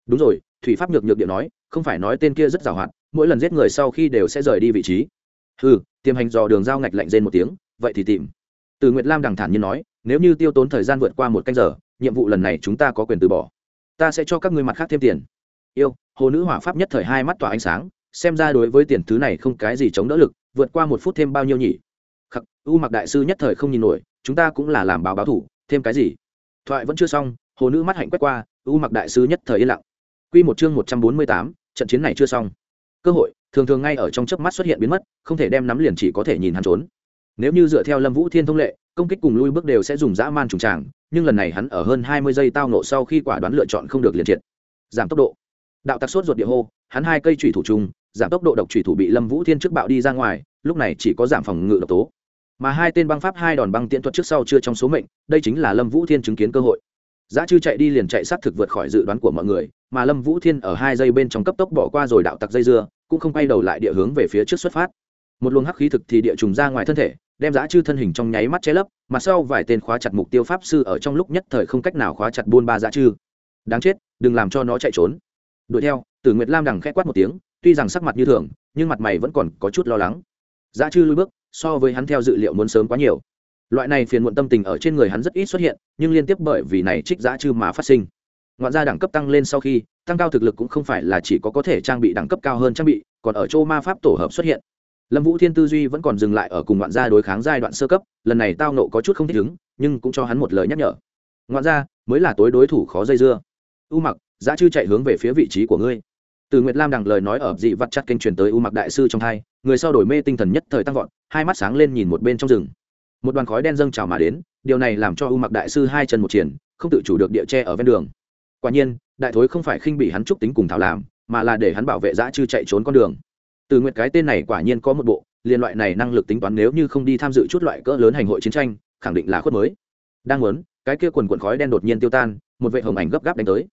Speaker 1: Đúng rồi, thủy pháp nhược nhược địa nói, không phải nói tên kia rất giàu hạn, mỗi lần giết người sau khi đều sẽ rời đi vị trí. Ừ tiềm hành dò đường giao ngạch lạnh rên một tiếng, vậy thì tìm. Từ nguyệt lam đằng thản nhiên nói, nếu như tiêu tốn thời gian vượt qua một canh giờ, nhiệm vụ lần này chúng ta có quyền từ bỏ ta sẽ cho các ngươi mặt khác thêm tiền. Yêu, hồ nữ hỏa pháp nhất thời hai mắt tỏa ánh sáng, xem ra đối với tiền thứ này không cái gì chống đỡ lực, vượt qua một phút thêm bao nhiêu nhỉ? Khắc, u mặc đại sư nhất thời không nhìn nổi, chúng ta cũng là làm báo báo thủ, thêm cái gì? Thoại vẫn chưa xong, hồ nữ mắt hạnh quét qua, u mặc đại sư nhất thời yên lặng. Q một chương một trăm bốn mươi tám, trận chiến này chưa xong. Cơ hội, thường thường ngay ở trong chớp mắt xuất hiện biến mất, không thể đem nắm liền chỉ có thể nhìn hắn trốn. Nếu như dựa theo lâm vũ thiên thông lệ công kích cùng lui bước đều sẽ dùng dã man trùng tràng, nhưng lần này hắn ở hơn hai mươi giây tao nộ sau khi quả đoán lựa chọn không được liền triệt. Giảm tốc độ. Đạo tặc sốt ruột địa hô, hắn hai cây thủy thủ chung giảm tốc độ độc thủy thủ bị lâm vũ thiên trước bạo đi ra ngoài, lúc này chỉ có giảm phòng ngự độc tố. Mà hai tên băng pháp, hai đòn băng tiễn thuật trước sau chưa trong số mệnh, đây chính là lâm vũ thiên chứng kiến cơ hội. Giá chư chạy đi liền chạy sát thực vượt khỏi dự đoán của mọi người, mà lâm vũ thiên ở hai giây bên trong cấp tốc bỏ qua rồi đạo tặc dây dưa, cũng không quay đầu lại địa hướng về phía trước xuất phát. Một luồng hắc khí thực thì địa trùng ra ngoài thân thể đem giá chư thân hình trong nháy mắt che lấp, mà sau vài tên khóa chặt mục tiêu pháp sư ở trong lúc nhất thời không cách nào khóa chặt buôn ba giá chư. Đáng chết, đừng làm cho nó chạy trốn. Đuổi theo, tử nguyệt lam đằng khẽ quát một tiếng, tuy rằng sắc mặt như thường, nhưng mặt mày vẫn còn có chút lo lắng. Giá chư lui bước, so với hắn theo dự liệu muốn sớm quá nhiều. Loại này phiền muộn tâm tình ở trên người hắn rất ít xuất hiện, nhưng liên tiếp bởi vì này trích giá chư mà phát sinh. Ngoạn gia đẳng cấp tăng lên sau khi, tăng cao thực lực cũng không phải là chỉ có có thể trang bị đẳng cấp cao hơn trang bị, còn ở châu ma pháp tổ hợp xuất hiện lâm vũ thiên tư duy vẫn còn dừng lại ở cùng ngoạn gia đối kháng giai đoạn sơ cấp, lần này tao nộ có chút không thích ứng, nhưng cũng cho hắn một lời nhắc nhở. Ngoạn gia, mới là tối đối thủ khó dây dưa. U mặc giá chư chạy hướng về phía vị trí của ngươi. Từ nguyệt lam đằng lời nói ở dị vặt chặt kênh truyền tới u mặc đại sư trong hai người sau đổi mê tinh thần nhất thời tăng vọt, hai mắt sáng lên nhìn một bên trong rừng. Một đoàn khói đen dâng trào mà đến, điều này làm cho u mặc đại sư hai chân một triển, không tự chủ được địa tre ở ven đường. Quả nhiên, đại thối không phải khinh bị hắn trúc tính cùng thảo làm, mà là để hắn bảo vệ dã chư chạy trốn con đường từ nguyệt cái tên này quả nhiên có một bộ liên loại này năng lực tính toán nếu như không đi tham dự chút loại cỡ lớn hành hội chiến tranh, khẳng định là khuất mới. Đang muốn, cái kia quần quần khói đen đột nhiên tiêu tan, một vệ hồng ảnh gấp gáp đánh tới.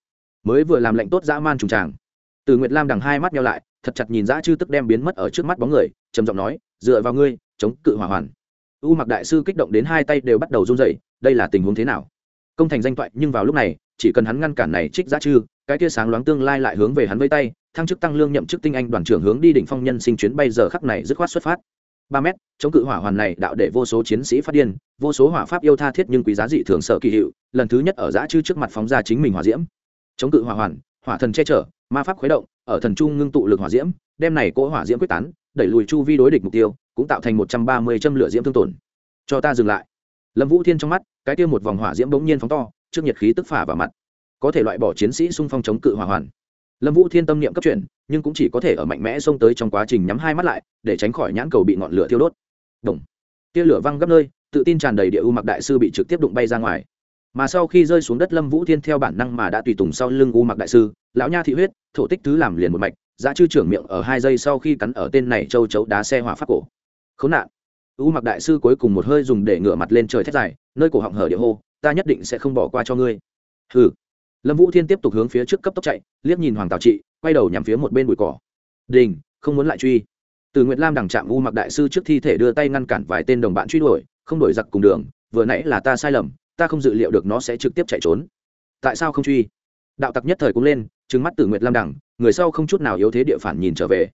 Speaker 1: Mới vừa làm lệnh tốt dã man trùng tràng. Từ nguyệt lam đằng hai mắt nhau lại, thật chặt nhìn dã chư tức đem biến mất ở trước mắt bóng người, trầm giọng nói, dựa vào ngươi, chống cự hỏa hoàn. U mặc đại sư kích động đến hai tay đều bắt đầu run rẩy, đây là tình huống thế nào? Công thành danh thoại, nhưng vào lúc này, chỉ cần hắn ngăn cản này trích dã chư, cái kia sáng loáng tương lai lại hướng về hắn vây tay thăng chức tăng lương nhậm chức tinh anh đoàn trưởng hướng đi đỉnh phong nhân sinh chuyến bay giờ khắc này dứt khoát xuất phát. Ba mét, chống cự hỏa hoàn này đạo để vô số chiến sĩ phát điên, vô số hỏa pháp yêu tha thiết nhưng quý giá dị thường sợ kỳ hiệu, lần thứ nhất ở dã chư trước mặt phóng ra chính mình hỏa diễm. Chống cự hỏa hoàn, hỏa thần che chở, ma pháp khuấy động, ở thần trung ngưng tụ lực hỏa diễm, đem này cỗ hỏa diễm quyết tán, đẩy lùi chu vi đối địch mục tiêu, cũng tạo thành một trăm ba mươi châm lửa diễm thương tổn. Cho ta dừng lại. Lâm vũ thiên trong mắt, cái kia một vòng hỏa diễm bỗng nhiên phóng to, trước nhiệt khí tức phả vào mặt. Có thể loại bỏ chiến sĩ xung phong chống cự hỏa hoàn lâm vũ thiên tâm niệm cấp chuyển, nhưng cũng chỉ có thể ở mạnh mẽ xông tới trong quá trình nhắm hai mắt lại, để tránh khỏi nhãn cầu bị ngọn lửa thiêu đốt. Đồng. tia lửa văng gấp nơi, tự tin tràn đầy địa u mặc đại sư bị trực tiếp đụng bay ra ngoài. Mà sau khi rơi xuống đất, lâm vũ thiên theo bản năng mà đã tùy tùng sau lưng u mặc đại sư, lão nha thị huyết, thổ tích thứ làm liền một mạch, giá chư trưởng miệng ở hai giây sau khi cắn ở tên này châu chấu đá xe hỏa phát cổ. Khốn nạn. U mặc đại sư cuối cùng một hơi dùng để ngửa mặt lên trời thét dài, nơi cổ họng hở địa hô, ta nhất định sẽ không bỏ qua cho ngươi. Hừ lâm vũ thiên tiếp tục hướng phía trước cấp tốc chạy, liếc nhìn hoàng tào trị, quay đầu nhằm phía một bên bụi cỏ. Đình, không muốn lại truy. Từ nguyệt lam đằng trạm u mặc đại sư trước thi thể đưa tay ngăn cản vài tên đồng bạn truy đuổi, không đổi giặc cùng đường, vừa nãy là ta sai lầm, ta không dự liệu được nó sẽ trực tiếp chạy trốn. Tại sao không truy? Đạo tặc nhất thời cũng lên, trừng mắt từ nguyệt lam đằng, người sau không chút nào yếu thế địa phản nhìn trở về.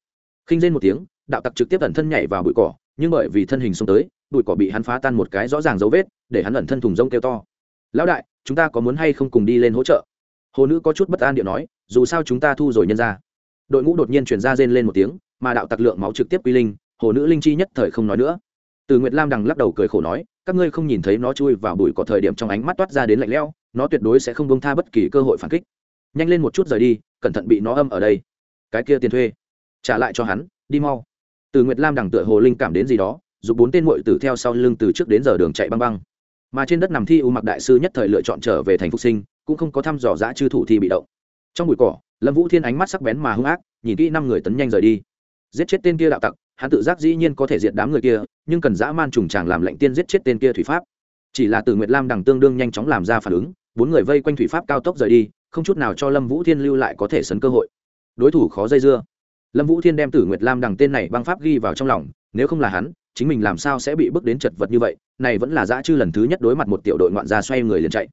Speaker 1: Khinh lên một tiếng, đạo tặc trực tiếp ẩn thân nhảy vào bụi cỏ, nhưng bởi vì thân hình xông tới, bụi cỏ bị hắn phá tan một cái rõ ràng dấu vết, để hắn ẩn thân thùng rông kêu to. Lão đại, chúng ta có muốn hay không cùng đi lên hỗ trợ? Hồ nữ có chút bất an điệu nói, dù sao chúng ta thu rồi nhân ra. Đội ngũ đột nhiên chuyển ra rên lên một tiếng, mà đạo tặc lượng máu trực tiếp quy linh, hồ nữ linh chi nhất thời không nói nữa. Từ nguyệt lam đằng lắc đầu cười khổ nói, các ngươi không nhìn thấy nó chui vào bụi có thời điểm trong ánh mắt toát ra đến lạnh lẽo, nó tuyệt đối sẽ không bông tha bất kỳ cơ hội phản kích. Nhanh lên một chút rời đi, cẩn thận bị nó âm ở đây. Cái kia tiền thuê. Trả lại cho hắn, đi mau. Từ nguyệt lam đằng tựa hồ linh cảm đến gì đó dù bốn tên muội tử theo sau lưng từ trước đến giờ đường chạy băng băng. Mà trên đất nằm thi u mặc đại sư nhất thời lựa chọn trở về thành phục sinh cũng không có thăm dò dã chư thủ thi bị động. Trong bụi cỏ, lâm vũ thiên ánh mắt sắc bén mà hung ác, nhìn kỹ năm người tấn nhanh rời đi. Giết chết tên kia đạo tặc, hắn tự giác dĩ nhiên có thể diệt đám người kia, nhưng cần dã man trùng tràng làm lệnh tiên giết chết tên kia thủy pháp. Chỉ là từ nguyệt lam đằng tương đương nhanh chóng làm ra phản ứng, bốn người vây quanh thủy pháp cao tốc rời đi, không chút nào cho lâm vũ thiên lưu lại có thể sấn cơ hội. Đối thủ khó dây dưa. Lâm vũ thiên đem tử nguyệt lam đằng tên này băng pháp ghi vào trong lòng, nếu không là hắn, chính mình làm sao sẽ bị bước đến chật vật như vậy, này vẫn là dã chư lần thứ nhất đối mặt một tiểu đội ngoạn gia xoay người liền chạy.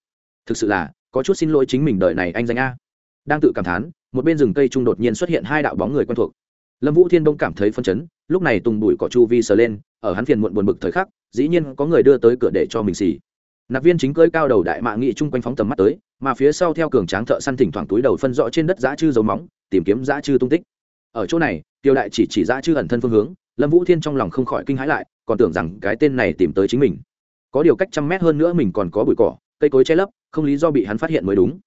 Speaker 1: Thực sự là có chút xin lỗi chính mình đời này anh danh a. Đang tự cảm thán, một bên rừng cây trung đột nhiên xuất hiện hai đạo bóng người quen thuộc. Lâm vũ thiên đông cảm thấy phân chấn, lúc này tùng bụi cỏ chu vi sờ lên, ở hắn phiền muộn buồn bực thời khắc, dĩ nhiên có người đưa tới cửa để cho mình xì. Nạp viên chính cơi cao đầu đại mạ nghị chung quanh phóng tầm mắt tới, mà phía sau theo cường tráng thợ săn thỉnh thoảng túi đầu phân rõ trên đất dã chư dấu móng, tìm kiếm dã chư tung tích. Ở chỗ này, tiêu đại chỉ chỉ dã chư ẩn thân phương hướng, lâm vũ thiên trong lòng không khỏi kinh hãi lại, còn tưởng rằng cái tên này tìm tới chính mình. Có điều cách trăm mét hơn nữa mình còn có bụi cỏ cây cối che lấp, không lý do bị hắn phát hiện mới đúng.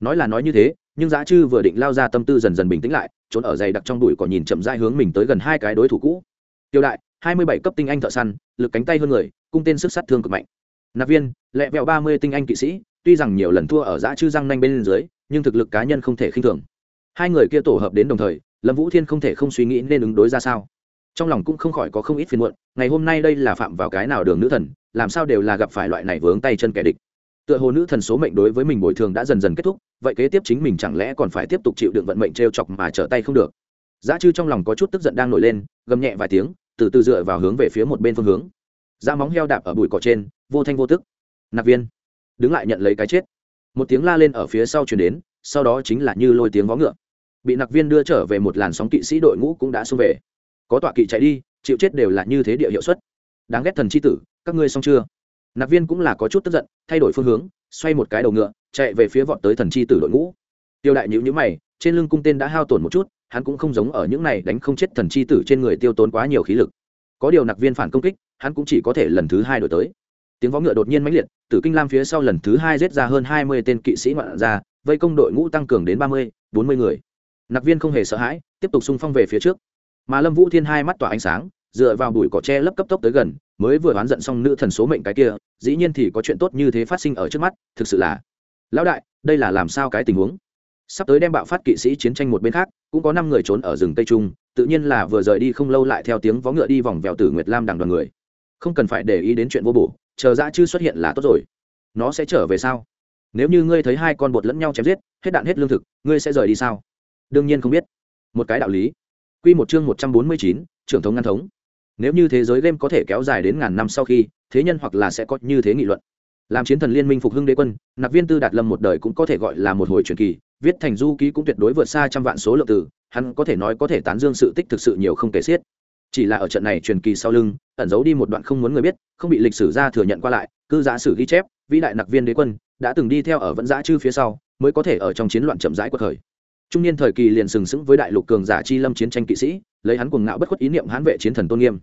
Speaker 1: Nói là nói như thế, nhưng giá chư vừa định lao ra tâm tư dần dần bình tĩnh lại, trốn ở dày đặc trong bụi cỏ nhìn chậm dai hướng mình tới gần hai cái đối thủ cũ. Tiêu đại, hai mươi bảy cấp tinh anh thợ săn, lực cánh tay hơn người, cung tên sức sát thương cực mạnh. Nạp viên, lẹ vẹo ba mươi tinh anh kỵ sĩ, tuy rằng nhiều lần thua ở giã chư răng nanh bên dưới, nhưng thực lực cá nhân không thể khinh thường. Hai người kia tổ hợp đến đồng thời, lâm vũ thiên không thể không suy nghĩ nên ứng đối ra sao. Trong lòng cũng không khỏi có không ít phiền muộn, ngày hôm nay đây là phạm vào cái nào đường nữ thần, làm sao đều là gặp phải loại này vướng tay chân kẻ địch tựa hồ nữ thần số mệnh đối với mình bồi thường đã dần dần kết thúc, vậy kế tiếp chính mình chẳng lẽ còn phải tiếp tục chịu đựng vận mệnh t r e o chọc mà trở tay không được? Giá chư trong lòng có chút tức giận đang nổi lên, gầm nhẹ vài tiếng, từ từ dựa vào hướng về phía một bên phương hướng. Da móng heo đạp ở bụi cỏ trên, vô thanh vô tức. Nạp viên, đứng lại nhận lấy cái chết. Một tiếng la lên ở phía sau chuyển đến, sau đó chính là như lôi tiếng vó ngựa. Bị nặc viên đưa trở về một làn sóng kỵ sĩ đội ngũ cũng đã xông về. Có tọa kỵ chạy đi, chịu chết đều là như thế địa hiệu suất. Đáng ghét thần c h i tử, các ngươi xong chưa? Nạp viên cũng là có chút tức giận, thay đổi phương hướng, xoay một cái đầu ngựa, chạy về phía vọt tới thần chi tử đội ngũ. Tiêu đại nhữ nhữ mày, trên lưng cung tên đã hao tổn một chút, hắn cũng không giống ở những này đánh không chết thần chi tử trên người tiêu tốn quá nhiều khí lực. Có điều nặc viên phản công kích, hắn cũng chỉ có thể lần thứ hai đổi tới. Tiếng võ ngựa đột nhiên mãnh liệt, tử kinh lam phía sau lần thứ hai giết ra hơn hai mươi tên kỵ sĩ ngoạn ra vây công đội ngũ tăng cường đến ba mươi, bốn mươi người. Nặc viên không hề sợ hãi, tiếp tục xung phong về phía trước. Mà lâm vũ thiên hai mắt tỏa ánh sáng dựa vào bụi cỏ tre lấp cấp tốc tới gần mới vừa oán giận xong nữ thần số mệnh cái kia dĩ nhiên thì có chuyện tốt như thế phát sinh ở trước mắt thực sự là. Lão đại đây là làm sao cái tình huống? Sắp tới đem bạo phát kỵ sĩ chiến tranh một bên khác cũng có năm người trốn ở rừng tây trung tự nhiên là vừa rời đi không lâu lại theo tiếng vó ngựa đi vòng vèo tử nguyệt lam đằng đoàn người. Không cần phải để ý đến chuyện vô bổ chờ dã chư xuất hiện là tốt rồi. Nó sẽ trở về sao? Nếu như ngươi thấy hai con bột lẫn nhau chém giết hết đạn hết lương thực ngươi sẽ rời đi sao? Đương nhiên không biết. Một cái đạo lý. Quy một chương một trăm bốn mươi chín, trưởng thống ngăn thống nếu như thế giới game có thể kéo dài đến ngàn năm sau khi, thế nhân hoặc là sẽ có như thế nghị luận. Làm chiến thần liên minh phục hưng đế quân, nạp viên tư đạt lâm một đời cũng có thể gọi là một hồi truyền kỳ, viết thành du ký cũng tuyệt đối vượt xa trăm vạn số lượng từ, hắn có thể nói có thể tán dương sự tích thực sự nhiều không kể xiết. Chỉ là ở trận này truyền kỳ sau lưng, ẩn giấu đi một đoạn không muốn người biết, không bị lịch sử ra thừa nhận qua lại, cư giả sử ghi chép, vĩ đại nặc viên đế quân đã từng đi theo ở vẫn giã chư phía sau, mới có thể ở trong chiến loạn chậm rãi quật khởi trung niên thời kỳ liền sừng sững với đại lục cường giả chi lâm chiến tranh kỵ sĩ, lấy hắn cuồng ngạo bất khuất ý niệm hãn vệ chiến thần tôn nghiêm.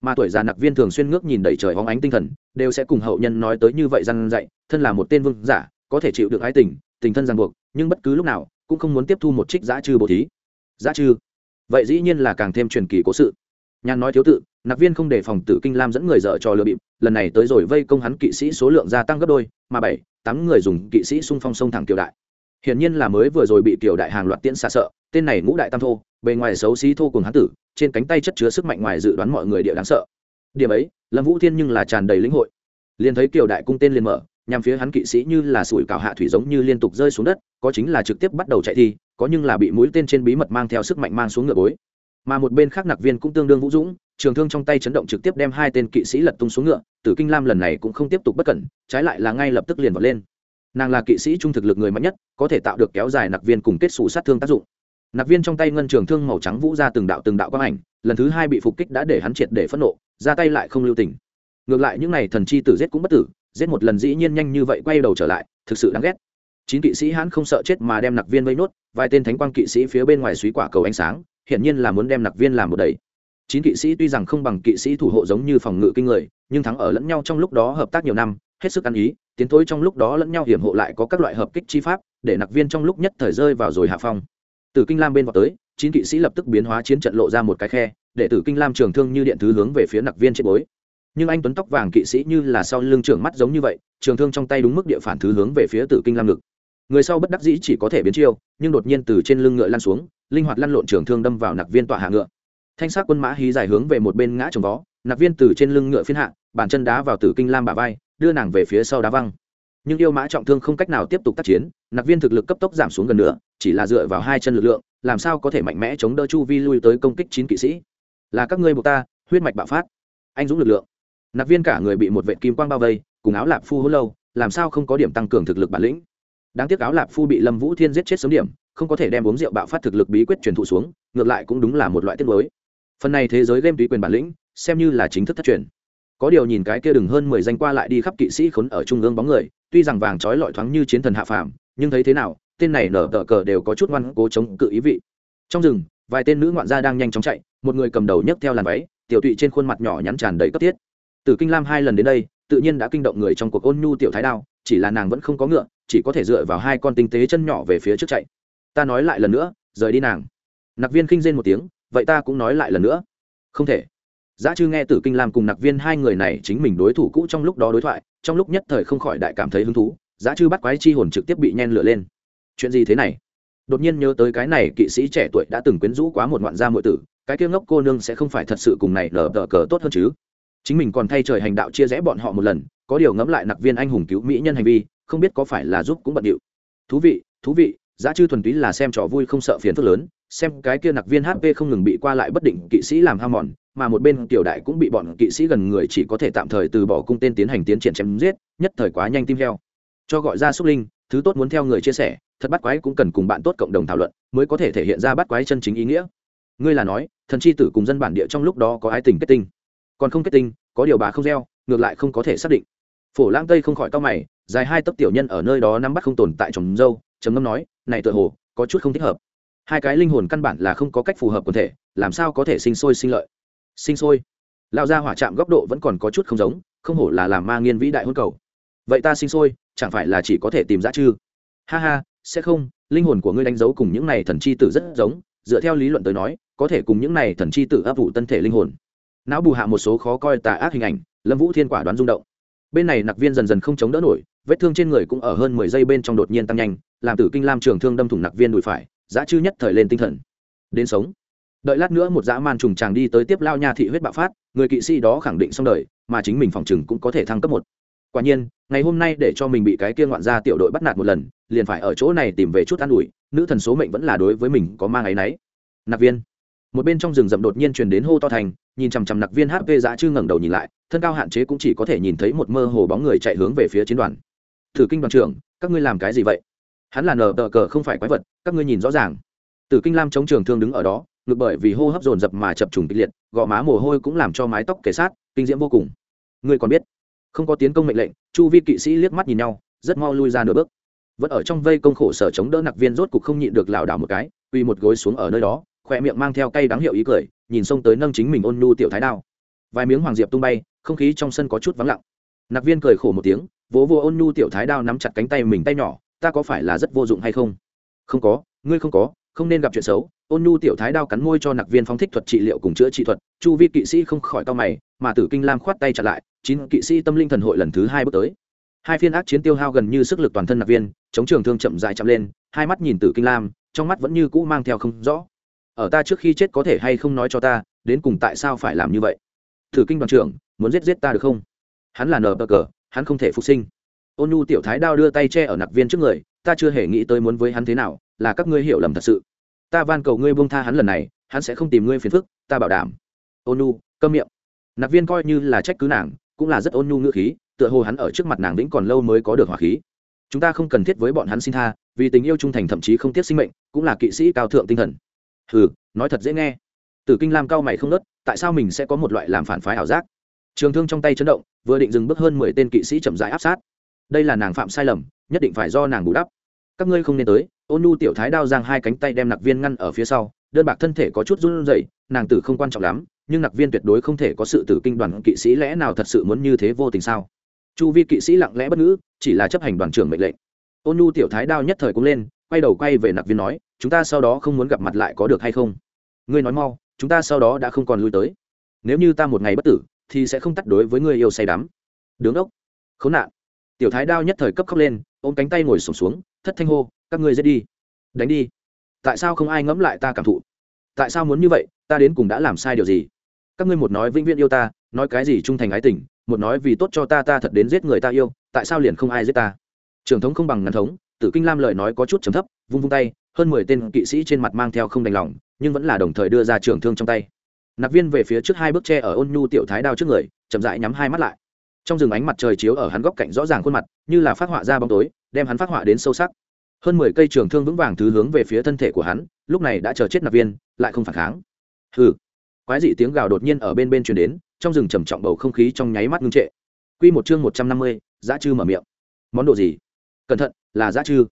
Speaker 1: Mà tuổi già nặc viên thường xuyên ngước nhìn đầy trời hóng ánh tinh thần, đều sẽ cùng hậu nhân nói tới như vậy răn dạy, thân là một tên vương giả, có thể chịu được ái tình tình thân ràng buộc, nhưng bất cứ lúc nào, cũng không muốn tiếp thu một trích giã trừ bồ thí. Giã trừ vậy dĩ nhiên là càng thêm truyền kỳ cố sự. Nhàn nói thiếu tự, nặc viên không đề phòng tử kinh lam dẫn người dợ trò lừa bịp, lần này tới rồi vây công hắn kỵ sĩ số lượng gia tăng gấp đôi, mà bảy, tám người dùng kỵ sĩ xung phong sông thẳng kiều đại hiển nhiên là mới vừa rồi bị Tiểu đại hàng loạt tiễn xa sợ, tên này ngũ đại tam thô, bề ngoài xấu xí thô cùng hán tử, trên cánh tay chất chứa sức mạnh ngoài dự đoán mọi người địa đáng sợ. Điểm ấy, lâm vũ thiên nhưng là tràn đầy lĩnh hội. Liền thấy kiều đại cung tên liền mở, nhằm phía hắn kỵ sĩ như là sủi cào hạ thủy giống như liên tục rơi xuống đất, có chính là trực tiếp bắt đầu chạy thi, có nhưng là bị mũi tên trên bí mật mang theo sức mạnh mang xuống ngựa bối. Mà một bên khác nặc viên cũng tương đương vũ dũng, trường thương trong tay chấn động trực tiếp đem hai tên kỵ sĩ lật tung xuống ngựa, tử kinh lam lần này cũng không tiếp tục bất cẩn, trái lại là ngay lập tức liền vọt lên nàng là kỵ sĩ trung thực lực người mạnh nhất, có thể tạo được kéo dài nặc viên cùng kết xù sát thương tác dụng. Nặc viên trong tay ngân trường thương màu trắng vũ ra từng đạo từng đạo quang ảnh, lần thứ hai bị phục kích đã để hắn triệt để phẫn nộ, ra tay lại không lưu tình. Ngược lại những n à y thần chi tử giết cũng bất tử, giết một lần dĩ nhiên nhanh như vậy quay đầu trở lại, thực sự đáng ghét. Chín kỵ sĩ hắn không sợ chết mà đem nặc viên vây nốt, vài tên thánh quang kỵ sĩ phía bên ngoài suý quả cầu ánh sáng, hiển nhiên là muốn đem nặc viên làm một đầy. Chín kỵ sĩ tuy rằng không bằng kỵ sĩ thủ hộ giống như phòng ngự kinh người, nhưng thắng ở lẫn nhau trong lúc đó hợp tác nhiều năm, hết sức ăn ý tiến thối trong lúc đó lẫn nhau hiểm hộ lại có các loại hợp kích chi pháp, để nặc viên trong lúc nhất thời rơi vào rồi hạ phong. Từ kinh lam bên vào tới, chín kỵ sĩ lập tức biến hóa chiến trận lộ ra một cái khe, để tử kinh lam trường thương như điện thứ hướng về phía nặc viên chết bối. Nhưng anh tuấn tóc vàng kỵ sĩ như là sau lưng trưởng mắt giống như vậy, trường thương trong tay đúng mức địa phản thứ hướng về phía tử kinh lam ngực. Người sau bất đắc dĩ chỉ có thể biến chiêu, nhưng đột nhiên từ trên lưng ngựa lăn xuống, linh hoạt lăn lộn trường thương đâm vào nặc viên tọa hạ ngựa. Thanh sát quân mã hí dài hướng về một bên ngã trồng vó, nặc viên từ trên lưng ngựa phiên hạ, bàn chân đá vào tử kinh lam bả vai đưa nàng về phía sau đá văng. Nhưng yêu mã trọng thương không cách nào tiếp tục tác chiến nặc viên thực lực cấp tốc giảm xuống gần nữa, chỉ là dựa vào hai chân lực lượng, làm sao có thể mạnh mẽ chống đỡ chu vi lui tới công kích chín kỵ sĩ? Là các ngươi buộc ta, huyết mạch bạo phát. Anh dũng lực lượng. Nặc viên cả người bị một vệ kim quang bao vây, cùng áo lạp phu hôn lâu, làm sao không có điểm tăng cường thực lực bản lĩnh? Đáng tiếc áo lạp phu bị lâm vũ thiên giết chết sớm điểm, không có thể đem uống rượu bạo phát thực lực bí quyết truyền thụ xuống, ngược lại cũng đúng là một loại tiết mới phần này thế giới game tùy quyền bản lĩnh, xem như là chính thức thất truyền có điều nhìn cái kia đừng hơn mười danh qua lại đi khắp kỵ sĩ khốn ở trung ương bóng người, tuy rằng vàng trói lọi thoáng như chiến thần hạ phàm, nhưng thấy thế nào, tên này nở tờ cờ đều có chút ngoan cố chống cự ý vị. Trong rừng, vài tên nữ ngoạn gia đang nhanh chóng chạy, một người cầm đầu nhấc theo làn váy, tiểu tụy trên khuôn mặt nhỏ nhắn tràn đầy cấp thiết. Từ kinh lam hai lần đến đây, tự nhiên đã kinh động người trong cuộc ôn nhu tiểu thái đao, chỉ là nàng vẫn không có ngựa, chỉ có thể dựa vào hai con tinh tế chân nhỏ về phía trước chạy. Ta nói lại lần nữa, rời đi nàng. Nặc viên khinh rên một tiếng, vậy ta cũng nói lại lần nữa. Không thể giá chư nghe tử kinh lam cùng nặc viên hai người này chính mình đối thủ cũ trong lúc đó đối thoại, trong lúc nhất thời không khỏi đại cảm thấy hứng thú giá chư bắt quái chi hồn trực tiếp bị nhen lửa lên. Chuyện gì thế này? Đột nhiên nhớ tới cái này, kỵ sĩ trẻ tuổi đã từng quyến rũ quá một ngoạn gia muội tử, cái kia ngốc cô nương sẽ không phải thật sự cùng này lờ tờ cờ tốt hơn chứ? Chính mình còn thay trời hành đạo chia rẽ bọn họ một lần, có điều ngẫm lại nặc viên anh hùng cứu mỹ nhân hành vi, không biết có phải là giúp cũng bận điệu. Thú vị thú vị giá chư thuần túy là xem trò vui không sợ phiền phức lớn, xem cái kia nặc viên hp không ngừng bị qua lại bất định kỵ sĩ làm ham mòn mà một bên tiểu đại cũng bị bọn kỵ sĩ gần người chỉ có thể tạm thời từ bỏ cung tên tiến hành tiến triển chém giết, nhất thời quá nhanh tim heo. Cho gọi ra xúc linh, thứ tốt muốn theo người chia sẻ, thật bắt quái cũng cần cùng bạn tốt cộng đồng thảo luận mới có thể thể hiện ra bắt quái chân chính ý nghĩa. Ngươi là nói, thần chi tử cùng dân bản địa trong lúc đó có ái tình kết tinh. Còn không kết tinh, có điều bà không gieo, ngược lại không có thể xác định. Phổ lang tây không khỏi cao mày, dài hai tấc tiểu nhân ở nơi đó nắm bắt không tồn tại trồng dâu, trầm ngâm nói, này tựa hồ, có chút không thích hợp. Hai cái linh hồn căn bản là không có cách phù hợp quần thể, làm sao có thể sinh sôi sinh lợi? Sinh sôi. Lao ra hỏa chạm góc độ vẫn còn có chút không giống, không hổ là làm ma nghiên vĩ đại hôn cầu. Vậy ta sinh sôi, chẳng phải là chỉ có thể tìm ra chư ha ha, sẽ không, linh hồn của ngươi đánh dấu cùng những này thần chi tử rất giống, dựa theo lý luận tới nói, có thể cùng những này thần chi tử ấp vụ tân thể linh hồn. Não bù hạ một số khó coi tà ác hình ảnh, lâm vũ thiên quả đoán rung động. Bên này nặc viên dần dần không chống đỡ nổi, vết thương trên người cũng ở hơn mười giây bên trong đột nhiên tăng nhanh, làm tử kinh lam trường thương đâm thủng nặc viên đùi phải, giá chư nhất thời lên tinh thần. Đến sống đợi lát nữa một dã man trùng chàng đi tới tiếp lao nha thị huyết bạo phát, người kỵ sĩ đó khẳng định xong đời, mà chính mình phòng chừng cũng có thể thăng cấp một. Quả nhiên, ngày hôm nay để cho mình bị cái kia ngoạn gia tiểu đội bắt nạt một lần, liền phải ở chỗ này tìm về chút an ủi, nữ thần số mệnh vẫn là đối với mình có mang áy náy. Nạp viên. Một bên trong rừng rậm đột nhiên truyền đến hô to thành, nhìn chằm chằm nặc viên hp dã chư ngẩng đầu nhìn lại, thân cao hạn chế cũng chỉ có thể nhìn thấy một mơ hồ bóng người chạy hướng về phía chiến đoàn. Thử kinh đoàn trưởng, các ngươi làm cái gì vậy? Hắn là nờ tờ cờ không phải quái vật, các ngươi nhìn rõ ràng. Tử kinh lam chống trường thương đứng ở đó ngược bởi vì hô hấp dồn dập mà chập trùng kịch liệt, gò má mồ hôi cũng làm cho mái tóc kể sát, kinh diễm vô cùng. Ngươi còn biết? Không có tiến công mệnh lệnh, chu vi kỵ sĩ liếc mắt nhìn nhau, rất mau lui ra nửa bước. Vẫn ở trong vây công khổ sở chống đỡ nặc viên rốt cục không nhịn được lảo đảo một cái uy một gối xuống ở nơi đó khoe miệng mang theo cay đáng hiệu ý cười, nhìn xông tới nâng chính mình ôn nhu tiểu thái đao. Vài miếng hoàng diệp tung bay, không khí trong sân có chút vắng lặng. Nặc viên cười khổ một tiếng, vỗ vô ôn nhu tiểu thái đao nắm chặt cánh tay mình tay nhỏ, ta có phải là rất vô dụng hay không? Không có, ngươi không có không nên gặp chuyện xấu, ôn nhu tiểu thái đao cắn môi cho nặc viên phóng thích thuật trị liệu cùng chữa trị thuật, chu vi kỵ sĩ không khỏi to mày, mà tử kinh lam khoát tay chặt lại, chín kỵ sĩ tâm linh thần hội lần thứ hai bước tới. Hai phiên ác chiến tiêu hao gần như sức lực toàn thân nặc viên, chống trường thương chậm dài chậm lên, hai mắt nhìn tử kinh lam, trong mắt vẫn như cũ mang theo không rõ. Ở ta trước khi chết có thể hay không nói cho ta, đến cùng tại sao phải làm như vậy? Thử kinh đoàn trưởng, muốn giết giết ta được không? Hắn là nờ bờ cờ, hắn không thể phục sinh. Ôn nhu tiểu thái đao đưa tay che ở nặc viên trước người, ta chưa hề nghĩ tới muốn với hắn thế nào là các ngươi hiểu lầm thật sự. Ta van cầu ngươi buông tha hắn lần này, hắn sẽ không tìm ngươi phiền phức, ta bảo đảm. Ôn nhu, câm miệng. Nạp viên coi như là trách cứ nàng, cũng là rất ôn nhu ngữ khí, tựa hồ hắn ở trước mặt nàng vĩnh còn lâu mới có được hỏa khí. Chúng ta không cần thiết với bọn hắn xin tha, vì tình yêu trung thành thậm chí không tiếc sinh mệnh, cũng là kỵ sĩ cao thượng tinh thần. Hừ, nói thật dễ nghe. Tử kinh lam cao mày không nớt, tại sao mình sẽ có một loại làm phản phái ảo giác? Trường thương trong tay chấn động, vừa định dừng bước hơn mười tên kỵ sĩ chậm rãi áp sát. Đây là nàng phạm sai lầm, nhất định phải do nàng bù đắp các ngươi không nên tới, ôn nu tiểu thái đao giang hai cánh tay đem nặc viên ngăn ở phía sau, đơn bạc thân thể có chút run rẩy, nàng tử không quan trọng lắm, nhưng nặc viên tuyệt đối không thể có sự tử kinh đoàn kỵ sĩ lẽ nào thật sự muốn như thế vô tình sao? Chu vi kỵ sĩ lặng lẽ bất ngữ, chỉ là chấp hành đoàn trưởng mệnh lệnh. Ôn nu tiểu thái đao nhất thời cũng lên, quay đầu quay về nặc viên nói, chúng ta sau đó không muốn gặp mặt lại có được hay không? Ngươi nói mau, chúng ta sau đó đã không còn lui tới. Nếu như ta một ngày bất tử, thì sẽ không tắt đối với người yêu say đắm. Đứng ốc, khốn nạn. Tiểu thái đao nhất thời cấp khóc lên, ôm cánh tay ngồi sổm xuống thất thanh hô, các ngươi giết đi, đánh đi. Tại sao không ai ngẫm lại ta cảm thụ? Tại sao muốn như vậy? Ta đến cùng đã làm sai điều gì? Các ngươi một nói vĩnh viễn yêu ta, nói cái gì trung thành ái tình, một nói vì tốt cho ta ta thật đến giết người ta yêu, tại sao liền không ai giết ta? Trường thống không bằng ngắn thống, tử kinh lam lời nói có chút chấm thấp, vung vung tay, hơn mười tên kỵ sĩ trên mặt mang theo không đành lòng, nhưng vẫn là đồng thời đưa ra trường thương trong tay. Nạp viên về phía trước hai bước tre ở ôn nhu tiểu thái đao trước người, chậm rãi nhắm hai mắt lại. Trong rừng ánh mặt trời chiếu ở hắn góc cạnh rõ ràng khuôn mặt, như là phát họa ra bóng tối đem hắn phát họa đến sâu sắc hơn mười cây trường thương vững vàng thứ hướng về phía thân thể của hắn lúc này đã chờ chết nạp viên lại không phản kháng hừ quái dị tiếng gào đột nhiên ở bên bên truyền đến trong rừng trầm trọng bầu không khí trong nháy mắt ngưng trệ Quy một chương một trăm năm mươi, Dã chư mở miệng. Món đồ gì? Cẩn thận, là Dã chư.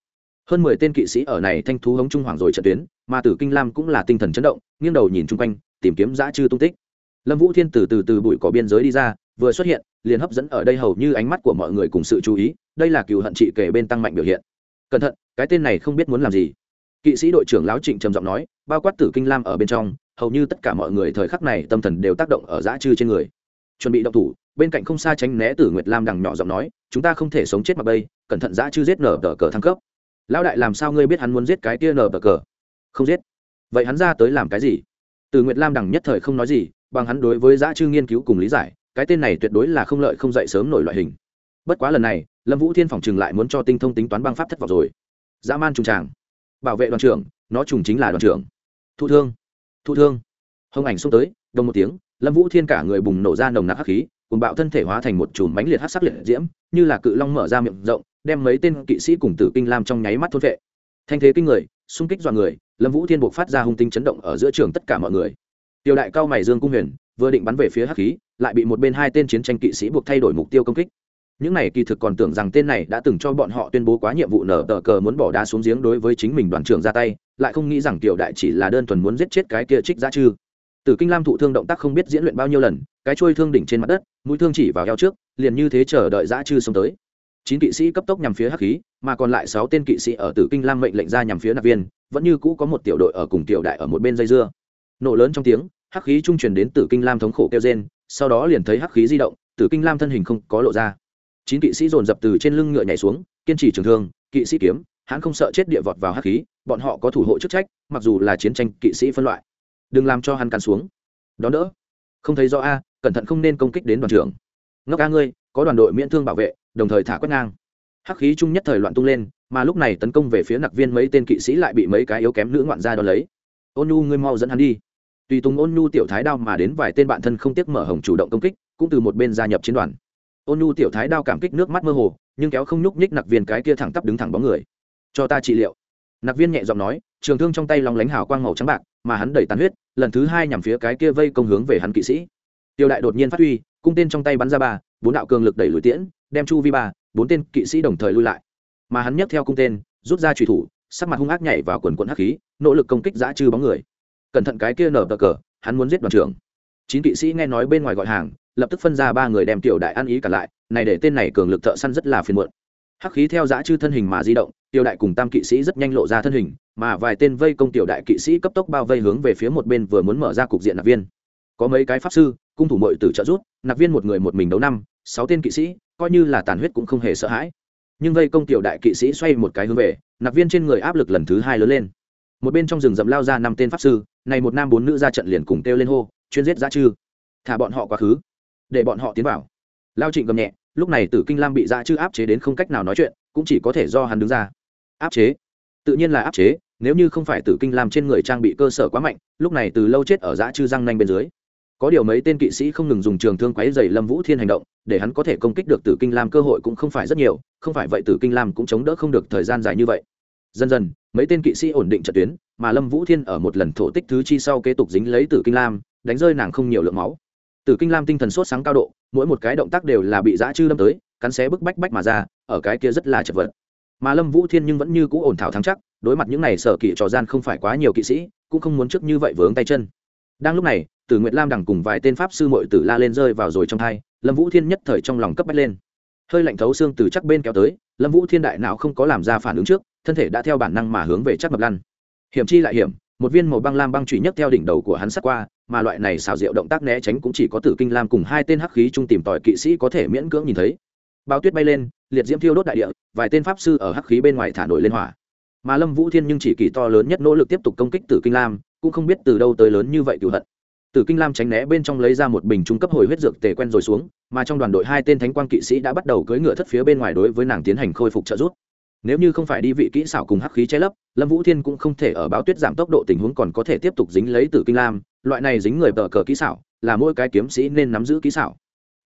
Speaker 1: Hơn mười tên kỵ sĩ ở này thanh thú hống trung hoàng rồi trận tuyến, mà Tử Kinh Lam cũng là tinh thần chấn động, nghiêng đầu nhìn chung quanh, tìm kiếm Dã chư tung tích. Lâm Vũ Thiên từ từ từ bụi cỏ biên giới đi ra, vừa xuất hiện, liền hấp dẫn ở đây hầu như ánh mắt của mọi người cùng sự chú ý, đây là cựu hận trị kể bên tăng mạnh biểu hiện. Cẩn thận, cái tên này không biết muốn làm gì. Kỵ sĩ đội trưởng lão Trịnh trầm giọng nói, bao quát Tử Kinh Lam ở bên trong, hầu như tất cả mọi người thời khắc này tâm thần đều tác động ở Dã Trư trên người. Chuẩn bị động thủ, bên cạnh không xa tránh né tử nguyệt lam đằng nhỏ giọng nói chúng ta không thể sống chết mà bây cẩn thận dã chư giết nở tờ cờ thăng cấp lão đại làm sao ngươi biết hắn muốn giết cái tia nở tờ cờ không giết vậy hắn ra tới làm cái gì tử nguyệt lam đằng nhất thời không nói gì bằng hắn đối với dã chư nghiên cứu cùng lý giải, cái tên này tuyệt đối là không lợi không dậy sớm nổi loại hình. Bất quá lần này, lâm vũ thiên phòng trừng lại muốn cho tinh thông tính toán băng pháp thất vọng rồi. Dã man trùng tràng. Bảo vệ đoàn trưởng, nó trùng chính là đoàn trưởng. Thu thương. Thu thương. Hồng ảnh xông tới, đồng một tiếng, lâm vũ thiên cả người bùng nổ ra nồng nặc hắc khí, cùng bạo thân thể hóa thành một chùm bánh liệt hắc sắc liệt diễm, như là cự long mở ra miệng rộng, đem mấy tên kỵ sĩ cùng tử kinh lam trong nháy mắt thôn vệ thanh thế kinh người, xung kích dọa người, lâm vũ thiên buộc phát ra hung tinh chấn động ở giữa trường tất cả mọi người tiểu đại cao mày dương cung huyền vừa định bắn về phía hắc khí lại bị một bên hai tên chiến tranh kỵ sĩ buộc thay đổi mục tiêu công kích những này kỳ thực còn tưởng rằng tên này đã từng cho bọn họ tuyên bố quá nhiệm vụ nở tờ cờ muốn bỏ đá xuống giếng đối với chính mình đoàn trưởng ra tay lại không nghĩ rằng tiểu đại chỉ là đơn thuần muốn giết chết cái kia trích giá chư Tử Kinh Lam thụ thương động tác không biết diễn luyện bao nhiêu lần, cái chuôi thương đỉnh trên mặt đất, mũi thương chỉ vào eo trước, liền như thế chờ đợi giá chư xông tới. Chín kỵ sĩ cấp tốc nhằm phía hắc khí, mà còn lại sáu tên kỵ sĩ ở Tử Kinh Lam mệnh lệnh ra nhằm phía nạp viên, vẫn như cũ có một tiểu đội ở cùng tiểu đại ở một bên dây dưa. Nổ lớn trong tiếng, hắc khí trung truyền đến Tử Kinh Lam thống khổ kêu trên sau đó liền thấy hắc khí di động, Tử Kinh Lam thân hình không có lộ ra. Chín kỵ sĩ dồn dập từ trên lưng ngựa nhảy xuống, kiên trì trường thương, kỵ sĩ kiếm, hắn không sợ chết địa vọt vào hắc khí, bọn họ có thủ hộ chức trách, mặc dù là chiến tranh kỵ sĩ phân loại. Đừng làm cho hắn cắn xuống. Đón đỡ. Không thấy rõ a cẩn thận không nên công kích đến đoàn trưởng. Ngốc a ngươi có đoàn đội miễn thương bảo vệ đồng thời thả quét ngang. Hắc khí chung nhất thời loạn tung lên mà lúc này tấn công về phía nặc viên mấy tên kỵ sĩ lại bị mấy cái yếu kém nữ ngoạn ra đón lấy. Ôn nhu ngươi mau dẫn hắn đi tùy tùng ôn nhu tiểu thái đao mà đến vài tên bạn thân không tiếc mở hồng chủ động công kích, cũng từ một bên gia nhập chiến đoàn. Ôn nhu tiểu thái đao cảm kích nước mắt mơ hồ, nhưng kéo không nhúc nhích nặc viên cái kia thẳng tắp đứng thẳng bóng người. Cho ta trị liệu. Nặc viên nhẹ giọng nói, trường thương trong tay lòng lánh hào quang màu trắng bạc, mà hắn đẩy tàn huyết, lần thứ hai nhằm phía cái kia vây công hướng về hắn kỵ sĩ. Tiêu đại đột nhiên phát huy, cung tên trong tay bắn ra ba, bốn đạo cường lực đẩy lùi tiễn, đem chu vi ba, bốn tên kỵ sĩ đồng thời lui lại. Mà hắn nhấc theo cung tên, rút ra trùy thủ, sắc mặt hung ác nhảy vào quần quận hắc khí, nỗ lực công kích giã trừ bóng người cẩn thận cái kia nở bờ cờ, hắn muốn giết đoàn trưởng. Chín kỵ sĩ nghe nói bên ngoài gọi hàng, lập tức phân ra ba người đem tiểu đại ăn ý cả lại, này để tên này cường lực thợ săn rất là phiền muộn. Hắc khí theo dã chư thân hình mà di động, tiểu đại cùng tam kỵ sĩ rất nhanh lộ ra thân hình, mà vài tên vây công tiểu đại kỵ sĩ cấp tốc bao vây hướng về phía một bên vừa muốn mở ra cục diện nạp viên. Có mấy cái pháp sư, cung thủ mội từ trợ rút nạp viên một người một mình đấu năm, sáu tên kỵ sĩ, coi như là tàn huyết cũng không hề sợ hãi. Nhưng vây công tiểu đại kỵ sĩ xoay một cái hướng về, nạp viên trên người áp lực lần thứ hai lớn lên một bên trong rừng rậm lao ra năm tên pháp sư, này một nam bốn nữ ra trận liền cùng kêu lên hô, chuyên giết giá chư. Thả bọn họ quá khứ, để bọn họ tiến vào. Lao trịnh gầm nhẹ, lúc này tử kinh lam bị dã chư áp chế đến không cách nào nói chuyện, cũng chỉ có thể do hắn đứng ra. Áp chế? Tự nhiên là áp chế, nếu như không phải tử kinh lam trên người trang bị cơ sở quá mạnh, lúc này từ lâu chết ở dã chư răng nanh bên dưới. Có điều mấy tên kỵ sĩ không ngừng dùng trường thương quấy dày lâm vũ thiên hành động, để hắn có thể công kích được tử kinh lam cơ hội cũng không phải rất nhiều, không phải vậy tử kinh lam cũng chống đỡ không được thời gian dài như vậy dần dần, mấy tên kỵ sĩ ổn định trận tuyến, mà lâm vũ thiên ở một lần thổ tích thứ chi sau kế tục dính lấy tử kinh lam, đánh rơi nàng không nhiều lượng máu. Tử kinh lam tinh thần sốt sáng cao độ, mỗi một cái động tác đều là bị dã chư lâm tới, cắn xé bức bách bách mà ra, ở cái kia rất là chật vật. Mà lâm vũ thiên nhưng vẫn như cũ ổn thảo thắng chắc, đối mặt những này sở kỵ trò gian không phải quá nhiều kỵ sĩ, cũng không muốn trước như vậy vướng tay chân. Đang lúc này, tử nguyệt lam đằng cùng vài tên pháp sư mội tử la lên rơi vào rồi trong thai, lâm vũ thiên nhất thời trong lòng cấp bách lên. Hơi lạnh thấu xương từ chắc bên kéo tới, lâm vũ thiên đại não không có làm ra phản ứng trước thân thể đã theo bản năng mà hướng về chắc mập lăn hiểm chi lại hiểm, một viên màu băng lam băng trụy nhấc theo đỉnh đầu của hắn sắt qua, mà loại này xào rượu động tác né tránh cũng chỉ có tử kinh lam cùng hai tên hắc khí trung tìm tòi kỵ sĩ có thể miễn cưỡng nhìn thấy. Bao tuyết bay lên, liệt diễm thiêu đốt đại địa, vài tên pháp sư ở hắc khí bên ngoài thả nổi lên hỏa. Mà lâm vũ thiên nhưng chỉ kỳ to lớn nhất nỗ lực tiếp tục công kích tử kinh lam, cũng không biết từ đâu tới lớn như vậy cựu hận. Tử kinh lam tránh né bên trong lấy ra một bình trung cấp hồi huyết dược tề quen rồi xuống, mà trong đoàn đội hai tên thánh quang kỵ sĩ đã bắt đầu cưỡi ngựa thất phía bên ngoài đối với nàng tiến hành khôi phục trợ giúp nếu như không phải đi vị kỹ xảo cùng hắc khí che lấp, lâm vũ thiên cũng không thể ở báo tuyết giảm tốc độ tình huống còn có thể tiếp tục dính lấy tử kinh lam. Loại này dính người tờ cờ kỹ xảo, là mỗi cái kiếm sĩ nên nắm giữ kỹ xảo.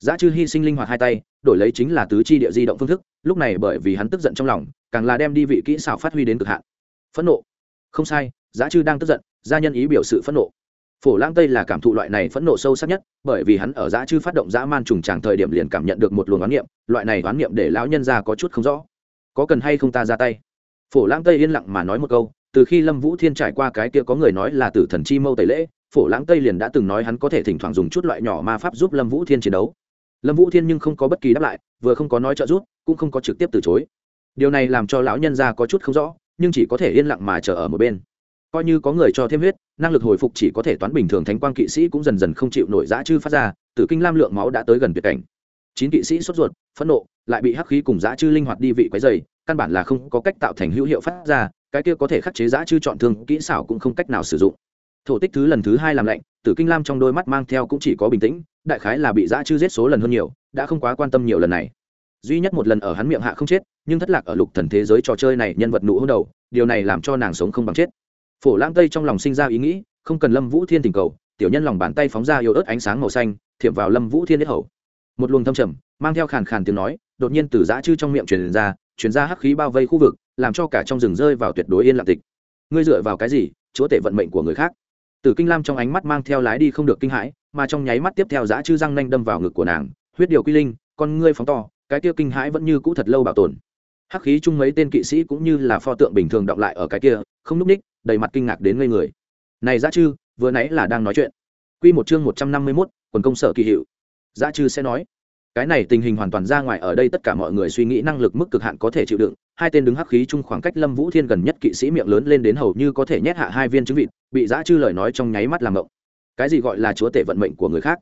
Speaker 1: Giá chư hy sinh linh hoạt hai tay, đổi lấy chính là tứ chi địa di động phương thức, lúc này bởi vì hắn tức giận trong lòng, càng là đem đi vị kỹ xảo phát huy đến cực hạn. Phẫn nộ. Không sai, giá chư đang tức giận, gia nhân ý biểu sự phẫn nộ. Phổ Lang tây là cảm thụ loại này phẫn nộ sâu sắc nhất, bởi vì hắn ở Giá chư phát động dã man trùng tràng thời điểm liền cảm nhận được một luồng oán niệm, loại này oán niệm để lão nhân ra có chút không rõ có cần hay không ta ra tay? Phổ lãng tây yên lặng mà nói một câu, từ khi lâm vũ thiên trải qua cái kia có người nói là tử thần chi mâu tẩy lễ, phổ lãng tây liền đã từng nói hắn có thể thỉnh thoảng dùng chút loại nhỏ ma pháp giúp lâm vũ thiên chiến đấu. Lâm vũ thiên nhưng không có bất kỳ đáp lại, vừa không có nói trợ giúp, cũng không có trực tiếp từ chối. Điều này làm cho lão nhân ra có chút không rõ, nhưng chỉ có thể yên lặng mà chờ ở một bên. Coi như có người cho thêm huyết, năng lực hồi phục chỉ có thể toán bình thường thánh quang kỵ sĩ cũng dần dần không chịu nổi giã chư phát ra, tử kinh lam lượng máu đã tới gần tuyệt cảnh chín kỵ sĩ sốt ruột, phẫn nộ, lại bị hắc khí cùng dã chư linh hoạt đi vị quấy dày căn bản là không có cách tạo thành hữu hiệu phát ra, cái kia có thể khắc chế dã chư chọn thương, kỹ xảo cũng không cách nào sử dụng. Thổ tích thứ lần thứ hai làm lạnh, tử kinh lam trong đôi mắt mang theo cũng chỉ có bình tĩnh, đại khái là bị dã chư giết số lần hơn nhiều, đã không quá quan tâm nhiều lần này. Duy nhất một lần ở hắn miệng hạ không chết, nhưng thất lạc ở lục thần thế giới trò chơi này nhân vật nụ hôn đầu, điều này làm cho nàng sống không bằng chết. Phổ lãng tây trong lòng sinh ra ý nghĩ, không cần lâm vũ thiên tình cầu, tiểu nhân lòng bàn tay phóng ra yếu ớt ánh sáng màu xanh thiệm vào lâm vũ thiên nhất hầu một luồng thâm trầm mang theo khàn khàn tiếng nói đột nhiên từ giã chư trong miệng truyền ra truyền ra hắc khí bao vây khu vực làm cho cả trong rừng rơi vào tuyệt đối yên lặng tịch. Ngươi dựa vào cái gì? Chúa tể vận mệnh của người khác. Tử kinh lam trong ánh mắt mang theo lái đi không được kinh hãi mà trong nháy mắt tiếp theo giã chư răng nanh đâm vào ngực của nàng huyết điều quy linh con ngươi phóng to cái kia kinh hãi vẫn như cũ thật lâu bảo tồn. Hắc khí chung mấy tên kỵ sĩ cũng như là pho tượng bình thường đọng lại ở cái kia không núp ních đầy mặt kinh ngạc đến ngây người. Này giã chư vừa nãy là đang nói chuyện. Quy một chương một trăm năm mươi 151, quần công sở kỳ hiệu giá chư sẽ nói, cái này tình hình hoàn toàn ra ngoài, ở đây tất cả mọi người suy nghĩ năng lực mức cực hạn có thể chịu đựng, hai tên đứng hắc khí chung khoảng cách lâm vũ thiên gần nhất kỵ sĩ miệng lớn lên đến hầu như có thể nhét hạ hai viên trứng vịt, bị giã chư lời nói trong nháy mắt làm mộng cái gì gọi là chúa tể vận mệnh của người khác?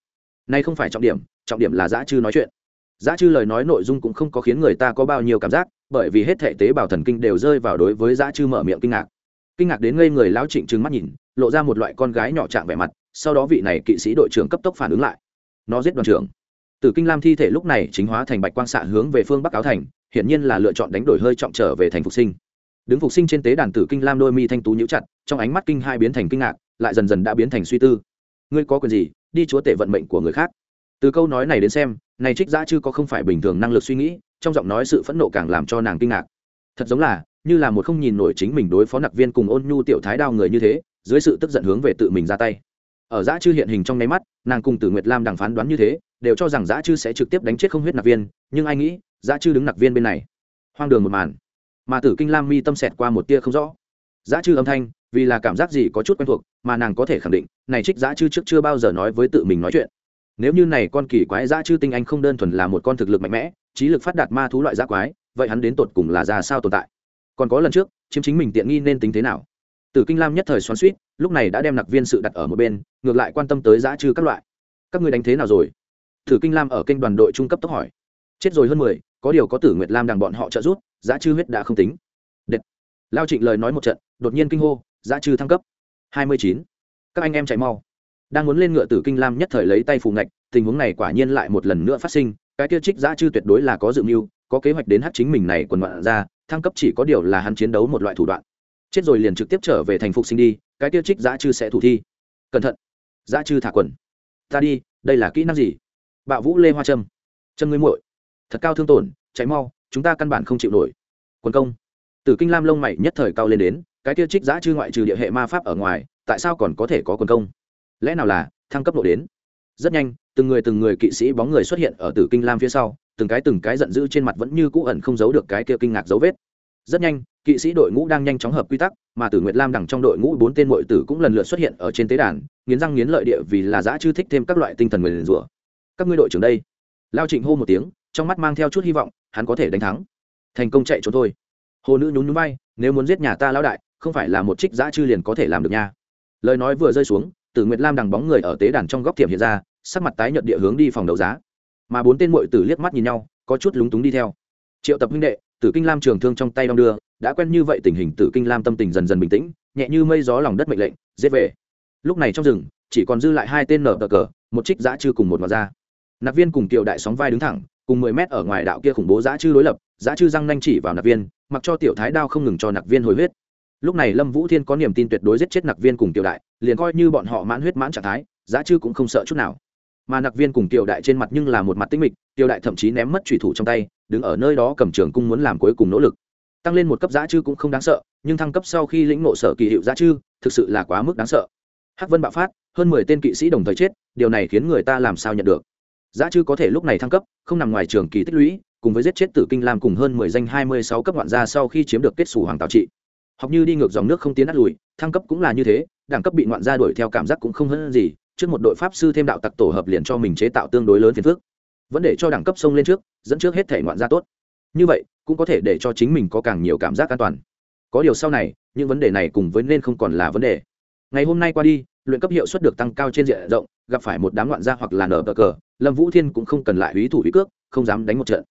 Speaker 1: Nay không phải trọng điểm trọng điểm là giã chư nói chuyện. Giã chư lời nói nội dung cũng không có khiến người ta có bao nhiêu cảm giác, bởi vì hết thể tế bào thần kinh đều rơi vào đối với giã chư mở miệng kinh ngạc. Kinh ngạc đến ngây người lão trịnh trừng mắt nhìn, lộ ra một loại con gái nhỏ trạng vẻ mặt, sau đó vị này kỵ sĩ đội trưởng cấp tốc phản ứng lại nó giết đoàn trưởng. Tử kinh lam thi thể lúc này chính hóa thành bạch quang xạ hướng về phương bắc áo thành, hiển nhiên là lựa chọn đánh đổi hơi trọng trở về thành phục sinh. Đứng phục sinh trên tế đàn tử kinh lam đôi mi thanh tú nhũ chặt, trong ánh mắt kinh hai biến thành kinh ngạc, lại dần dần đã biến thành suy tư. Ngươi có quyền gì đi chúa tể vận mệnh của người khác? Từ câu nói này đến xem, này trích giã chư có không phải bình thường năng lực suy nghĩ, trong giọng nói sự phẫn nộ càng làm cho nàng kinh ngạc. Thật giống là, như là một không nhìn nổi chính mình đối phó nặc viên cùng ôn nhu tiểu thái đao người như thế, dưới sự tức giận hướng về tự mình ra tay ở giã chư hiện hình trong nháy mắt, nàng cùng tử nguyệt lam đằng phán đoán như thế, đều cho rằng giã chư sẽ trực tiếp đánh chết không huyết nặc viên, nhưng ai nghĩ, giã chư đứng nặc viên bên này, hoang đường một màn. Mà tử kinh lam mi tâm xẹt qua một tia không rõ. Giã chư âm thanh, vì là cảm giác gì có chút quen thuộc, mà nàng có thể khẳng định, này trích giã chư trước chưa bao giờ nói với tự mình nói chuyện. Nếu như này con kỳ quái giã chư tinh anh không đơn thuần là một con thực lực mạnh mẽ, trí lực phát đạt ma thú loại giã quái, vậy hắn đến tột cùng là ra sao tồn tại? Còn có lần trước, chiếm chính mình tiện nghi nên tính thế nào? Tử kinh lam nhất thời xoắn suýt lúc này đã đem nặc viên sự đặt ở một bên ngược lại quan tâm tới giã trừ các loại. Các người đánh thế nào rồi? Tử kinh lam ở kênh đoàn đội trung cấp tốc hỏi. Chết rồi hơn mười có điều có tử nguyệt lam đằng bọn họ trợ giúp, giã trừ huyết đã không tính. Đệt. lao trịnh lời nói một trận đột nhiên kinh hô giã trừ thăng cấp. Hai mươi chín. Các anh em chạy mau. Đang muốn lên ngựa tử kinh lam nhất thời lấy tay phù ngạch tình huống này quả nhiên lại một lần nữa phát sinh cái tiêu trích giã trừ tuyệt đối là có dự mưu có kế hoạch đến hát chính mình này quần ngoạn ra thăng cấp chỉ có điều là hắn chiến đấu một loại thủ đoạn chết rồi liền trực tiếp trở về thành phục sinh đi, cái tiêu trích giã chư sẽ thủ thi. Cẩn thận. Giã chư thả quần. Ta đi, đây là kỹ năng gì? Bạo vũ lê hoa trâm. Chân ngươi muội. Thật cao thương tổn cháy mau, chúng ta căn bản không chịu nổi. Quần công. Tử kinh lam lông mày nhất thời cao lên đến, cái tiêu trích giã chư ngoại trừ địa hệ ma pháp ở ngoài, tại sao còn có thể có quần công? Lẽ nào là thăng cấp độ đến? Rất nhanh, từng người từng người kỵ sĩ bóng người xuất hiện ở tử kinh lam phía sau, từng cái từng cái giận dữ trên mặt vẫn như cũ ẩn không giấu được cái kia kinh ngạc dấu vết rất nhanh, kỵ sĩ đội ngũ đang nhanh chóng hợp quy tắc, mà tử nguyệt lam đằng trong đội ngũ bốn tên mội tử cũng lần lượt xuất hiện ở trên tế đàn, nghiến răng nghiến lợi địa vì là giã chư thích thêm các loại tinh thần người rủa. Các ngươi đội trưởng đây. Lao trịnh hô một tiếng, trong mắt mang theo chút hy vọng, hắn có thể đánh thắng. Thành công chạy trốn thôi. Hồ nữ nhún nhún bay nếu muốn giết nhà ta lão đại, không phải là một trích giã chư liền có thể làm được nha. Lời nói vừa rơi xuống, tử nguyệt lam đằng bóng người ở tế đàn trong góc tiệm hiện ra, sắc mặt tái nhợt địa hướng đi phòng đấu giá. Mà bốn tên muội tử liếc mắt nhìn nhau, có chút lúng túng đi theo. Triệu tập huynh đệ tử kinh lam trường thương trong tay đong đưa, đã quen như vậy tình hình tử kinh lam tâm tình dần dần bình tĩnh, nhẹ như mây gió lòng đất mệnh lệnh, giết về. Lúc này trong rừng, chỉ còn dư lại hai tên nở cờ, một trích giã chư cùng một ngọt ra nạp viên cùng kiều đại sóng vai đứng thẳng, cùng mười mét ở ngoài đạo kia khủng bố giã chư đối lập, giã chư răng nanh chỉ vào nạp viên, mặc cho tiểu thái đao không ngừng cho nạp viên hồi huyết. Lúc này lâm vũ thiên có niềm tin tuyệt đối giết chết nạp viên cùng tiểu đại, liền coi như bọn họ mãn huyết mãn trạng thái, giã chư cũng không sợ chút nào mà nặc viên cùng tiểu đại trên mặt nhưng là một mặt tinh mịch, tiểu đại thậm chí ném mất trùy thủ trong tay, đứng ở nơi đó cầm trường cung muốn làm cuối cùng nỗ lực. Tăng lên một cấp Giá chư cũng không đáng sợ, nhưng thăng cấp sau khi lĩnh nộ sở kỳ hiệu Giá chư, thực sự là quá mức đáng sợ. Hắc vân bạo phát, hơn mười tên kỵ sĩ đồng thời chết, điều này khiến người ta làm sao nhận được? Giá chư có thể lúc này thăng cấp, không nằm ngoài trường kỳ tích lũy, cùng với giết chết tử kinh lam cùng hơn mười danh hai mươi sáu cấp ngoạn gia sau khi chiếm được kết xù hoàng tào trị. Học như đi ngược dòng nước không tiến át lùi, thăng cấp cũng là như thế, đẳng cấp bị ngoạn gia đuổi theo cảm giác cũng không hơn gì trước một đội pháp sư thêm đạo tặc tổ hợp liền cho mình chế tạo tương đối lớn phiền phức. Vẫn để cho đẳng cấp sông lên trước, dẫn trước hết thể ngoạn gia tốt. Như vậy, cũng có thể để cho chính mình có càng nhiều cảm giác an toàn. Có điều sau này, những vấn đề này cùng với nên không còn là vấn đề. Ngày hôm nay qua đi, luyện cấp hiệu suất được tăng cao trên diện rộng, gặp phải một đám loạn gia hoặc là nở bờ cờ, lâm vũ thiên cũng không cần lại hủy thủ hủy cước, không dám đánh một trận.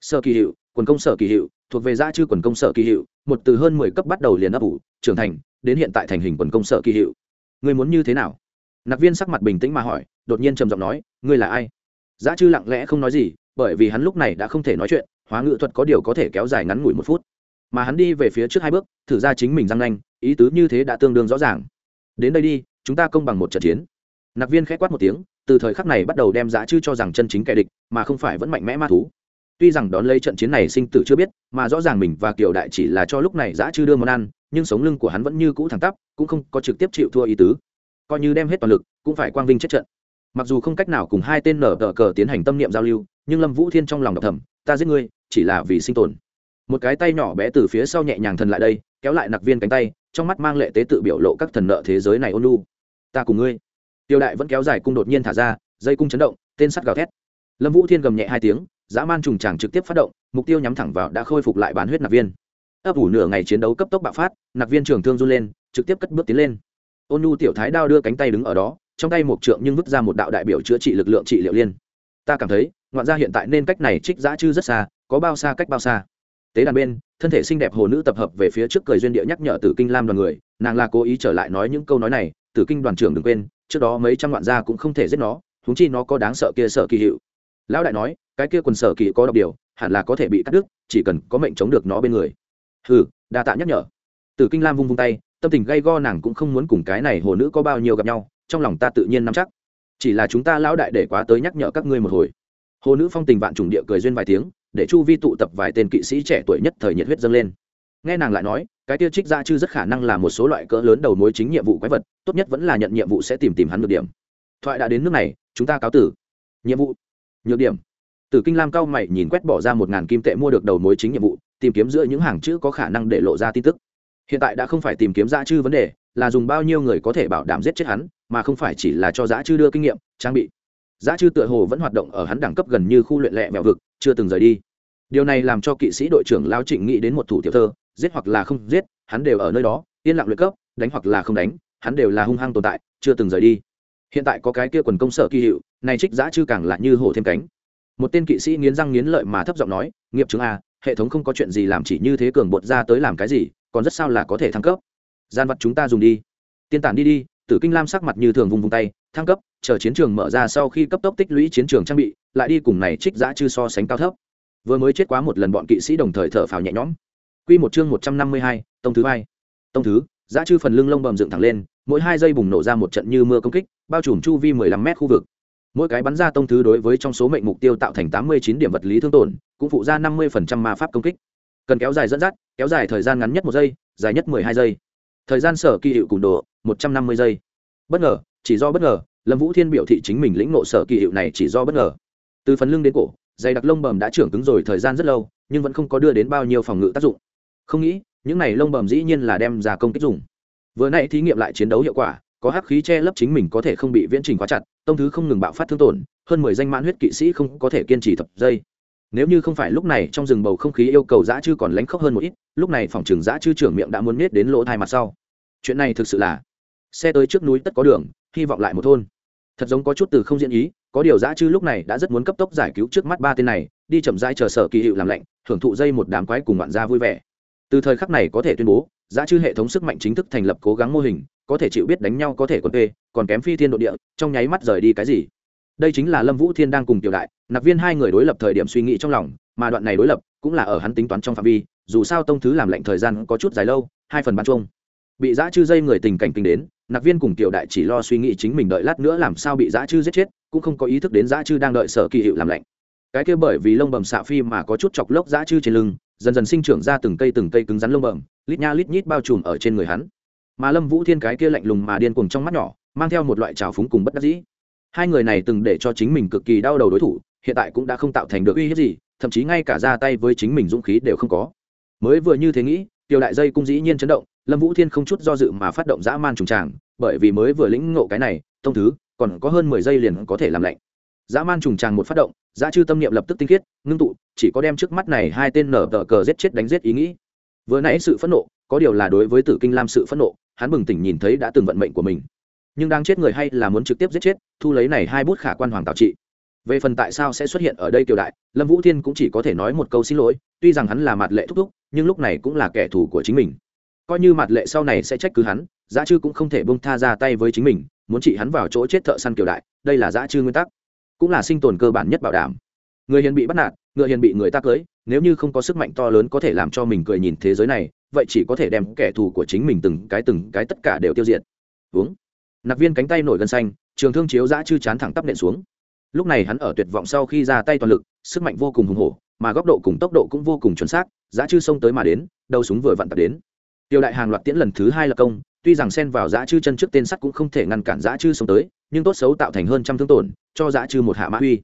Speaker 1: Sở kỳ hiệu quần công sở kỳ hiệu thuộc về gia chư quần công sở kỳ hiệu một từ hơn mười cấp bắt đầu liền ấp ủ, trưởng thành, đến hiện tại thành hình quần công sở kỳ hiệu người muốn như thế nào? Nạc viên sắc mặt bình tĩnh mà hỏi, đột nhiên trầm giọng nói, ngươi là ai? Giá chư lặng lẽ không nói gì, bởi vì hắn lúc này đã không thể nói chuyện, hóa ngữ thuật có điều có thể kéo dài ngắn ngủi một phút. Mà hắn đi về phía trước hai bước, thử ra chính mình răng nanh, ý tứ như thế đã tương đương rõ ràng. Đến đây đi, chúng ta công bằng một trận chiến. Nạc viên k h ẽ quát một tiếng, từ thời khắc này bắt đầu đem giá chư cho rằng chân chính kẻ địch, mà không phải vẫn mạnh mẽ ma thú. Tuy rằng đón lấy trận chiến này sinh tử chưa biết, mà rõ ràng mình và kiều đại chỉ là cho lúc này giá chư đưa món ăn, nhưng sống lưng của hắn vẫn như cũ thẳng tắp, cũng không có trực tiếp chịu thua ý tứ coi như đem hết toàn lực, cũng phải quang vinh chết trận. Mặc dù không cách nào cùng hai tên nở tờ cờ tiến hành tâm niệm giao lưu, nhưng lâm vũ thiên trong lòng độc thầm, ta giết ngươi, chỉ là vì sinh tồn. Một cái tay nhỏ bé từ phía sau nhẹ nhàng thần lại đây, kéo lại nặc viên cánh tay, trong mắt mang lệ tế tự biểu lộ các thần nợ thế giới này ôn lu ta cùng ngươi. Tiêu đại vẫn kéo dài cung đột nhiên thả ra, dây cung chấn động, tên sắt gào thét. Lâm vũ thiên gầm nhẹ hai tiếng, dã man trùng tràng trực tiếp phát động, mục tiêu nhắm thẳng vào đã khôi phục lại bán huyết nặc viên. Ấp ủ nửa ngày chiến đấu cấp tốc bạo phát, nặc viên trưởng thương run lên, trực tiếp cất bước tiến lên ôn nhu tiểu thái đao đưa cánh tay đứng ở đó, trong tay một trượng nhưng vứt ra một đạo đại biểu chữa trị lực lượng trị liệu liên. Ta cảm thấy, ngoạn gia hiện tại nên cách này trích giã chư rất xa, có bao xa cách bao xa. Tế đàn bên, thân thể xinh đẹp hồ nữ tập hợp về phía trước cười duyên địa nhắc nhở tử kinh lam đoàn người, nàng là cố ý trở lại nói những câu nói này, tử kinh đoàn trưởng đừng quên, trước đó mấy trăm ngoạn gia cũng không thể giết nó húng chi nó có đáng sợ kia sợ kỳ hiệu. Lão đại nói, cái kia quần sở kỳ có độc điều, hẳn là có thể bị cắt đứt, chỉ cần có mệnh chống được nó bên người. Hừ, đa tạ nhắc nhở. Tử kinh lam vung vung tay tâm tình gay go nàng cũng không muốn cùng cái này hồ nữ có bao nhiêu gặp nhau, trong lòng ta tự nhiên nắm chắc. Chỉ là chúng ta lão đại để quá tới nhắc nhở các ngươi một hồi. Hồ nữ phong tình vạn trùng địa cười duyên vài tiếng, để chu vi tụ tập vài tên kỵ sĩ trẻ tuổi nhất thời nhiệt huyết dâng lên. Nghe nàng lại nói, cái tiêu trích ra chư rất khả năng là một số loại cỡ lớn đầu mối chính nhiệm vụ quái vật, tốt nhất vẫn là nhận nhiệm vụ sẽ tìm tìm hắn được điểm. Thoại đã đến nước này, chúng ta cáo tử. Nhiệm vụ. Nhược điểm. Tử kinh lam cao mày nhìn quét bỏ ra một ngàn kim tệ mua được đầu mối chính nhiệm vụ, tìm kiếm giữa những hàng chữ có khả năng để lộ ra tin tức hiện tại đã không phải tìm kiếm dã chư vấn đề, là dùng bao nhiêu người có thể bảo đảm giết chết hắn, mà không phải chỉ là cho dã chư đưa kinh nghiệm, trang bị. Dã chư tựa hồ vẫn hoạt động ở hắn đẳng cấp gần như khu luyện lẹ mẹo vực, chưa từng rời đi. Điều này làm cho kỵ sĩ đội trưởng lao trịnh nghĩ đến một thủ tiểu thơ, giết hoặc là không giết, hắn đều ở nơi đó, yên lặng luyện cấp, đánh hoặc là không đánh, hắn đều là hung hăng tồn tại, chưa từng rời đi. Hiện tại có cái kia quần công sở kỳ hiệu, này trích giã chư càng là như hổ thêm cánh. Một tên kỵ sĩ nghiến răng nghiến lợi mà thấp giọng nói, nghiệp chứng a à, hệ thống không có chuyện gì làm chỉ như thế cường bột ra tới làm cái gì còn rất sao là có thể thăng cấp. Gian vật chúng ta dùng đi. Tiên tản đi đi, tử kinh lam sắc mặt như thường vùng vùng tay, thăng cấp, chờ chiến trường mở ra sau khi cấp tốc tích lũy chiến trường trang bị, lại đi cùng này trích giã chư so sánh cao thấp. Vừa mới chết quá một lần bọn kỵ sĩ đồng thời thở phào nhẹ nhõm. Quy một chương một trăm năm mươi hai, tông thứ hai. Tông thứ, giã chư phần lưng lông bầm dựng thẳng lên, mỗi hai giây bùng nổ ra một trận như mưa công kích, bao trùm chu vi mười lăm mét khu vực. Mỗi cái bắn ra tông thứ đối với trong số mệnh mục tiêu tạo thành tám mươi chín điểm vật lý thương tổn, cũng phụ ra năm mươi ma pháp công kích. Cần kéo dài dẫn dắt kéo dài thời gian ngắn nhất một giây, dài nhất mười hai giây. Thời gian sở kỳ hiệu cùng độ, một trăm năm mươi giây. Bất ngờ, chỉ do bất ngờ, lâm vũ thiên biểu thị chính mình lĩnh nộ sở kỳ hiệu này chỉ do bất ngờ. Từ phần lưng đến cổ, dày đặc lông bầm đã trưởng cứng rồi thời gian rất lâu, nhưng vẫn không có đưa đến bao nhiêu phòng ngự tác dụng. Không nghĩ, những này lông bầm dĩ nhiên là đem ra công kích dùng. Vừa nãy thí nghiệm lại chiến đấu hiệu quả, có hắc khí che lấp chính mình có thể không bị viễn trình quá chặt, tông thứ không ngừng bạo phát thương tổn, hơn mười danh mãn huyết kỵ sĩ không có thể kiên trì thập giây nếu như không phải lúc này trong rừng bầu không khí yêu cầu dã chư còn lánh khóc hơn một ít, lúc này phòng trường dã chư trưởng miệng đã muốn nết đến lỗ thai mặt sau. Chuyện này thực sự là xe tới trước núi tất có đường, hy vọng lại một thôn. Thật giống có chút từ không diễn ý, có điều dã chư lúc này đã rất muốn cấp tốc giải cứu trước mắt ba tên này, đi chậm rãi chờ sở kỳ hiệu làm lạnh hưởng thụ dây một đám quái cùng bạn ra vui vẻ. Từ thời khắc này có thể tuyên bố, dã chư hệ thống sức mạnh chính thức thành lập cố gắng mô hình, có thể chịu biết đánh nhau có thể còn tê, còn kém phi thiên độ địa, trong nháy mắt rời đi cái gì? Đây chính là lâm vũ thiên đang cùng tiểu đại, nạp viên hai người đối lập thời điểm suy nghĩ trong lòng, mà đoạn này đối lập cũng là ở hắn tính toán trong phạm vi, dù sao tông thứ làm lệnh thời gian có chút dài lâu, hai phần bán chung. Bị giã chư dây người tình cảnh kinh đến, nạp viên cùng tiểu đại chỉ lo suy nghĩ chính mình đợi lát nữa làm sao bị giã chư giết chết, cũng không có ý thức đến giã chư đang đợi sở kỳ hiệu làm lạnh. Cái kia bởi vì lông bầm xạ phi mà có chút chọc lốc giã chư trên lưng, dần dần sinh trưởng ra từng cây từng cây cứng rắn lông bầm, lít nha lít nhít bao trùm ở trên người hắn. Mà lâm vũ thiên cái kia lạnh lùng mà điên cuồng trong mắt nhỏ, mang theo một loại trào phúng cùng bất đắc dĩ hai người này từng để cho chính mình cực kỳ đau đầu đối thủ, hiện tại cũng đã không tạo thành được uy hiếp gì, thậm chí ngay cả ra tay với chính mình dũng khí đều không có. Mới vừa như thế nghĩ tiểu đại dây cung dĩ nhiên chấn động, lâm vũ thiên không chút do dự mà phát động dã man trùng tràng, bởi vì mới vừa lĩnh ngộ cái này thông thứ, còn có hơn mười giây liền có thể làm lạnh. Dã man trùng tràng một phát động, dã chư tâm niệm lập tức tinh khiết, ngưng tụ, chỉ có đem trước mắt này hai tên nở tờ cờ giết chết đánh giết ý nghĩ. Vừa nãy sự phẫn nộ, có điều là đối với tử kinh lam sự phẫn nộ, hắn bừng tỉnh nhìn thấy đã từng vận mệnh của mình nhưng đang chết người hay là muốn trực tiếp giết chết, thu lấy này hai bút khả quan hoàng tạo trị. Về phần tại sao sẽ xuất hiện ở đây kiều đại, lâm vũ thiên cũng chỉ có thể nói một câu xin lỗi, tuy rằng hắn là mặt lệ thúc thúc, nhưng lúc này cũng là kẻ thù của chính mình. Coi như mặt lệ sau này sẽ trách cứ hắn, giá chư cũng không thể bông tha ra tay với chính mình, muốn trị hắn vào chỗ chết thợ săn kiều đại, đây là giá chư nguyên tắc. Cũng là sinh tồn cơ bản nhất bảo đảm. Người hiền bị bắt nạt ngựa hiền bị người ta cưới, nếu như không có sức mạnh to lớn có thể làm cho mình cười nhìn thế giới này, vậy chỉ có thể đem kẻ thù của chính mình từng cái từng cái tất cả đều tiêu diệt. Uống nặc viên cánh tay nổi gân xanh, trường thương chiếu giã chư chán thẳng tắp nện xuống. Lúc này hắn ở tuyệt vọng sau khi ra tay toàn lực, sức mạnh vô cùng hùng hổ, mà góc độ cùng tốc độ cũng vô cùng chuẩn xác giã chư xông tới mà đến, đầu súng vừa vặn tập đến. Tiêu đại hàng loạt tiễn lần thứ hai là công, tuy rằng xen vào giã chư chân trước tên sắt cũng không thể ngăn cản giã chư xông tới, nhưng tốt xấu tạo thành hơn trăm thương tổn, cho giã chư một hạ mã uy.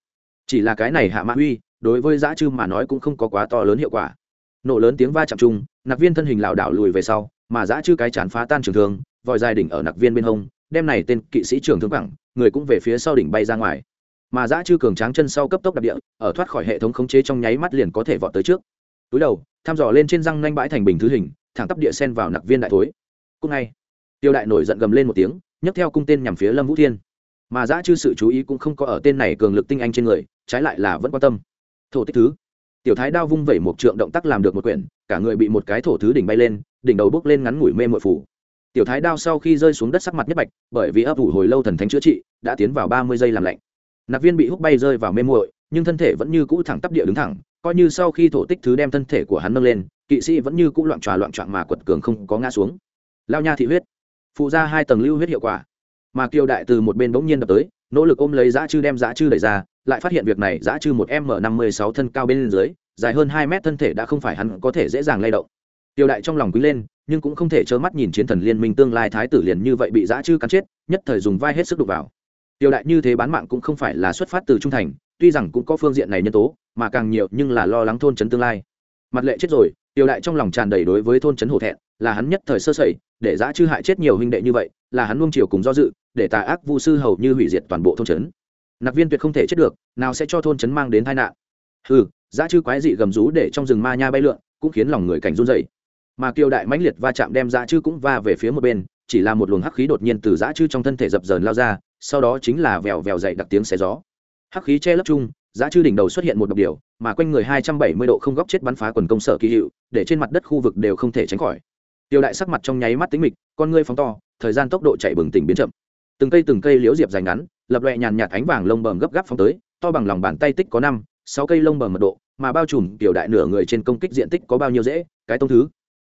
Speaker 1: Chỉ là cái này hạ mã uy, đối với giã chư mà nói cũng không có quá to lớn hiệu quả. Nổ lớn tiếng va chạm chung nặc viên thân hình lảo đảo lùi về sau, mà giã chư cái chán phá tan trường thương, vòi dài đỉnh ở nặc viên bên hông đem này tên kỵ sĩ trường thương cẳng người cũng về phía sau đỉnh bay ra ngoài. Mà giã chư cường tráng chân sau cấp tốc đặc địa, ở thoát khỏi hệ thống khống chế trong nháy mắt liền có thể vọt tới trước. Túi đầu, thăm dò lên trên răng nanh bãi thành bình thứ hình, thẳng tắp địa sen vào nặc viên đại thối. Cung ngay, tiêu đại nổi giận gầm lên một tiếng, nhấc theo cung tên nhằm phía lâm vũ thiên. Mà giã chư sự chú ý cũng không có ở tên này cường lực tinh anh trên người, trái lại là vẫn quan tâm. Thổ tích thứ. Tiểu thái đao vung vẩy một trượng động tác làm được một quyển, cả người bị một cái thổ thứ đỉnh bay lên, đỉnh đầu bước lên ngắn ngủi mê mội phủ tiểu thái đao sau khi rơi xuống đất sắc mặt nhất bạch, bởi vì ấp ủ hồi lâu thần thánh chữa trị, đã tiến vào ba mươi giây làm lạnh. Nạp viên bị hút bay rơi vào mê muội, nhưng thân thể vẫn như cũ thẳng tắp địa đứng thẳng, coi như sau khi thổ tích thứ đem thân thể của hắn nâng lên, kỵ sĩ vẫn như cũ loạn tròa loạn trọn mà quật cường không có ngã xuống. Lao nha thị huyết, phụ ra hai tầng lưu huyết hiệu quả. Mà kiều đại từ một bên bỗng nhiên đập tới, nỗ lực ôm lấy dã chư đem dã chư đẩy ra, lại phát hiện việc này dã chư một m năm mươi sáu thân cao bên dưới, dài hơn hai mét thân thể đã không phải hắn có thể dễ dàng lay động. Kiều đại trong lòng quý lên nhưng cũng không thể trơ mắt nhìn chiến thần liên minh tương lai thái tử liền như vậy bị giã chư cắn chết nhất thời dùng vai hết sức đục vào Tiêu đại như thế bán mạng cũng không phải là xuất phát từ trung thành, tuy rằng cũng có phương diện này nhân tố, mà càng nhiều nhưng là lo lắng thôn trấn tương lai. Mặt lệ chết rồi, Tiêu đại trong lòng tràn đầy đối với thôn trấn hổ thẹn, là hắn nhất thời sơ sẩy, để giã chư hại chết nhiều huynh đệ như vậy, là hắn nuông chiều cùng do dự, để tà ác vu sư hầu như hủy diệt toàn bộ thôn trấn. Nặc viên tuyệt không thể chết được, nào sẽ cho thôn trấn mang đến tai nạn. Hừ, giã chư quái dị gầm rú để trong rừng ma nha bay lượn, cũng khiến lòng người cảnh run rẩy. Mà Kiều đại mãnh liệt va chạm đem dã chư cũng va về phía một bên, chỉ là một luồng hắc khí đột nhiên từ dã chư trong thân thể dập dờn lao ra, sau đó chính là vèo vèo dậy đặc tiếng xé gió. Hắc khí che lấp chung dã chư đỉnh đầu xuất hiện một độc điều mà quanh người hai trăm bảy mươi độ không góc chết bắn phá quần công sở kỳ hiệu để trên mặt đất khu vực đều không thể tránh khỏi. Tiêu đại sắc mặt trong nháy mắt tính mịch con ngươi phóng to thời gian tốc độ chạy bừng tỉnh biến chậm. Từng cây từng cây liễu diệp dài ngắn lập loẹ nhàn nhạt ánh vàng lông bờm gấp gáp phóng tới to bằng lòng bàn tay tích có năm sáu cây lông bờm mật độ mà bao trùm tiểu đại nửa người trên công kích diện tích có bao nhiêu dễ cái tông thứ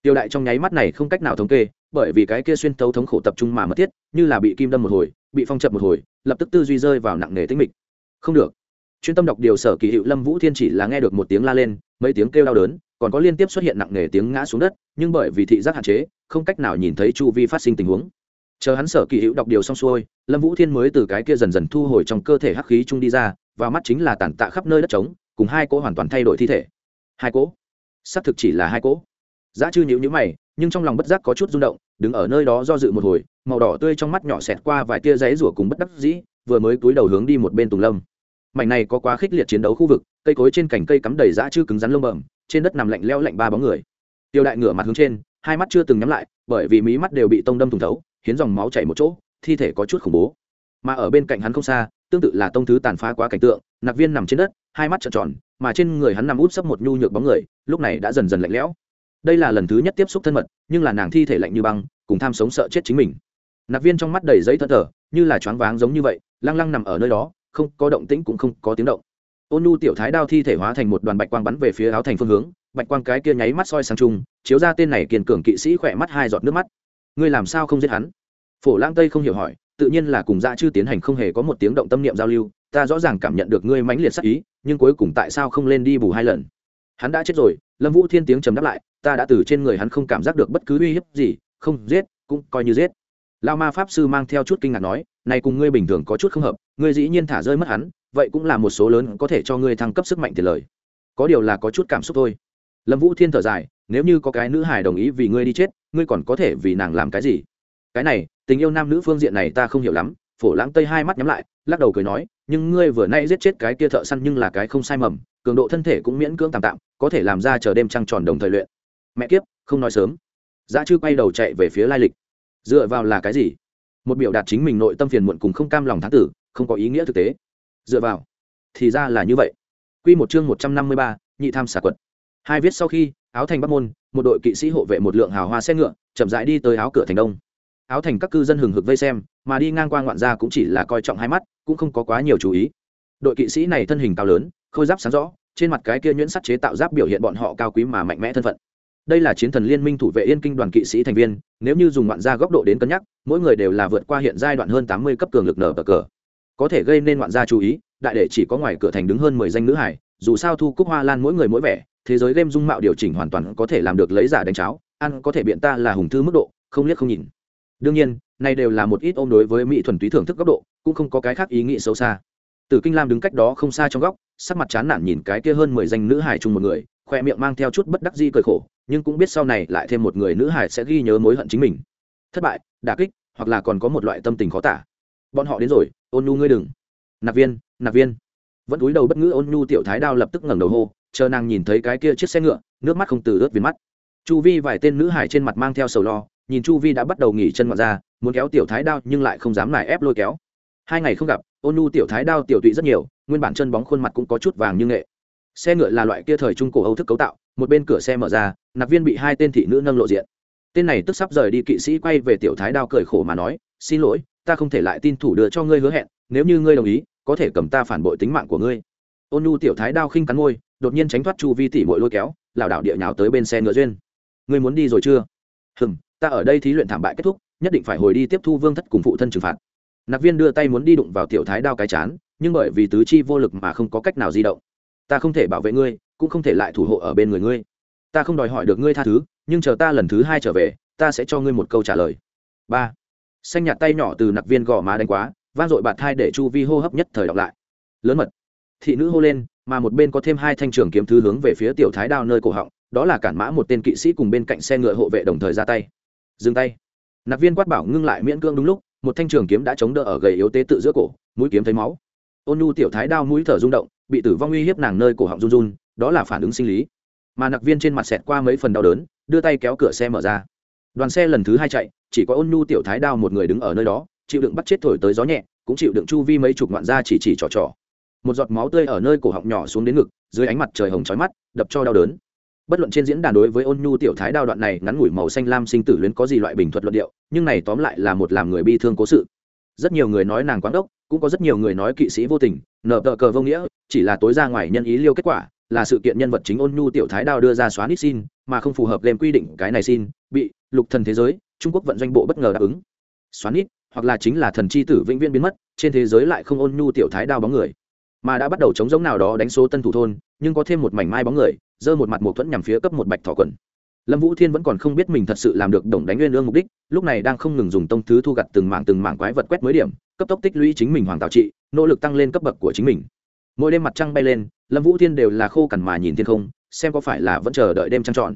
Speaker 1: tiểu đại trong nháy mắt này không cách nào thống kê, bởi vì cái kia xuyên thấu thống khổ tập trung mà mất thiết, như là bị kim đâm một hồi, bị phong chập một hồi, lập tức tư duy rơi vào nặng nề tĩnh mịch. Không được. Chuyên tâm đọc điều sở kỳ hiệu lâm vũ thiên chỉ là nghe được một tiếng la lên, mấy tiếng kêu đau đớn, còn có liên tiếp xuất hiện nặng nề tiếng ngã xuống đất, nhưng bởi vì thị giác hạn chế, không cách nào nhìn thấy chu vi phát sinh tình huống. Chờ hắn sở kỳ hữu đọc điều xong xuôi, lâm vũ thiên mới từ cái kia dần dần thu hồi trong cơ thể hắc khí trung đi ra và mắt chính là tàn tạ khắp nơi đất trống, cùng hai cỗ hoàn toàn thay đổi thi thể. Hai cỗ? Sắp thực chỉ là hai cỗ giá chư nhíu nhíu mày, nhưng trong lòng bất giác có chút rung động, đứng ở nơi đó do dự một hồi, màu đỏ tươi trong mắt nhỏ xẹt qua vài tia giấy rủa cùng bất đắc dĩ, vừa mới túi đầu hướng đi một bên tùng lâm. Mảnh này có quá khích liệt chiến đấu khu vực, cây cối trên cành cây cắm đầy dã chư cứng rắn lông bẩm, trên đất nằm lạnh lẽo lạnh ba bóng người. Tiêu đại ngửa mặt hướng trên, hai mắt chưa từng nhắm lại, bởi vì mí mắt đều bị tông đâm thủng thấu khiến dòng máu chảy một chỗ, thi thể có chút khủng bố. Mà ở bên cạnh hắn không xa, tương tự là tông thứ tàn phá quá cảnh tượng nặc viên nằm trên đất, hai mắt trợn tròn, mà trên người hắn nằm út sấp một nhu nhược bóng người, lúc này đã dần dần lạnh lẽo đây là lần thứ nhất tiếp xúc thân mật, nhưng là nàng thi thể lạnh như băng, cùng tham sống sợ chết chính mình. Nạp viên trong mắt đầy giấy thất thờ như là choáng váng giống như vậy, lăng lăng nằm ở nơi đó, không có động tĩnh cũng không có tiếng động. Ôn nhu tiểu thái đao thi thể hóa thành một đoàn bạch quang bắn về phía áo thành phương hướng, bạch quang cái kia nháy mắt soi sang trung chiếu ra tên này kiên cường kỵ sĩ khỏe mắt hai giọt nước mắt. Ngươi làm sao không giết hắn? Phổ lang tây không hiểu hỏi, tự nhiên là cùng Dạ chư tiến hành không hề có một tiếng động tâm niệm giao lưu, ta rõ ràng cảm nhận được ngươi mãnh liệt sắc ý, nhưng cuối cùng tại sao không lên đi bù hai lần? Hắn đã chết rồi, lâm vũ thiên tiếng trầm đáp lại, ta đã từ trên người hắn không cảm giác được bất cứ uy hiếp gì, không giết, cũng coi như giết. Lao ma pháp sư mang theo chút kinh ngạc nói, này cùng ngươi bình thường có chút không hợp, ngươi dĩ nhiên thả rơi mất hắn, vậy cũng là một số lớn có thể cho ngươi thăng cấp sức mạnh tiền lời. Có điều là có chút cảm xúc thôi. Lâm vũ thiên thở dài, nếu như có cái nữ hài đồng ý vì ngươi đi chết, ngươi còn có thể vì nàng làm cái gì? Cái này, tình yêu nam nữ phương diện này ta không hiểu lắm, phổ lãng tây hai mắt nhắm lại, lắc đầu cười nói nhưng ngươi vừa nay giết chết cái kia thợ săn nhưng là cái không sai mầm, cường độ thân thể cũng miễn cưỡng tạm tạm, có thể làm ra chờ đêm trăng tròn đồng thời luyện. Mẹ kiếp, không nói sớm. Giá chư quay đầu chạy về phía lai lịch. Dựa vào là cái gì? Một biểu đạt chính mình nội tâm phiền muộn cùng không cam lòng thám tử, không có ý nghĩa thực tế. Dựa vào, thì ra là như vậy. Q một chương một trăm năm mươi ba, nhị tham xả quật. Hai viết sau khi, áo thành bắc môn, một đội kỵ sĩ hộ vệ một lượng hào hoa xe ngựa, chậm rãi đi tới áo cửa thành đông áo thành các cư dân hừng hực vây xem, mà đi ngang qua ngoạn gia cũng chỉ là coi trọng hai mắt, cũng không có quá nhiều chú ý. Đội kỵ sĩ này thân hình cao lớn, khôi giáp sáng rõ, trên mặt cái kia nhuyễn sắt chế tạo giáp biểu hiện bọn họ cao quý mà mạnh mẽ thân phận. Đây là chiến thần liên minh thủ vệ yên kinh đoàn kỵ sĩ thành viên, nếu như dùng ngoạn gia góc độ đến cân nhắc, mỗi người đều là vượt qua hiện giai đoạn hơn tám mươi cấp cường lực nở bờ cờ. Có thể gây nên ngoạn gia chú ý, đại để chỉ có ngoài cửa thành đứng hơn mười danh nữ hải, dù sao thu cúc hoa lan mỗi người mỗi vẻ, thế giới game dung mạo điều chỉnh hoàn toàn có thể làm được lấy giả đánh cháo, ăn có thể biện ta là hùng thư mức độ, không liếc không nhìn đương nhiên, này đều là một ít ôm đối với mỹ thuần túy thưởng thức góc độ, cũng không có cái khác ý nghĩ xấu xa. Tử kinh lam đứng cách đó không xa trong góc, sắc mặt chán nản nhìn cái kia hơn mười danh nữ hải chung một người, khoe miệng mang theo chút bất đắc di cười khổ, nhưng cũng biết sau này lại thêm một người nữ hải sẽ ghi nhớ mối hận chính mình. Thất bại đà kích, hoặc là còn có một loại tâm tình khó tả. Bọn họ đến rồi, ôn nhu ngươi đừng. Nạp viên nạp viên. Vẫn cúi đầu bất ngữ ôn nhu tiểu thái đao lập tức ngẩng đầu hô, chờ nàng nhìn thấy cái kia chiếc xe ngựa, nước mắt không từ ướt viên mắt. Chu vi vài tên nữ hải trên mặt mang theo sầu lo nhìn chu vi đã bắt đầu nghỉ chân ngoạn ra, muốn kéo tiểu thái đao nhưng lại không dám lại ép lôi kéo. Hai ngày không gặp, ôn Nu tiểu thái đao tiểu tụy rất nhiều, nguyên bản chân bóng khuôn mặt cũng có chút vàng như nghệ. Xe ngựa là loại kia thời trung cổ âu thức cấu tạo, một bên cửa xe mở ra, nạp viên bị hai tên thị nữ nâng lộ diện. Tên này tức sắp rời đi kỵ sĩ quay về tiểu thái đao cười khổ mà nói, xin lỗi, ta không thể lại tin thủ đưa cho ngươi hứa hẹn, nếu như ngươi đồng ý, có thể cầm ta phản bội tính mạng của ngươi. Ôn nhu tiểu thái đao khinh cắn môi, đột nhiên tránh thoát chu vi tỉ mội lôi kéo, lảo đảo địa nhào tới bên xe ngựa duyên. Ngươi muốn đi rồi chưa? Hừm ta ở đây thí luyện thảm bại kết thúc, nhất định phải hồi đi tiếp thu vương thất cùng phụ thân trừng phạt. Nạp viên đưa tay muốn đi đụng vào tiểu thái đao cái chán, nhưng bởi vì tứ chi vô lực mà không có cách nào di động. Ta không thể bảo vệ ngươi, cũng không thể lại thủ hộ ở bên người ngươi. Ta không đòi hỏi được ngươi tha thứ, nhưng chờ ta lần thứ hai trở về, ta sẽ cho ngươi một câu trả lời. Ba. Xanh nhạt tay nhỏ từ nặc viên gò má đánh quá, vang dội bạt thai để chu vi hô hấp nhất thời đọc lại. Lớn mật. Thị nữ hô lên, mà một bên có thêm hai thanh trường kiếm thứ hướng về phía tiểu thái đao nơi cổ họng, đó là cản mã một tên kỵ sĩ cùng bên cạnh xe ngựa hộ vệ đồng thời ra tay dừng tay. Nạp viên quát bảo ngưng lại miễn cương đúng lúc, một thanh trường kiếm đã chống đỡ ở gầy yếu tế tự giữa cổ, mũi kiếm thấy máu. Ôn nhu tiểu thái đao mũi thở rung động, bị tử vong uy hiếp nàng nơi cổ họng run run, đó là phản ứng sinh lý. Mà nặc viên trên mặt xẹt qua mấy phần đau đớn, đưa tay kéo cửa xe mở ra. Đoàn xe lần thứ hai chạy, chỉ có ôn nhu tiểu thái đao một người đứng ở nơi đó, chịu đựng bắt chết thổi tới gió nhẹ, cũng chịu đựng chu vi mấy chục ngoạn ra chỉ chỉ trò trò. Một giọt máu tươi ở nơi cổ họng nhỏ xuống đến ngực, dưới ánh mặt trời hồng chói mắt, đập cho đau đớn bất luận trên diễn đàn đối với ôn nhu tiểu thái đao đoạn này ngắn ngủi màu xanh lam sinh tử luyến có gì loại bình thuật luận điệu, nhưng này tóm lại là một làm người bi thương cố sự. Rất nhiều người nói nàng quán đốc, cũng có rất nhiều người nói kỵ sĩ vô tình, nợ tờ cờ vô nghĩa, chỉ là tối ra ngoài nhân ý liêu kết quả, là sự kiện nhân vật chính ôn nhu tiểu thái đao đưa ra xóa nít xin, mà không phù hợp lên quy định cái này xin, bị lục thần thế giới, trung quốc vận doanh bộ bất ngờ đáp ứng. Xóa nít, hoặc là chính là thần chi tử vĩnh viễn biến mất, trên thế giới lại không ôn nhu tiểu thái đao bóng người. Mà đã bắt đầu chống giống nào đó đánh số tân thủ thôn nhưng có thêm một mảnh mai bóng người, giơ một mặt một thuẫn nhằm phía cấp một bạch thỏ quần. Lâm vũ thiên vẫn còn không biết mình thật sự làm được đồng đánh nguyên lương mục đích, lúc này đang không ngừng dùng tông thứ thu gặt từng mảng từng mảng quái vật quét mới điểm, cấp tốc tích lũy chính mình hoàng tạo trị, nỗ lực tăng lên cấp bậc của chính mình. Mỗi đêm mặt trăng bay lên, lâm vũ thiên đều là khô cằn mà nhìn thiên không, xem có phải là vẫn chờ đợi đêm trăng tròn.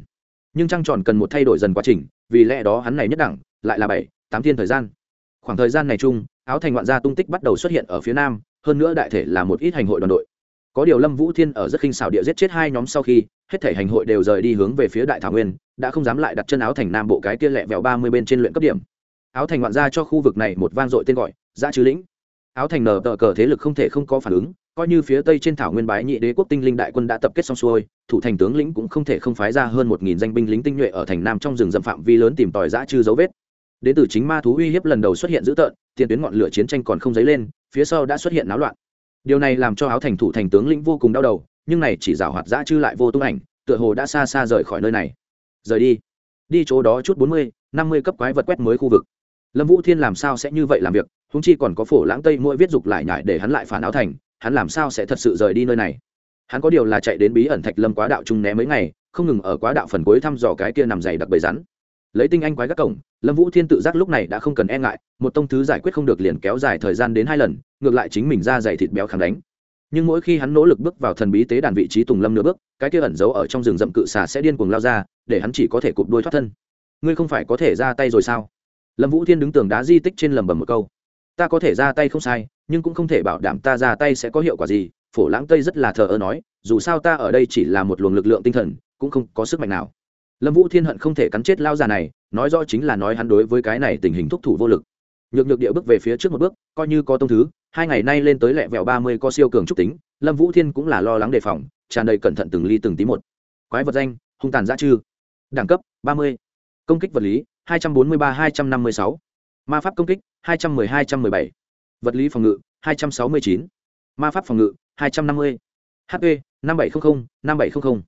Speaker 1: Nhưng trăng tròn cần một thay đổi dần quá trình, vì lẽ đó hắn này nhất đẳng, lại là bảy, tám thiên thời gian. Khoảng thời gian này chung, áo thành ngoạn gia tung tích bắt đầu xuất hiện ở phía nam, hơn nữa đại thể là một ít hành hội đoàn đội có điều lâm vũ thiên ở rất khinh xảo địa giết chết hai nhóm sau khi, hết thể hành hội đều rời đi hướng về phía đại thảo nguyên, đã không dám lại đặt chân áo thành nam bộ cái kia lẹ vẹo ba mươi bên trên luyện cấp điểm. Áo thành ngoạn ra cho khu vực này một vang dội tên gọi, giã chư lĩnh. Áo thành nở tờ cờ thế lực không thể không có phản ứng, coi như phía tây trên thảo nguyên bái nhị đế quốc tinh linh đại quân đã tập kết xong xuôi, thủ thành tướng lĩnh cũng không thể không phái ra hơn một nghìn danh binh lính tinh nhuệ ở thành nam trong rừng rậm phạm vi lớn tìm tòi giã chư dấu vết. Đến từ chính ma thú uy hiếp lần đầu xuất hiện dữ tợn, tiền tuyến ngọn lửa chiến tranh còn không dấy lên, phía sau đã xuất hiện náo loạn điều này làm cho áo thành thủ thành tướng lĩnh vô cùng đau đầu, nhưng này chỉ rào hoạt dã chư lại vô tung ảnh, tựa hồ đã xa xa rời khỏi nơi này. Rời đi. Đi chỗ đó chút bốn mươi, năm mươi cấp quái vật quét mới khu vực. Lâm vũ thiên làm sao sẽ như vậy làm việc húng chi còn có phổ lãng tây mỗi viết dục lại nhải để hắn lại phản áo thành, hắn làm sao sẽ thật sự rời đi nơi này? Hắn có điều là chạy đến bí ẩn thạch lâm quá đạo trung né mấy ngày, không ngừng ở quá đạo phần cuối thăm dò cái kia nằm dày đặc bầy rắn lấy tinh anh quái các cổng, lâm vũ thiên tự giác lúc này đã không cần e ngại, một tông thứ giải quyết không được liền kéo dài thời gian đến hai lần, ngược lại chính mình ra dày thịt béo kháng đánh. Nhưng mỗi khi hắn nỗ lực bước vào thần bí tế đàn vị trí tùng lâm nửa bước, cái kia ẩn giấu ở trong rừng rậm cự xà sẽ điên cuồng lao ra, để hắn chỉ có thể cụp đuôi thoát thân. Ngươi không phải có thể ra tay rồi sao? Lâm vũ thiên đứng tường đá di tích trên lầm bầm một câu. Ta có thể ra tay không sai, nhưng cũng không thể bảo đảm ta ra tay sẽ có hiệu quả gì, phổ lãng tây rất là thờ ơ nói, dù sao ta ở đây chỉ là một luồng lực lượng tinh thần, cũng không có sức mạnh nào lâm vũ thiên hận không thể cắn chết lao già này, nói rõ chính là nói hắn đối với cái này tình hình thúc thủ vô lực. Nhược nhược địa bước về phía trước một bước, coi như có tông thứ, hai ngày nay lên tới lẹ vẹo ba mươi co siêu cường trúc tính, lâm vũ thiên cũng là lo lắng đề phòng, tràn đầy cẩn thận từng ly từng tí một. Quái vật danh, hung tàn giã chư đẳng cấp, ba mươi. Công kích vật lý, hai trăm bốn mươi ba, hai trăm năm mươi sáu. Ma pháp công kích, hai trăm m ư ơ i hai trăm m ư ơ i bảy. Vật lý phòng ngự, hai trăm sáu mươi chín. Ma pháp phòng ngự, hai trăm năm mươi. Hp năm bảy trăm linh năm bảy trăm linh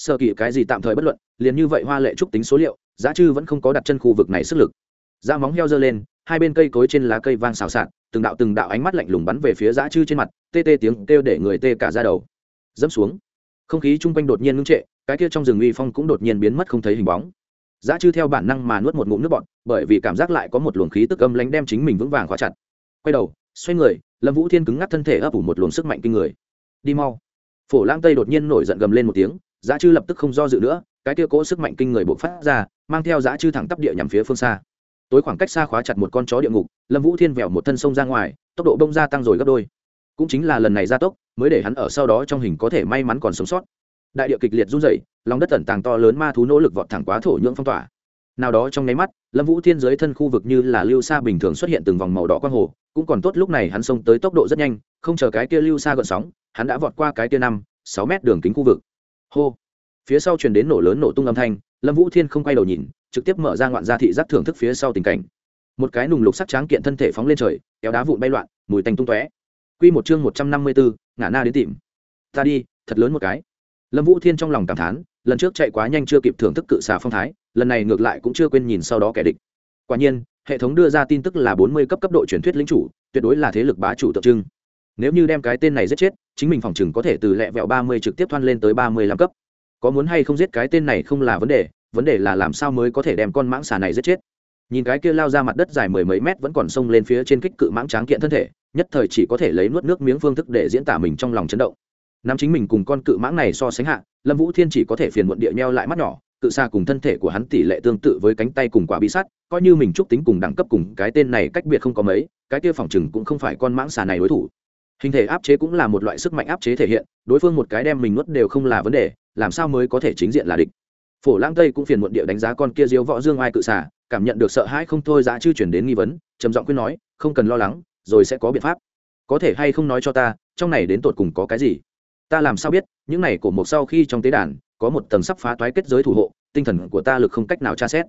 Speaker 1: sơ kỳ cái gì tạm thời bất luận, liền như vậy hoa lệ trúc tính số liệu, giá chư vẫn không có đặt chân khu vực này sức lực. Da móng heo dơ lên, hai bên cây cối trên lá cây vang xào xạc, từng đạo từng đạo ánh mắt lạnh lùng bắn về phía Giá chư trên mặt, tê tê tiếng kêu để người tê cả ra đầu. Dẫm xuống, không khí chung quanh đột nhiên ngưng trệ, cái kia trong rừng uy phong cũng đột nhiên biến mất không thấy hình bóng. Giá chư theo bản năng mà nuốt một ngụm nước bọt, bởi vì cảm giác lại có một luồng khí tức âm lánh đem chính mình vững vàng khóa chặt. Quay đầu, xoay người, lâm vũ thiên cứng ngắc thân thể ấp ủ một luồng sức mạnh kinh người. Đi mau. Phổ lang tây đột nhiên nổi giận gầm lên một tiếng giá chư lập tức không do dự nữa, cái kia cỗ sức mạnh kinh người bộc phát ra, mang theo giá chư thẳng tắp địa nhằm phía phương xa. Tối khoảng cách xa khóa chặt một con chó địa ngục, lâm vũ thiên vẹo một thân sông ra ngoài, tốc độ bông gia tăng rồi gấp đôi. Cũng chính là lần này gia tốc, mới để hắn ở sau đó trong hình có thể may mắn còn sống sót. Đại địa kịch liệt run rẩy, lòng đất tẩn tàng to lớn ma thú nỗ lực vọt thẳng quá thổ nhưỡng phong tỏa. Nào đó trong nháy mắt, lâm vũ thiên dưới thân khu vực như là lưu xa bình thường xuất hiện từng vòng màu đỏ quang hồ, cũng còn tốt lúc này hắn xông tới tốc độ rất nhanh, không chờ cái kia lưu xa gợn sóng, hắn đã vọt qua cái kia năm, sáu mét đường kính khu vực hô. Phía sau truyền đến nổ lớn nổ tung âm thanh, lâm vũ thiên không quay đầu nhìn, trực tiếp mở ra ngoạn gia thị giác thưởng thức phía sau tình cảnh. Một cái nùng lục sắc tráng kiện thân thể phóng lên trời, kéo đá vụn bay loạn, mùi tanh tung tóe. Q một chương một trăm năm mươi bốn ngã na đến tìm. Ta đi, thật lớn một cái. Lâm vũ thiên trong lòng cảm thán, lần trước chạy quá nhanh chưa kịp thưởng thức cự xà phong thái, lần này ngược lại cũng chưa quên nhìn sau đó kẻ địch. Quả nhiên, hệ thống đưa ra tin tức là bốn mươi cấp cấp độ truyền thuyết lính chủ, tuyệt đối là thế lực bá chủ tượng trưng. Nếu như đem cái tên này giết chết chính mình phòng chừng có thể từ lẹ vẹo ba mươi trực tiếp thoăn lên tới ba mươi lăm cấp. Có muốn hay không giết cái tên này không là vấn đề vấn đề là làm sao mới có thể đem con mãng xà này giết chết. Nhìn cái kia lao ra mặt đất dài mười mấy mét vẫn còn sông lên phía trên kích cự mãng tráng kiện thân thể, nhất thời chỉ có thể lấy nuốt nước miếng phương thức để diễn tả mình trong lòng chấn động. Nam chính mình cùng con cự mãng này so sánh hạ, lâm vũ thiên chỉ có thể phiền muộn địa nheo lại mắt nhỏ, cự xa cùng thân thể của hắn tỷ lệ tương tự với cánh tay cùng quả bị sắt, coi như mình trúc tính cùng đẳng cấp cùng cái tên này cách biệt không có mấy, cái kia phòng chừng cũng không phải con mãng xà này đối thủ hình thể áp chế cũng là một loại sức mạnh áp chế thể hiện, đối phương một cái đem mình nuốt đều không là vấn đề, làm sao mới có thể chính diện là địch? Phổ lang tây cũng phiền muộn địa đánh giá con kia diếu võ dương ai cự xả cảm nhận được sợ hãi không thôi giá chư chuyển đến nghi vấn, trầm giọng quyết nói, không cần lo lắng, rồi sẽ có biện pháp. Có thể hay không nói cho ta, trong này đến tột cùng có cái gì? Ta làm sao biết, những này của một sau khi trong tế đàn, có một tầng sắp phá toái kết giới thủ hộ, tinh thần của ta lực không cách nào tra xét.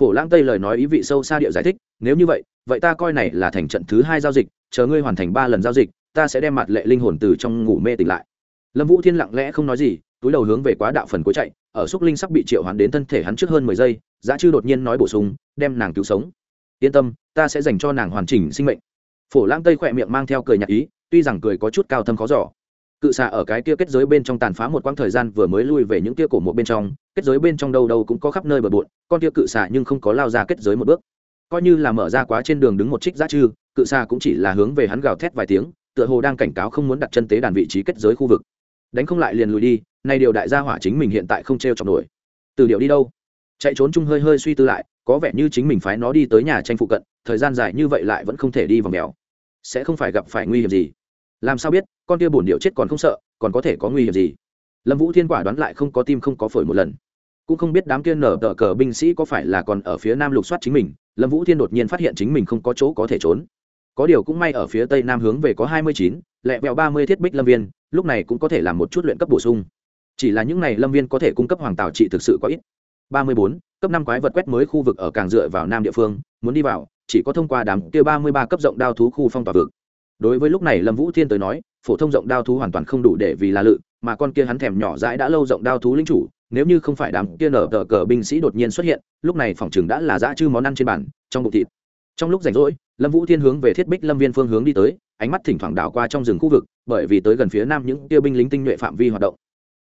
Speaker 1: Phổ lang tây lời nói ý vị sâu xa địa giải thích, nếu như vậy vậy ta coi này là thành trận thứ hai giao dịch, chờ ngươi hoàn thành ba lần giao dịch ta sẽ đem mặt lệ linh hồn từ trong ngủ mê tỉnh lại. Lâm vũ thiên lặng lẽ không nói gì, túi đầu hướng về quá đạo phần cuối chạy, ở xúc linh sắp bị triệu hoán đến thân thể hắn trước hơn mười giây, giá chư đột nhiên nói bổ sung, đem nàng cứu sống. Yên tâm, ta sẽ dành cho nàng hoàn chỉnh sinh mệnh. Phổ lang tây khỏe miệng mang theo cười nhạc ý, tuy rằng cười có chút cao thâm khó giỏ cự xà ở cái kia kết giới bên trong tàn phá một quãng thời gian vừa mới lui về những kia cổ một bên trong, kết giới bên trong đâu đâu cũng có khắp nơi bờ bộn, con kia cự xà nhưng không có lao ra kết giới một bước. Coi như là mở ra quá trên đường đứng một trích giá chư, cự xà cũng chỉ là hướng về hắn gào thét vài tiếng tựa hồ đang cảnh cáo không muốn đặt chân tế đàn vị trí kết giới khu vực. Đánh không lại liền lùi đi, nay điều đại gia hỏa chính mình hiện tại không t r e o chọc nổi. Từ điệu đi đâu? Chạy trốn chung hơi hơi suy tư lại, có vẻ như chính mình phái nó đi tới nhà tranh phụ cận, thời gian dài như vậy lại vẫn không thể đi vào mèo. Sẽ không phải gặp phải nguy hiểm gì. Làm sao biết, con kia bổn điệu chết còn không sợ, còn có thể có nguy hiểm gì? Lâm vũ thiên quả đoán lại không có tim không có phổi một lần. Cũng không biết đám kia nở tờ cờ binh sĩ có phải là còn ở phía nam lục soát chính mình, lâm vũ thiên đột nhiên phát hiện chính mình không có chỗ có thể trốn có điều cũng may ở phía tây nam hướng về có hai mươi chín, lẹ vẹo ba mươi thiết bích lâm viên, lúc này cũng có thể làm một chút luyện cấp bổ sung. Chỉ là những này lâm viên có thể cung cấp hoàng tảo trị thực sự có ít. Ba mươi bốn, cấp năm quái vật quét mới khu vực ở càng dựa vào nam địa phương, muốn đi vào, chỉ có thông qua đám kia ba mươi ba cấp rộng đao thú khu phong tỏa vực. Đối với lúc này lâm vũ thiên tới nói, phổ thông rộng đao thú hoàn toàn không đủ để vì là lự, mà con kia hắn thèm nhỏ dãi đã lâu rộng đao thú lính chủ, nếu như không phải đám kia nở tờ cờ binh sĩ đột nhiên xuất hiện, lúc này phòng chừng đã là dã chư món ăn trên bàn, trong bụng thịt trong lúc rảnh rỗi, lâm vũ thiên hướng về thiết bích lâm viên phương hướng đi tới, ánh mắt thỉnh thoảng đảo qua trong rừng khu vực, bởi vì tới gần phía nam những kia binh lính tinh nhuệ phạm vi hoạt động.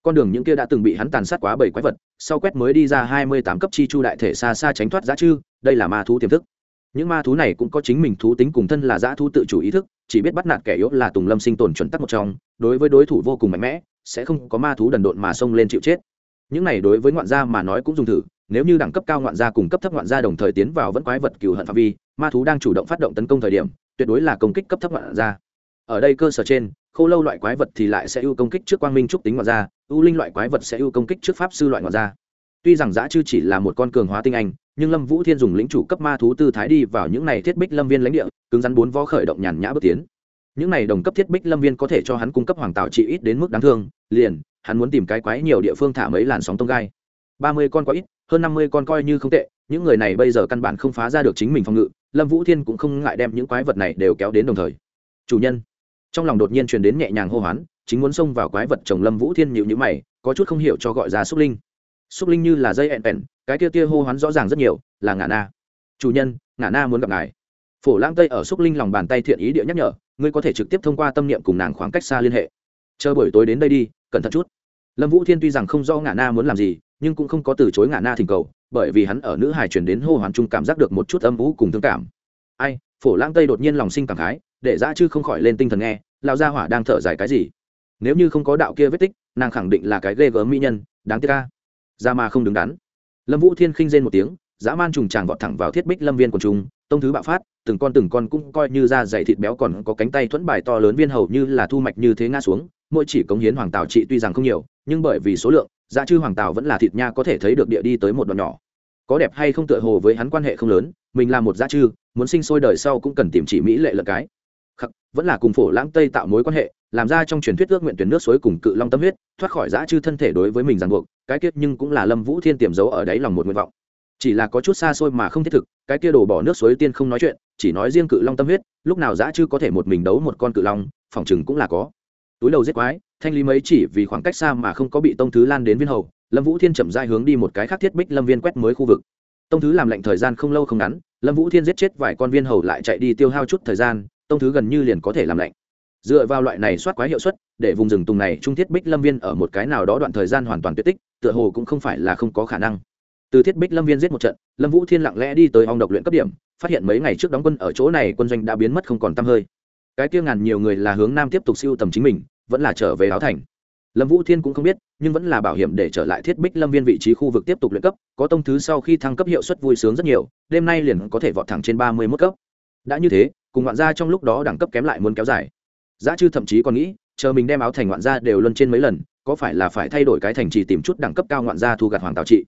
Speaker 1: Con đường những kia đã từng bị hắn tàn sát quá bảy quái vật, sau quét mới đi ra hai mươi tám cấp chi chu đại thể xa xa tránh thoát giá chư, đây là ma thú tiềm thức. Những ma thú này cũng có chính mình thú tính cùng thân là dã thú tự chủ ý thức, chỉ biết bắt nạt kẻ yếu là tùng lâm sinh tồn chuẩn tắc một trong, đối với đối thủ vô cùng mạnh mẽ, sẽ không có ma thú đần độn mà xông lên chịu chết. Những này đối với ngoạn gia mà nói cũng dùng thử, nếu như đẳng cấp cao ngoạn gia cùng cấp thấp ngoạn gia đồng thời tiến vào vẫn quái vật cừu hận phạm vi ma thú đang chủ động phát động tấn công thời điểm tuyệt đối là công kích cấp thấp ngoạn ra. ở đây cơ sở trên khô lâu loại quái vật thì lại sẽ ưu công kích trước quang minh trúc tính ngoạn ra, ưu linh loại quái vật sẽ ưu công kích trước pháp sư loại ngoạn ra. tuy rằng giã chư chỉ là một con cường hóa tinh anh nhưng lâm vũ thiên dùng lĩnh chủ cấp ma thú tư thái đi vào những này thiết bích lâm viên lãnh địa cứng rắn bốn vó khởi động nhàn nhã bước tiến những này đồng cấp thiết bích lâm viên có thể cho hắn cung cấp hoàng tạo trị ít đến mức đáng thương liền hắn muốn tìm cái quái nhiều địa phương thả mấy làn sóng tông gai ba mươi con quá ít hơn năm mươi con coi như không tệ những người này bây giờ căn bản không phá ra được chính mình phòng ngự lâm vũ thiên cũng không ngại đem những quái vật này đều kéo đến đồng thời. Chủ nhân. Trong lòng đột nhiên truyền đến nhẹ nhàng hô hoán, chính muốn xông vào quái vật chồng lâm vũ thiên nhịu nhữ mày, có chút không hiểu cho gọi ra xúc linh. Xúc linh như là dây ẹn ẹn, cái kia tia hô hoán rõ ràng rất nhiều, là ngã na. Chủ nhân ngã na muốn gặp ngài. Phổ lang tây ở xúc linh lòng bàn tay thiện ý địa nhắc nhở, ngươi có thể trực tiếp thông qua tâm niệm cùng nàng khoảng cách xa liên hệ. Chờ buổi tối đến đây đi, cẩn thận chút. Lâm vũ thiên tuy rằng không do ngã na muốn làm gì, nhưng cũng không có từ chối ngã na thỉnh cầu bởi vì hắn ở nữ hải truyền đến hô hoàn trung cảm giác được một chút âm vũ cùng thương cảm. Ai, phổ lang tây đột nhiên lòng sinh cảm khái, để ra chứ không khỏi lên tinh thần nghe lao gia hỏa đang thở dài cái gì? Nếu như không có đạo kia vết tích, nàng khẳng định là cái ghê gớm mỹ nhân, đáng tiếc ca ra mà không đứng đắn. Lâm vũ thiên khinh rên một tiếng, dã man trùng tràng vọt thẳng vào thiết bích lâm viên của chúng, tông thứ bạo phát, từng con từng con cũng coi như da dày thịt béo còn có cánh tay thuẫn bài to lớn viên hầu như là thu mạch như thế ngã xuống, mỗi chỉ cống hiến hoàng tào trị tuy rằng không nhiều, nhưng bởi vì số lượng dạ chư hoàng tào vẫn là thịt nha có thể thấy được địa đi tới một đoạn nhỏ. Có đẹp hay không tựa hồ với hắn quan hệ không lớn, mình là một dạ chư, muốn sinh sôi đời sau cũng cần tìm chỉ mỹ lệ lợn cái. Khắc, vẫn là cùng phổ lãng tây tạo mối quan hệ, làm ra trong truyền thuyết ước nguyện tuyển nước suối cùng cự long tâm huyết, thoát khỏi giã chư thân thể đối với mình ràng buộc, cái kiết nhưng cũng là lâm vũ thiên tiềm giấu ở đáy lòng một nguyện vọng. Chỉ là có chút xa xôi mà không thiết thực, cái kia đổ bỏ nước suối tiên không nói chuyện, chỉ nói riêng cự long tâm huyết, lúc nào giã chư có thể một mình đấu một con cự long, phòng chừng cũng là có. Túi đầu giết quái thanh lý mấy chỉ vì khoảng cách xa mà không có bị tông thứ lan đến viên hầu, lâm vũ thiên chậm dai hướng đi một cái khác thiết bích lâm viên quét mới khu vực. Tông thứ làm lệnh thời gian không lâu không ngắn, lâm vũ thiên giết chết vài con viên hầu lại chạy đi tiêu hao chút thời gian, tông thứ gần như liền có thể làm lệnh. Dựa vào loại này soát quái hiệu suất, để vùng rừng tùng này trung thiết bích lâm viên ở một cái nào đó đoạn thời gian hoàn toàn tuyệt tích, tựa hồ cũng không phải là không có khả năng. Từ thiết bích lâm viên giết một trận, lâm vũ thiên lặng lẽ đi tới hong độc luyện cấp điểm, phát hiện mấy ngày trước đóng quân ở chỗ này quân doanh đã biến mất không còn t hơi. Cái kia ngàn nhiều người là hướng nam tiếp tục siêu tầm chính mình vẫn là trở về áo thành. Lâm vũ thiên cũng không biết, nhưng vẫn là bảo hiểm để trở lại thiết bích lâm viên vị trí khu vực tiếp tục luyện cấp, có tông thứ sau khi thăng cấp hiệu suất vui sướng rất nhiều, đêm nay liền có thể vọt thẳng trên ba mươi mức cấp. Đã như thế, cùng ngoạn gia trong lúc đó đẳng cấp kém lại muốn kéo dài. Giá chư thậm chí còn nghĩ, chờ mình đem áo thành ngoạn gia đều luân trên mấy lần, có phải là phải thay đổi cái thành trì tìm chút đẳng cấp cao ngoạn gia thu gặt hoàng tào trị.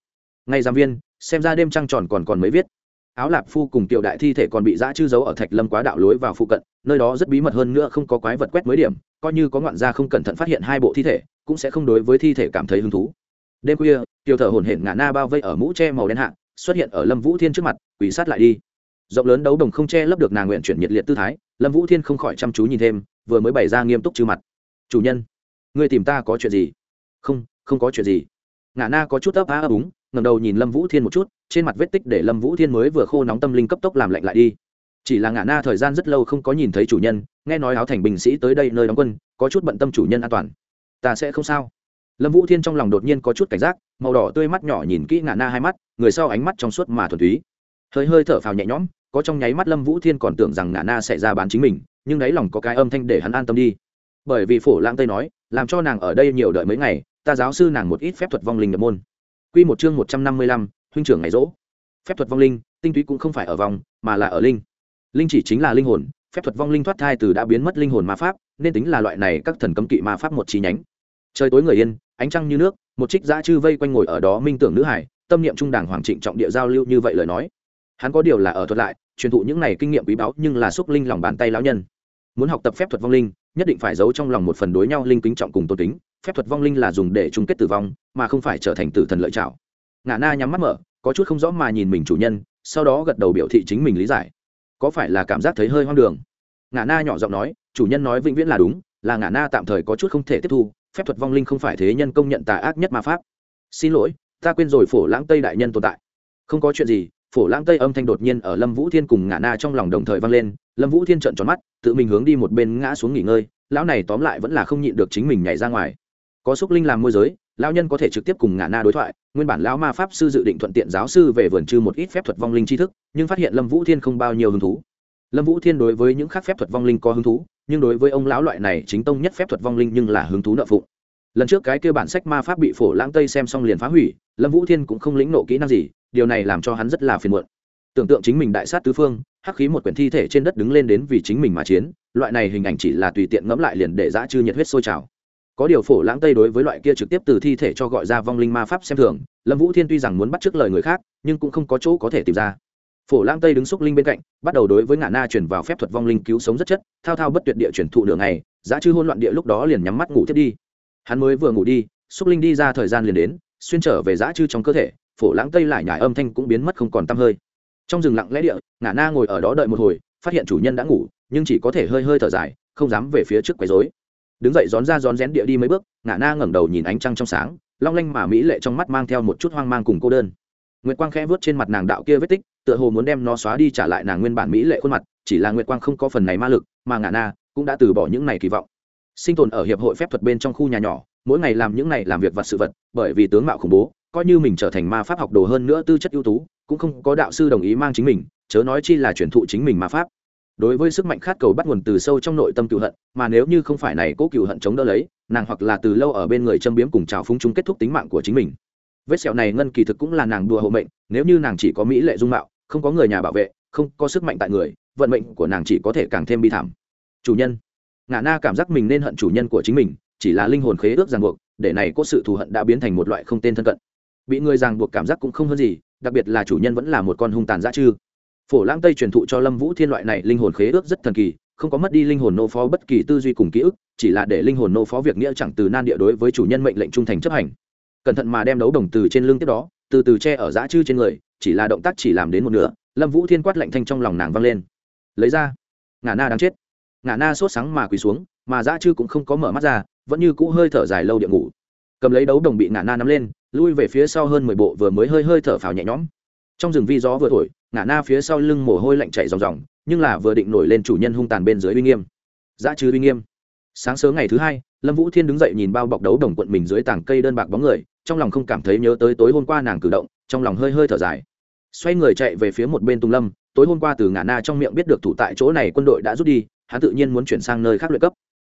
Speaker 1: Ngay giám viên, xem ra đêm trăng tròn còn còn mới viết. Áo lạp phu cùng tiểu đại thi thể còn bị giã chư giấu ở thạch lâm quá đạo lối vào phụ cận, nơi đó rất bí mật hơn nữa không có quái vật quét mới điểm coi như có ngoạn gia không cẩn thận phát hiện hai bộ thi thể, cũng sẽ không đối với thi thể cảm thấy hứng thú. Đêm khuya, tiểu thở hổn hển ngã na bao vây ở mũ tre màu đen hạ, xuất hiện ở lâm vũ thiên trước mặt quỷ sát lại đi. Rộng lớn đấu đồng không che lấp được nàng nguyện chuyển nhiệt liệt tư thái, lâm vũ thiên không khỏi chăm chú nhìn thêm, vừa mới bày ra nghiêm túc trừ mặt. Chủ nhân người tìm ta có chuyện gì? Không không có chuyện gì. Ngã na có chút ấp á ấp úng ngầm đầu nhìn lâm vũ thiên một chút, trên mặt vết tích để lâm vũ thiên mới vừa khô nóng tâm linh cấp tốc làm lạnh lại đi. Chỉ là ngã na thời gian rất lâu không có nhìn thấy chủ nhân nghe nói áo thành binh sĩ tới đây nơi đóng quân có chút bận tâm chủ nhân an toàn. Ta sẽ không sao. Lâm vũ thiên trong lòng đột nhiên có chút cảnh giác màu đỏ tươi mắt nhỏ nhìn kỹ ngã na hai mắt người sau ánh mắt trong suốt mà thuần túy. Hơi hơi thở phào nhẹ nhõm có trong nháy mắt lâm vũ thiên còn tưởng rằng ngã na sẽ ra bán chính mình nhưng đáy lòng có cái âm thanh để hắn an tâm đi. Bởi vì phổ lãng tây nói làm cho nàng ở đây nhiều đợi mấy ngày ta giáo sư nàng một ít phép thuật vong linh nhập môn. Quy một chương 155, huynh trưởng ngày rỗ. Phép thuật vong linh, tinh túy cũng không phải ở vòng, mà là ở linh. Linh chỉ chính là linh hồn, phép thuật vong linh thoát thai từ đã biến mất linh hồn ma pháp, nên tính là loại này các thần cấm kỵ ma pháp một chi nhánh. Trời tối người yên, ánh trăng như nước, một trích dã chư vây quanh ngồi ở đó minh tưởng nữ hải, tâm niệm trung đảng hoàng trịnh trọng địa giao lưu như vậy lời nói. hắn có điều là ở thuật lại truyền thụ những này kinh nghiệm quý báu nhưng là xúc linh lòng bàn tay lão nhân muốn học tập phép thuật vong linh nhất định phải giấu trong lòng một phần đối nhau linh kính trọng cùng tôn kính phép thuật vong linh là dùng để chung kết tử vong mà không phải trở thành tử thần lợi trảo ngã na nhắm mắt mở có chút không rõ mà nhìn mình chủ nhân sau đó gật đầu biểu thị chính mình lý giải có phải là cảm giác thấy hơi hoang đường? Ngã na nhỏ giọng nói, chủ nhân nói vĩnh viễn là đúng, là ngã na tạm thời có chút không thể tiếp thu, phép thuật vong linh không phải thế nhân công nhận tà ác nhất ma pháp. Xin lỗi, ta quên rồi phổ lãng tây đại nhân tồn tại. Không có chuyện gì, phổ lãng tây âm thanh đột nhiên ở lâm vũ thiên cùng ngã na trong lòng đồng thời vang lên, lâm vũ thiên trợn tròn mắt, tự mình hướng đi một bên ngã xuống nghỉ ngơi, lão này tóm lại vẫn là không nhịn được chính mình nhảy ra ngoài. Có xúc linh làm môi giới lão nhân có thể trực tiếp cùng ngã na đối thoại, nguyên bản lão ma pháp sư dự định thuận tiện giáo sư về vườn trư một ít phép thuật vong linh tri thức, nhưng phát hiện lâm vũ thiên không bao nhiêu hứng thú. Lâm vũ thiên đối với những khác phép thuật vong linh có hứng thú, nhưng đối với ông lão loại này chính tông nhất phép thuật vong linh nhưng là hứng thú nợ phụng. Lần trước cái kêu bản sách ma pháp bị phổ lãng tây xem xong liền phá hủy, lâm vũ thiên cũng không lĩnh nộ kỹ năng gì, điều này làm cho hắn rất là phiền muộn. Tưởng tượng chính mình đại sát tứ phương, hắc khí một quyển thi thể trên đất đứng lên đến vì chính mình mà chiến, loại này hình ảnh chỉ là tùy tiện ngẫm lại liền để dã chư nhiệt huyết sôi trào có điều phổ lãng tây đối với loại kia trực tiếp từ thi thể cho gọi ra vong linh ma pháp xem thường, lâm vũ thiên tuy rằng muốn bắt t lời người khác, nhưng cũng không có chỗ có thể tìm ra. Phổ lãng tây đứng xúc linh bên cạnh, bắt đầu đối với ngã na chuyển vào phép thuật vong linh cứu sống rất chất, thao thao bất tuyệt địa chuyển thụ đường này giá chư hôn loạn địa lúc đó liền nhắm mắt ngủ thiết đi. Hắn mới vừa ngủ đi, xúc linh đi ra thời gian liền đến, xuyên trở về giá chư trong cơ thể, phổ lãng tây lại nhải âm thanh cũng biến mất không còn t hơi. Trong rừng lặng lẽ địa ngã na ngồi ở đó đợi một hồi, phát hiện chủ nhân đã ngủ, nhưng chỉ có thể hơi hơi thở dài, không dám về phía trước quấy rối đứng dậy rón ra rón rén địa đi mấy bước ngã na ngẩng đầu nhìn ánh trăng trong sáng, long lanh mà mỹ lệ trong mắt mang theo một chút hoang mang cùng cô đơn. Nguyệt quang khẽ vớt trên mặt nàng đạo kia vết tích, tựa hồ muốn đem nó xóa đi trả lại nàng nguyên bản mỹ lệ khuôn mặt, chỉ là nguyệt quang không có phần này ma lực, mà ngã na cũng đã từ bỏ những này kỳ vọng. Sinh tồn ở hiệp hội phép thuật bên trong khu nhà nhỏ, mỗi ngày làm những này làm việc vật sự vật, bởi vì tướng mạo khủng bố, coi như mình trở thành ma pháp học đồ hơn nữa tư chất ưu tú, cũng không có đạo sư đồng ý mang chính mình, chớ nói chi là truyền thụ chính mình ma pháp đối với sức mạnh khát cầu bắt nguồn từ sâu trong nội tâm cựu hận, mà nếu như không phải này cố cựu hận chống đỡ lấy, nàng hoặc là từ lâu ở bên người châm biếm cùng trào phúng chung kết thúc tính mạng của chính mình. Vết sẹo này ngân kỳ thực cũng là nàng đùa hộ mệnh, nếu như nàng chỉ có mỹ lệ dung mạo, không có người nhà bảo vệ, không có sức mạnh tại người, vận mệnh của nàng chỉ có thể càng thêm bi thảm. Chủ nhân. Ngã na cảm giác mình nên hận chủ nhân của chính mình, chỉ là linh hồn khế ước ràng buộc, để này có sự thù hận đã biến thành một loại không tên thân cận. Bị người ràng buộc cảm giác cũng không hơn gì, đặc biệt là chủ nhân vẫn là một con hung tàn dã chư phổ lãng tây truyền thụ cho lâm vũ thiên loại này linh hồn khế ước rất thần kỳ, không có mất đi linh hồn nô phó bất kỳ tư duy cùng ký ức, chỉ là để linh hồn nô phó việc nghĩa chẳng từ nan địa đối với chủ nhân mệnh lệnh trung thành chấp hành. Cẩn thận mà đem đấu đồng từ trên lưng tiếp đó, từ từ che ở dã chư trên người, chỉ là động tác chỉ làm đến một nửa, lâm vũ thiên quát lạnh thanh trong lòng nàng vang lên. Lấy ra. Ngà na đang chết. Ngà na sốt sáng mà quỳ xuống, mà dã chư cũng không có mở mắt ra, vẫn như cũ hơi thở dài lâu địa ngủ. Cầm lấy đấu đồng bị ngà na nắm lên, lui về phía sau hơn mười bộ vừa mới hơi hơi thở phào nhẹ nhõm trong rừng vi gió vừa thổi ngã na phía sau lưng mồ hôi lạnh chảy ròng ròng, nhưng là vừa định nổi lên chủ nhân hung tàn bên dưới uy nghiêm. Dã trừ uy nghiêm. Sáng sớm ngày thứ hai, lâm vũ thiên đứng dậy nhìn bao bọc đấu đồng quận mình dưới tảng cây đơn bạc bóng người, trong lòng không cảm thấy nhớ tới tối hôm qua nàng cử động, trong lòng hơi hơi thở dài. Xoay người chạy về phía một bên tung lâm, tối hôm qua từ ngã na trong miệng biết được thủ tại chỗ này quân đội đã rút đi, hắn tự nhiên muốn chuyển sang nơi khác luyện cấp.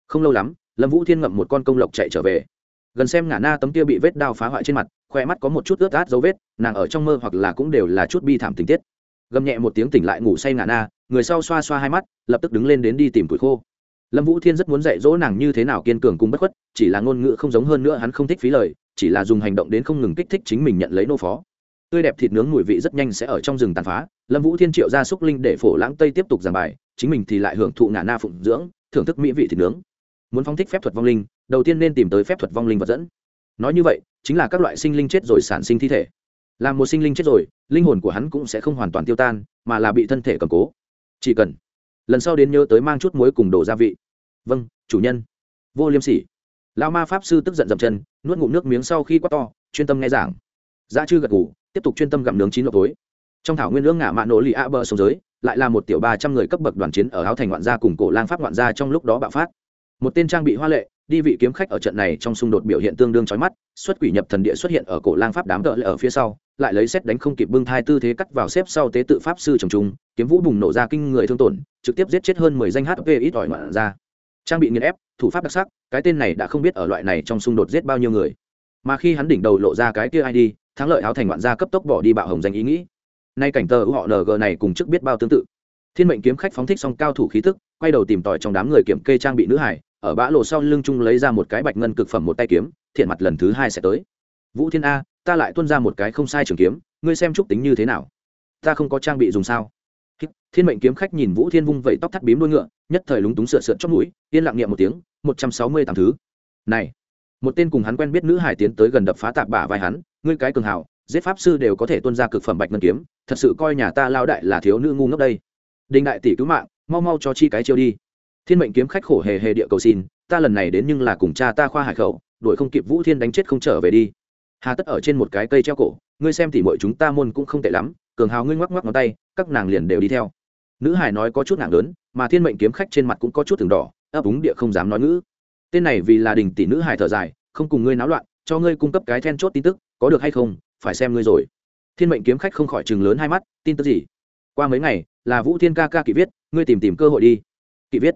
Speaker 1: Không lâu lắm, lâm vũ thiên ngậm một con công lộc chạy trở về gần xem ngã na tấm kia bị vết đao phá hoại trên mặt, khoe mắt có một chút ướt át dấu vết, nàng ở trong mơ hoặc là cũng đều là chút bi thảm tình tiết. Gầm nhẹ một tiếng tỉnh lại ngủ say ngã na, người sau xoa xoa hai mắt, lập tức đứng lên đến đi tìm củi khô. Lâm vũ thiên rất muốn dạy dỗ nàng như thế nào kiên cường cùng bất khuất, chỉ là ngôn ngữ không giống hơn nữa hắn không thích phí lời, chỉ là dùng hành động đến không ngừng kích thích chính mình nhận lấy nô phó. Tươi đẹp thịt nướng mùi vị rất nhanh sẽ ở trong rừng tàn phá, lâm vũ thiên triệu ra xúc linh để phổ lãng tây tiếp tục giảng bài, chính mình thì lại hưởng thụ ngã na phụng dưỡng, thưởng thức mỹ vị thịt nướng. Muốn phóng thích phép thuật vong linh đầu tiên nên tìm tới phép thuật vong linh vật dẫn. Nói như vậy, chính là các loại sinh linh chết rồi sản sinh thi thể. Là một sinh linh chết rồi, linh hồn của hắn cũng sẽ không hoàn toàn tiêu tan, mà là bị thân thể cầm cố. Chỉ cần lần sau đến nhớ tới mang chút muối cùng đồ gia vị. Vâng chủ nhân. Vô liêm sỉ. Lao ma pháp sư tức giận dậm chân, nuốt ngụm nước miếng sau khi quát to, chuyên tâm nghe giảng. Giá chư gật ngủ tiếp tục chuyên tâm gặm nướng chín lọc tối. Trong thảo nguyên lưỡng ngã mạ nổ lì a bờ sông giới, lại là một tiểu ba trăm người cấp bậc đoàn chiến ở áo thành ngoạn gia cùng cổ lang pháp ngoạn gia trong lúc đó bạo phát. Một tên trang bị hoa lệ đi vị kiếm khách ở trận này trong xung đột biểu hiện tương đương chói mắt, xuất quỷ nhập thần địa xuất hiện ở cổ lang pháp đám đỡ lại ở phía sau, lại lấy xét đánh không kịp bưng thai tư thế cắt vào xếp sau tế tự pháp sư trồng trung kiếm vũ bùng nổ ra kinh người thương tổn, trực tiếp giết chết hơn mười danh hp ít ỏi ngoạn ra. Trang bị nghiền ép, thủ pháp đặc sắc, cái tên này đã không biết ở loại này trong xung đột giết bao nhiêu người. Mà khi hắn đỉnh đầu lộ ra cái kia id thắng lợi áo thành ngoạn gia cấp tốc bỏ đi bạo hồng danh ý nghĩ. Nay cảnh tờ họ ng này cùng trước biết bao tương tự. Thiên mệnh kiếm khách phóng thích xong cao thủ khí tức, quay đầu tìm tòi trong đám người kiểm kê trang bị nữ hải ở bã lộ sau lưng trung lấy ra một cái bạch ngân cực phẩm một tay kiếm, thiện mặt lần thứ hai sẽ tới. Vũ thiên a, ta lại tuân ra một cái không sai trường kiếm, ngươi xem trúc tính như thế nào? Ta không có trang bị dùng sao? Thiên mệnh kiếm khách nhìn vũ thiên vung vẩy tóc thắt bím đuôi ngựa, nhất thời lúng túng sửa sượt chót mũi, yên lặng niệm một tiếng, một trăm sáu mươi tám thứ. Này. Một tên cùng hắn quen biết nữ hải tiến tới gần đập phá tạp bả vai hắn, ngươi cái cường hào, giết pháp sư đều có thể tuân ra cực phẩm bạch ngân kiếm, thật sự coi nhà ta lao đại là thiếu nữ ngu ngốc đây. Đình đại tỷ cứu mạng, mau mau cho chi cái chiêu đi thiên mệnh kiếm khách khổ hề hề địa cầu xin, ta lần này đến nhưng là cùng cha ta khoa hải khẩu, đuổi không kịp vũ thiên đánh chết không trở về đi. Hà tất ở trên một cái cây treo cổ, ngươi xem tỉ mọi chúng ta môn cũng không tệ lắm, cường hào ngươi ngoắc ngoắc ngón tay, các nàng liền đều đi theo. Nữ hải nói có chút nặng lớn, mà thiên mệnh kiếm khách trên mặt cũng có chút từng đỏ, ấp úng địa không dám nói ngữ. Tên này vì là đình tỷ nữ hải thở dài, không cùng ngươi náo loạn, cho ngươi cung cấp cái then chốt tin tức, có được hay không, phải xem ngươi rồi. Thiên mệnh kiếm khách không khỏi chừng lớn hai mắt, tin tức gì? Qua mấy ngày, là vũ thiên ca ca kỵ viết, ngươi tìm tìm cơ hội đi. Kỵ viết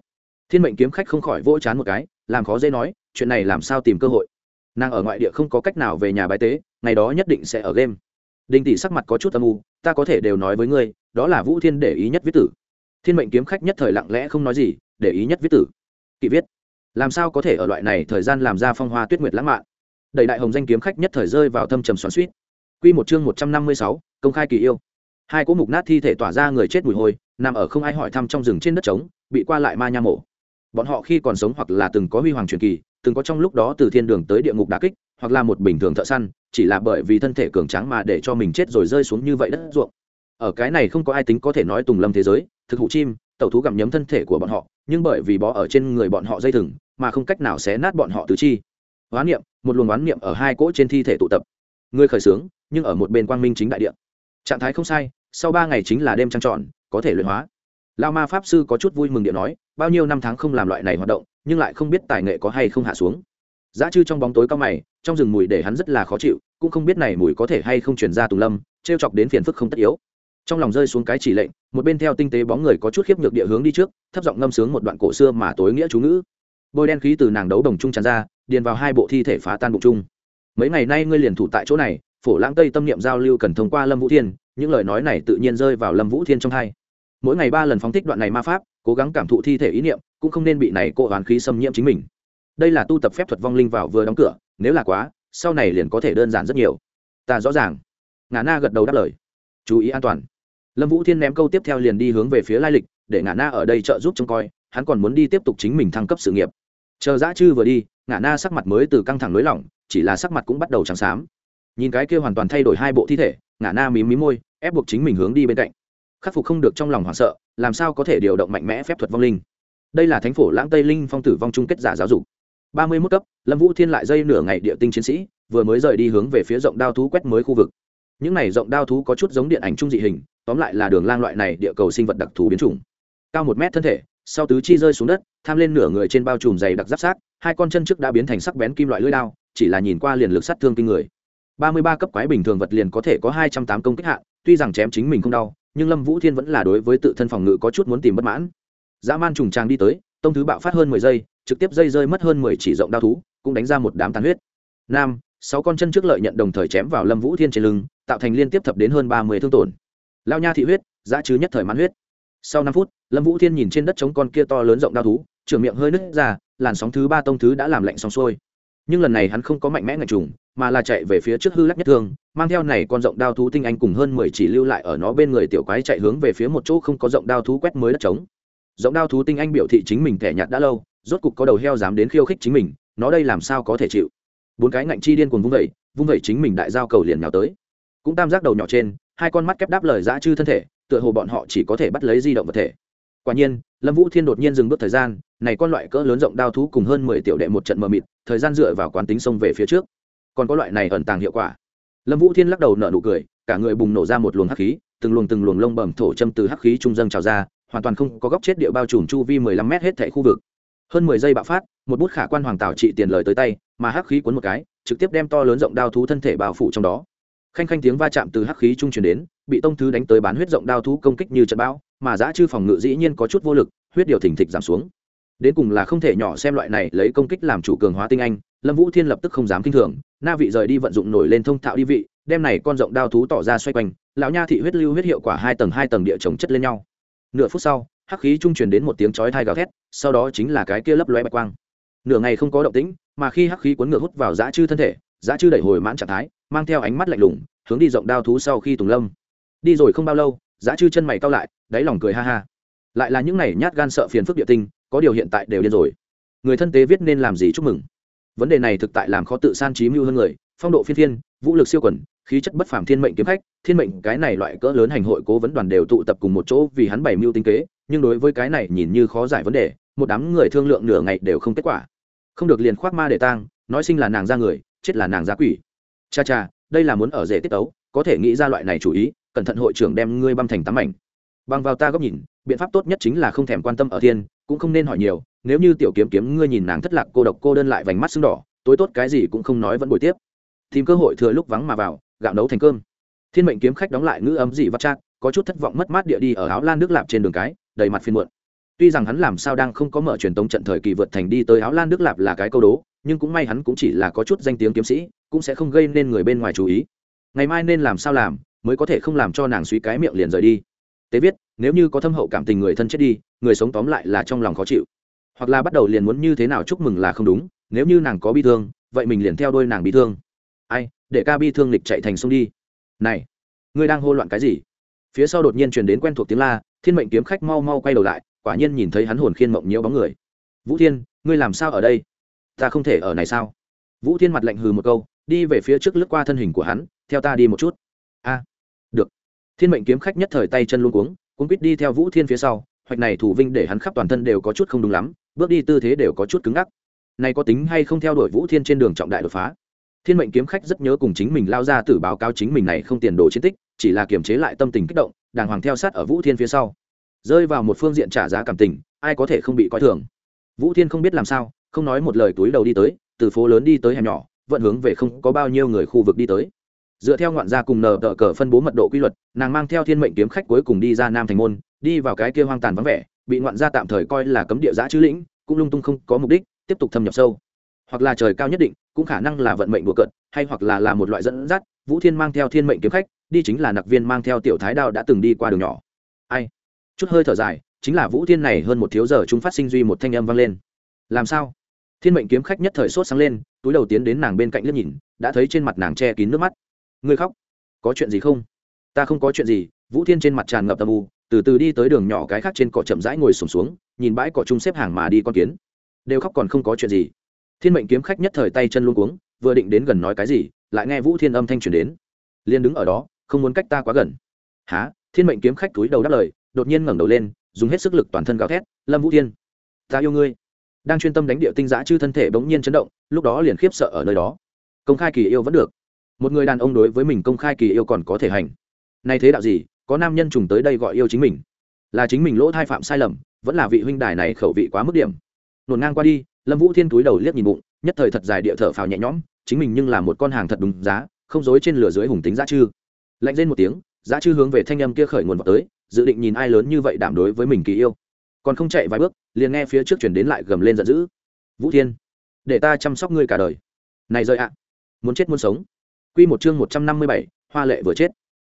Speaker 1: thiên mệnh kiếm khách không khỏi vỗ chán một cái, làm khó dễ nói, chuyện này làm sao tìm cơ hội? Nàng ở ngoại địa không có cách nào về nhà bái tế, ngày đó nhất định sẽ ở game. Đinh tỷ sắc mặt có chút âm u, ta có thể đều nói với ngươi, đó là vũ thiên để ý nhất viết tử. Thiên mệnh kiếm khách nhất thời lặng lẽ không nói gì, để ý nhất viết tử. Kỵ viết. Làm sao có thể ở loại này thời gian làm ra phong hoa tuyết nguyệt lãng mạn? Đầy đại hồng danh kiếm khách nhất thời rơi vào thâm trầm xoắn suýt q một chương một trăm năm mươi sáu, công khai kỳ yêu. Hai cỗ mục nát thi thể tỏa ra người chết mùi hôi, nằm ở không ai hỏi thăm trong rừng trên đất trống, bị qua lại ma nha mổ bọn họ khi còn sống hoặc là từng có huy hoàng truyền kỳ, từng có trong lúc đó từ thiên đường tới địa ngục đà kích, hoặc là một bình thường thợ săn, chỉ là bởi vì thân thể cường tráng mà để cho mình chết rồi rơi xuống như vậy đất ruộng. Ở cái này không có ai tính có thể nói tùng lâm thế giới, thực hụ chim, tẩu thú gặm nhấm thân thể của bọn họ, nhưng bởi vì bó ở trên người bọn họ dây thừng, mà không cách nào xé nát bọn họ tứ chi. Oán niệm, một luồng oán niệm ở hai cỗ trên thi thể tụ tập. Người khởi xướng, nhưng ở một bên quang minh chính đại địa. Trạng thái không sai, sau ba ngày chính là đêm trăng trọn có thể luyện hóa lao ma pháp sư có chút vui mừng điện nói, bao nhiêu năm tháng không làm loại này hoạt động, nhưng lại không biết tài nghệ có hay không hạ xuống. Giá chư trong bóng tối cao mày, trong rừng mùi để hắn rất là khó chịu, cũng không biết này mùi có thể hay không chuyển ra tùng lâm t r e o chọc đến phiền phức không tất yếu. Trong lòng rơi xuống cái chỉ lệnh, một bên theo tinh tế bóng người có chút khiếp nhược địa hướng đi trước, thấp giọng ngâm sướng một đoạn cổ xưa mà tối nghĩa chú ngữ. Bôi đen khí từ nàng đấu đồng trung tràn ra, điền vào hai bộ thi thể phá tan bụng chung. Mấy ngày nay ngươi liền thủ tại chỗ này, phổ lãng tây tâm niệm giao lưu cần thông qua lâm vũ thiên, những lời nói này tự nhiên rơi vào lâm vũ thiên trong hai mỗi ngày ba lần phóng thích đoạn này ma pháp, cố gắng cảm thụ thi thể ý niệm, cũng không nên bị này cộ hoàn khí xâm nhiễm chính mình. Đây là tu tập phép thuật vong linh vào vừa đóng cửa, nếu là quá, sau này liền có thể đơn giản rất nhiều. Ta rõ ràng. Ngà na gật đầu đáp lời. Chú ý an toàn. Lâm vũ thiên ném câu tiếp theo liền đi hướng về phía lai lịch, để ngà na ở đây trợ giúp trông coi, hắn còn muốn đi tiếp tục chính mình thăng cấp sự nghiệp. Chờ dã chư vừa đi ngà na sắc mặt mới từ căng thẳng nới lỏng, chỉ là sắc mặt cũng bắt đầu trắng xám. Nhìn cái kia hoàn toàn thay đổi hai bộ thi thể ngà na mím mím môi, ép buộc chính mình hướng đi bên cạnh khắc phục không được trong lòng hoảng sợ, làm sao có thể điều động mạnh mẽ phép thuật vong linh? Đây là thánh phổ lãng tây linh phong tử vong chung kết giả giáo dục. Ba mươi mức cấp, lâm vũ thiên lại dây nửa ngày địa tinh chiến sĩ, vừa mới rời đi hướng về phía rộng đao thú quét mới khu vực. Những này rộng đao thú có chút giống điện ảnh trung dị hình, tóm lại là đường lang loại này địa cầu sinh vật đặc thù biến chủng. Cao một mét thân thể, sau tứ chi rơi xuống đất, tham lên nửa người trên bao trùm dày đặc giáp sát, hai con chân trước đã biến thành sắc bén kim loại lưỡi đao, chỉ là nhìn qua liền lực sát thương kinh người. Ba mươi ba cấp quái bình thường vật liền có thể có hai trăm tám công kích hạ tuy rằng chém chính mình không đau nhưng lâm vũ thiên vẫn là đối với tự thân phòng ngự có chút muốn tìm bất mãn dã man trùng trang đi tới tông thứ bạo phát hơn mười giây trực tiếp dây rơi mất hơn mười chỉ rộng đao thú cũng đánh ra một đám tàn huyết nam sáu con chân trước lợi nhận đồng thời chém vào lâm vũ thiên trên lưng tạo thành liên tiếp thập đến hơn ba mươi thương tổn lao nha thị huyết dã chứ nhất thời mãn huyết sau năm phút lâm vũ thiên nhìn trên đất chống con kia to lớn rộng đao thú trưởng miệng hơi nứt ra làn sóng thứ ba tông thứ đã làm lạnh xong xuôi nhưng lần này hắn không có mạnh mẽ ngạch trùng, mà là chạy về phía trước hư lắc nhất thương, mang theo này con rộng đao thú tinh anh cùng hơn mười chỉ lưu lại ở nó bên người tiểu quái chạy hướng về phía một chỗ không có rộng đao thú quét mới đất trống. Rộng đao thú tinh anh biểu thị chính mình thẻ nhạt đã lâu, rốt cục có đầu heo dám đến khiêu khích chính mình, nó đây làm sao có thể chịu? Bốn cái ngạnh chi điên cuồng vung vẩy vung vẩy chính mình đại giao cầu liền nào tới. Cũng tam giác đầu nhỏ trên, hai con mắt kép đáp lời dã chư thân thể, tựa hồ bọn họ chỉ có thể bắt lấy di động vật thể. Quả nhiên, lâm vũ thiên đột nhiên dừng bước thời gian này con loại cỡ lớn rộng đao thú cùng hơn mười tiểu đệ một trận mờ mịt, thời gian dựa vào quán tính xông về phía trước. Còn có loại này ẩn tàng hiệu quả. Lâm vũ thiên lắc đầu nở nụ cười, cả người bùng nổ ra một luồng hắc khí, từng luồng từng luồng lông bầm thổ châm từ hắc khí trung dâng trào ra, hoàn toàn không có góc chết địa bao trùm chu vi mười lăm mét hết thảy khu vực. Hơn mười giây bạo phát, một bút khả quan hoàng tảo trị tiền lời tới tay, mà hắc khí cuốn một cái, trực tiếp đem to lớn rộng đao thú thân thể bao phủ trong đó. Khanh khanh tiếng va chạm từ hắc khí trung truyền đến, bị tông thứ đánh tới bán huyết rộng đao thú công kích như trận bão, mà giã chư phòng ngự dĩ nhiên có chút vô lực, huyết điều thỉnh thịch giảm xuống đến cùng là không thể nhỏ xem loại này lấy công kích làm chủ cường hóa tinh anh, lâm vũ thiên lập tức không dám kinh thường, na vị rời đi vận dụng nổi lên thông thạo đi vị, đem này con rộng đao thú tỏ ra xoay quanh, lão nha thị huyết lưu huyết hiệu quả hai tầng hai tầng địa chồng chất lên nhau. Nửa phút sau, hắc khí trung truyền đến một tiếng chói thai gào thét, sau đó chính là cái kia lấp lóe bạch quang. Nửa ngày không có động tĩnh, mà khi hắc khí cuốn ngược hút vào dã chư thân thể, dã chư đẩy hồi mãn trạng thái, mang theo ánh mắt lạnh lùng, hướng đi rộng đao thú sau khi tùng lâm. Đi rồi không bao lâu, dã chư chân mày cao lại, đáy lòng cười ha ha. Lại là những này nhát gan sợ phiền phức địa tinh có điều hiện tại đều điên rồi. Người thân tế viết nên làm gì chúc mừng. Vấn đề này thực tại làm khó tự san trí mưu hơn người, phong độ phiên thiên vũ lực siêu quẩn khí chất bất phàm thiên mệnh kiếm khách, thiên mệnh cái này loại cỡ lớn hành hội cố vấn đoàn đều tụ tập cùng một chỗ vì hắn bày mưu tinh kế, nhưng đối với cái này nhìn như khó giải vấn đề, một đám người thương lượng nửa ngày đều không kết quả. Không được liền khoác ma để tang, nói sinh là nàng ra người, chết là nàng ra quỷ. Cha cha, đây là muốn ở rể tiết tấu, có thể nghĩ ra loại này chủ ý, cẩn thận hội trưởng đem ngươi băm thành tám ảnh bằng vào ta góc nhìn biện pháp tốt nhất chính là không thèm quan tâm ở thiên, cũng không nên hỏi nhiều, nếu như tiểu kiếm kiếm ngươi nhìn nàng thất lạc cô độc cô đơn lại vành mắt sưng đỏ, tối tốt cái gì cũng không nói vẫn buổi tiếp. Tìm cơ hội thừa lúc vắng mà vào, gạo nấu thành cơm. Thiên mệnh kiếm khách đóng lại ngữ ấm dị vắt chát có chút thất vọng mất mát địa đi ở áo lan nước lạp trên đường cái, đầy mặt phiên muộn. Tuy rằng hắn làm sao đang không có mở truyền tống trận thời kỳ vượt thành đi tới áo lan nước lạp là cái câu đố, nhưng cũng may hắn cũng chỉ là có chút danh tiếng kiếm sĩ, cũng sẽ không gây nên người bên ngoài chú ý. Ngày mai nên làm sao làm, mới có thể không làm cho nàng suy cái miệng liền rời đi tế viết, nếu như có thâm hậu cảm tình người thân chết đi, người sống tóm lại là trong lòng khó chịu. Hoặc là bắt đầu liền muốn như thế nào chúc mừng là không đúng, nếu như nàng có bi thương, vậy mình liền theo đôi nàng bi thương. Ai, để ca bi thương lịch chạy thành sông đi. Này, ngươi đang hô loạn cái gì? Phía sau đột nhiên truyền đến quen thuộc tiếng la, thiên mệnh kiếm khách mau mau quay đầu lại, quả nhiên nhìn thấy hắn hồn khiên mộng nhiễu bóng người. Vũ thiên, ngươi làm sao ở đây? Ta không thể ở này sao? Vũ thiên mặt lạnh hừ một câu, đi về phía trước lướt qua thân hình của hắn, theo ta đi một chút. A thiên mệnh kiếm khách nhất thời tay chân luôn cuống cuống quýt đi theo vũ thiên phía sau, hoạch này thủ vinh để hắn khắp toàn thân đều có chút không đúng lắm, bước đi tư thế đều có chút cứng ngắc. Này có tính hay không theo đuổi vũ thiên trên đường trọng đại đột phá? Thiên mệnh kiếm khách rất nhớ cùng chính mình lao ra tử báo cáo chính mình này không tiền đồ chiến tích, chỉ là kiềm chế lại tâm tình kích động, đàng hoàng theo sát ở vũ thiên phía sau. Rơi vào một phương diện trả giá cảm tình, ai có thể không bị coi thường? Vũ thiên không biết làm sao, không nói một lời túi đầu đi tới, từ phố lớn đi tới hẻm nhỏ, vận hướng về không có bao nhiêu người khu vực đi tới dựa theo ngoạn gia cùng nờ tờ cờ phân bố mật độ quy luật, nàng mang theo thiên mệnh kiếm khách cuối cùng đi ra nam thành môn, đi vào cái kia hoang tàn vắng vẻ, bị ngoạn gia tạm thời coi là cấm địa giã chữ lĩnh, cũng lung tung không có mục đích, tiếp tục thâm nhập sâu. Hoặc là trời cao nhất định, cũng khả năng là vận mệnh đùa cận hay hoặc là là một loại dẫn dắt, vũ thiên mang theo thiên mệnh kiếm khách, đi chính là nặc viên mang theo tiểu thái đao đã từng đi qua đường nhỏ. Ai? Chút hơi thở dài, chính là vũ thiên này hơn một thiếu giờ chúng phát sinh duy một thanh âm vang lên. Làm sao? Thiên mệnh kiếm khách nhất thời sốt sáng lên, túi đầu tiến đến nàng bên cạnh liếc nhìn, đã thấy trên mặt nàng che kín nước mắt ngươi khóc. Có chuyện gì không? Ta không có chuyện gì. Vũ thiên trên mặt tràn ngập âm u từ từ đi tới đường nhỏ cái khác trên cỏ chậm rãi ngồi sùng xuống, xuống nhìn bãi cỏ chung xếp hàng mà đi con kiến. Đều khóc còn không có chuyện gì. Thiên mệnh kiếm khách nhất thời tay chân luôn cuống vừa định đến gần nói cái gì lại nghe vũ thiên âm thanh truyền đến. Liền đứng ở đó không muốn cách ta quá gần. Há thiên mệnh kiếm khách túi đầu đáp lời đột nhiên ngẩng đầu lên dùng hết sức lực toàn thân gào thét lâm vũ thiên ta yêu ngươi. Đang chuyên tâm đánh địa tinh giã chư thân thể bỗng nhiên chấn động lúc đó liền khiếp sợ ở nơi đó. Công khai kỳ yêu vẫn được một người đàn ông đối với mình công khai kỳ yêu còn có thể hành. Nay thế đạo gì, có nam nhân trùng tới đây gọi yêu chính mình? Là chính mình lỗ thai phạm sai lầm, vẫn là vị huynh đài này khẩu vị quá mức điểm. Nổn ngang qua đi, lâm vũ thiên túi đầu liếc nhìn bụng, nhất thời thật dài địa thở phào nhẹ nhõm, chính mình nhưng là một con hàng thật đúng giá, không dối trên lửa dưới hùng tính giá chư. Lạnh lên một tiếng giá chư hướng về thanh âm kia khởi nguồn vào tới, dự định nhìn ai lớn như vậy đảm đối với mình kỳ yêu. Còn không chạy vài bước, liền nghe phía trước chuyển đến lại gầm lên giận dữ. Vũ thiên, để ta chăm sóc ngươi cả đời. Này rơi ạ, muốn chết muốn sống quy một chương một trăm năm mươi bảy hoa lệ vừa chết.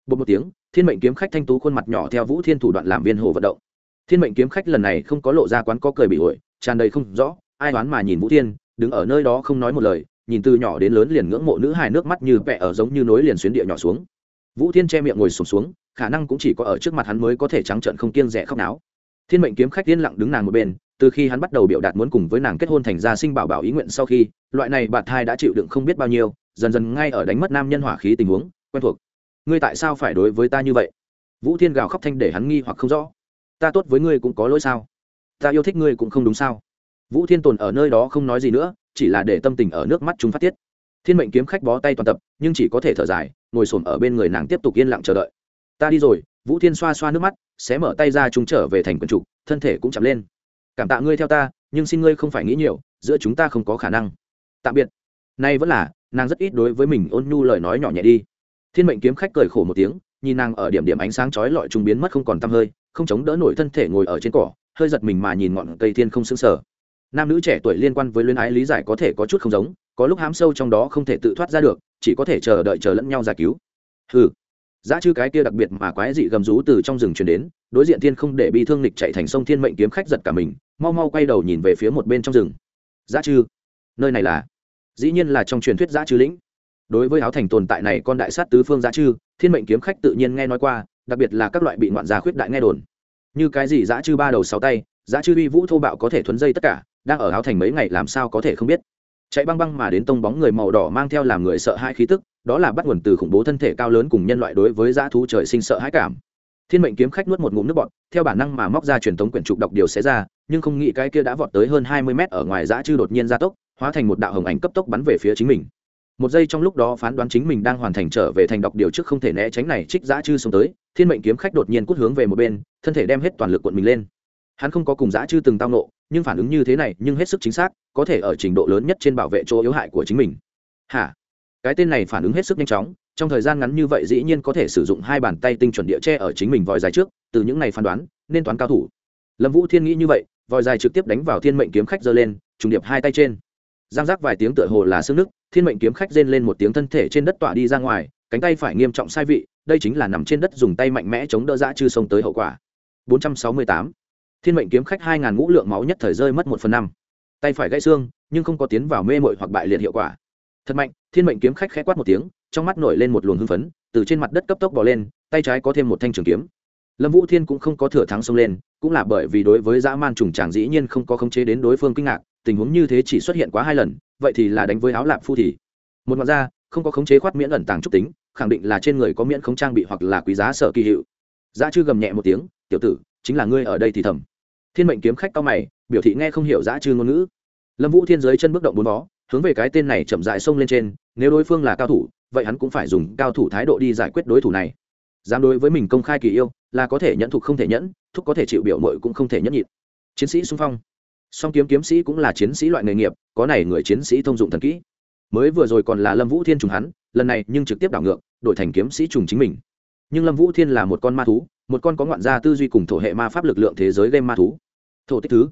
Speaker 1: Bột một tiếng thiên mệnh kiếm khách thanh tú khuôn mặt nhỏ theo vũ thiên thủ đoạn làm viên hồ vận động. Thiên mệnh kiếm khách lần này không có lộ ra quán có cười bị uội, tràn đầy không rõ ai đoán mà nhìn vũ thiên đứng ở nơi đó không nói một lời nhìn từ nhỏ đến lớn liền ngưỡng mộ nữ hài nước mắt như vẽ ở giống như nối liền xuyến địa nhỏ xuống. Vũ thiên che miệng ngồi sùng xuống, xuống khả năng cũng chỉ có ở trước mặt hắn mới có thể trắng trợn không kiêng rẻ khóc náo. Thiên mệnh kiếm khách yên lặng đứng nàng một bên từ khi hắn bắt đầu biểu đạt muốn cùng với nàng kết hôn thành gia sinh bảo bảo ý nguyện sau khi loại này bạt thai đã chịu đựng không biết bao nhiêu dần dần ngay ở đánh mất nam nhân hỏa khí tình huống, quen thuộc. Ngươi tại sao phải đối với ta như vậy? Vũ thiên gào khóc thanh để hắn nghi hoặc không rõ. Ta tốt với ngươi cũng có lỗi sao? Ta yêu thích ngươi cũng không đúng sao? Vũ thiên tồn ở nơi đó không nói gì nữa, chỉ là để tâm tình ở nước mắt chúng phát tiết. Thiên mệnh kiếm khách bó tay toàn tập, nhưng chỉ có thể thở dài, ngồi s ở bên người nàng tiếp tục yên lặng chờ đợi. Ta đi rồi, vũ thiên xoa xoa nước mắt sẽ mở tay ra chúng trở về thành quần trục, thân thể cũng chậm lên. Cảm tạ ngươi theo ta, nhưng xin ngươi không phải nghĩ nhiều, giữa chúng ta không có khả năng. Tạm biệt. Nay vẫn là nàng rất ít đối với mình ôn nhu lời nói nhỏ nhẹ đi. Thiên mệnh kiếm khách cười khổ một tiếng, nhìn nàng ở điểm điểm ánh sáng chói lọi trung biến mất không còn tăm hơi, không chống đỡ nổi thân thể ngồi ở trên cỏ, hơi giật mình mà nhìn ngọn cây thiên không xứng sở nam nữ trẻ tuổi liên quan với luyến ái lý giải có thể có chút không giống, có lúc hám sâu trong đó không thể tự thoát ra được, chỉ có thể chờ đợi chờ lẫn nhau giải cứu. Ừ giá chư cái kia đặc biệt mà quái dị gầm rú từ trong rừng truyền đến, đối diện thiên không để bị thương lịch chạy thành sông thiên mệnh kiếm khách giật cả mình, mau mau quay đầu nhìn về phía một bên trong rừng. Giá chư, nơi này là? Dĩ nhiên là trong truyền thuyết giã chư lĩnh. Đối với áo thành tồn tại này con đại sát tứ phương giã chư thiên mệnh kiếm khách tự nhiên nghe nói qua, đặc biệt là các loại bị ngoạn gia khuyết đại nghe đồn. Như cái gì giã chư ba đầu sáu tay, giã chư uy vũ thô bạo có thể thuấn dây tất cả, đang ở áo thành mấy ngày làm sao có thể không biết. Chạy băng băng mà đến tông bóng người màu đỏ mang theo làm người sợ hãi khí tức, đó là bắt nguồn từ khủng bố thân thể cao lớn cùng nhân loại đối với dã thú trời sinh sợ hãi cảm. Thiên mệnh kiếm khách nuốt một ngụm nước bọt, theo bản năng mà móc ra truyền thống quyển trục đọc điều sẽ ra, nhưng không nghĩ cái kia đã vọt tới hơn hai mươi mét ở ngoài dã chư đột nhiên gia tốc hóa thành một đạo hồng ảnh cấp tốc bắn về phía chính mình. Một giây trong lúc đó phán đoán chính mình đang hoàn thành trở về thành đọc điều trước không thể né tránh này trích giã chư xông tới, thiên mệnh kiếm khách đột nhiên cút hướng về một bên, thân thể đem hết toàn lực cuộn mình lên. Hắn không có cùng giã chư từng tao nộ nhưng phản ứng như thế này, nhưng hết sức chính xác, có thể ở trình độ lớn nhất trên bảo vệ chỗ yếu hại của chính mình. Hả? Cái tên này phản ứng hết sức nhanh chóng, trong thời gian ngắn như vậy dĩ nhiên có thể sử dụng hai bàn tay tinh chuẩn địa che ở chính mình vòi dài trước, từ những này phán đoán, nên toán cao thủ. Lâm vũ thiên nghĩ như vậy, vòi dài trực tiếp đánh vào thiên mệnh kiếm khách giơ lên, trùng điệp hai tay trên giang giác vài tiếng tựa hồ là xương nước, thiên mệnh kiếm khách rên lên một tiếng thân thể trên đất tỏa đi ra ngoài, cánh tay phải nghiêm trọng sai vị, đây chính là nằm trên đất dùng tay mạnh mẽ chống đỡ dã chư sông tới hậu quả. 468. thiên mệnh kiếm khách hai ngàn ngũ lượng máu nhất thời rơi mất một phần năm. Tay phải gãy xương, nhưng không có tiến vào mê mội hoặc bại liệt hiệu quả. Thật mạnh, thiên mệnh kiếm khách khẽ quát một tiếng, trong mắt nổi lên một luồng hưng phấn, từ trên mặt đất cấp tốc bỏ lên, tay trái có thêm một thanh trường kiếm. Lâm vũ thiên cũng không có thừa thắng xông lên, cũng là bởi vì đối với dã man trùng tràng dĩ nhiên không có khống chế đến đối phương kinh ngạc tình huống như thế chỉ xuất hiện quá hai lần, vậy thì là đánh với áo lạp phu thì. Một mặt ra, không có khống chế khoát miễn ẩn tàng trúc tính, khẳng định là trên người có miễn không trang bị hoặc là quý giá sở kỳ hiệu. Giá chư gầm nhẹ một tiếng, tiểu tử, chính là ngươi ở đây thì thầm. Thiên mệnh kiếm khách cao mày, biểu thị nghe không hiểu giá chư ngôn ngữ. Lâm vũ thiên giới chân bước động bốn vó, hướng về cái tên này chậm dại xông lên trên, nếu đối phương là cao thủ, vậy hắn cũng phải dùng cao thủ thái độ đi giải quyết đối thủ này. Dám đối với mình công khai kỳ yêu, là có thể nhẫn thục không thể nhẫn, thúc có thể chịu biểu mội cũng không thể nhẫn nhịn. Chiến sĩ xung phong song kiếm kiếm sĩ cũng là chiến sĩ loại nghề nghiệp, có này người chiến sĩ thông dụng thần kỹ. Mới vừa rồi còn là lâm vũ thiên trùng hắn, lần này nhưng trực tiếp đảo ngược, đổi thành kiếm sĩ trùng chính mình. Nhưng lâm vũ thiên là một con ma thú, một con có ngoạn gia tư duy cùng thổ hệ ma pháp lực lượng thế giới game ma thú. Thổ tích thứ.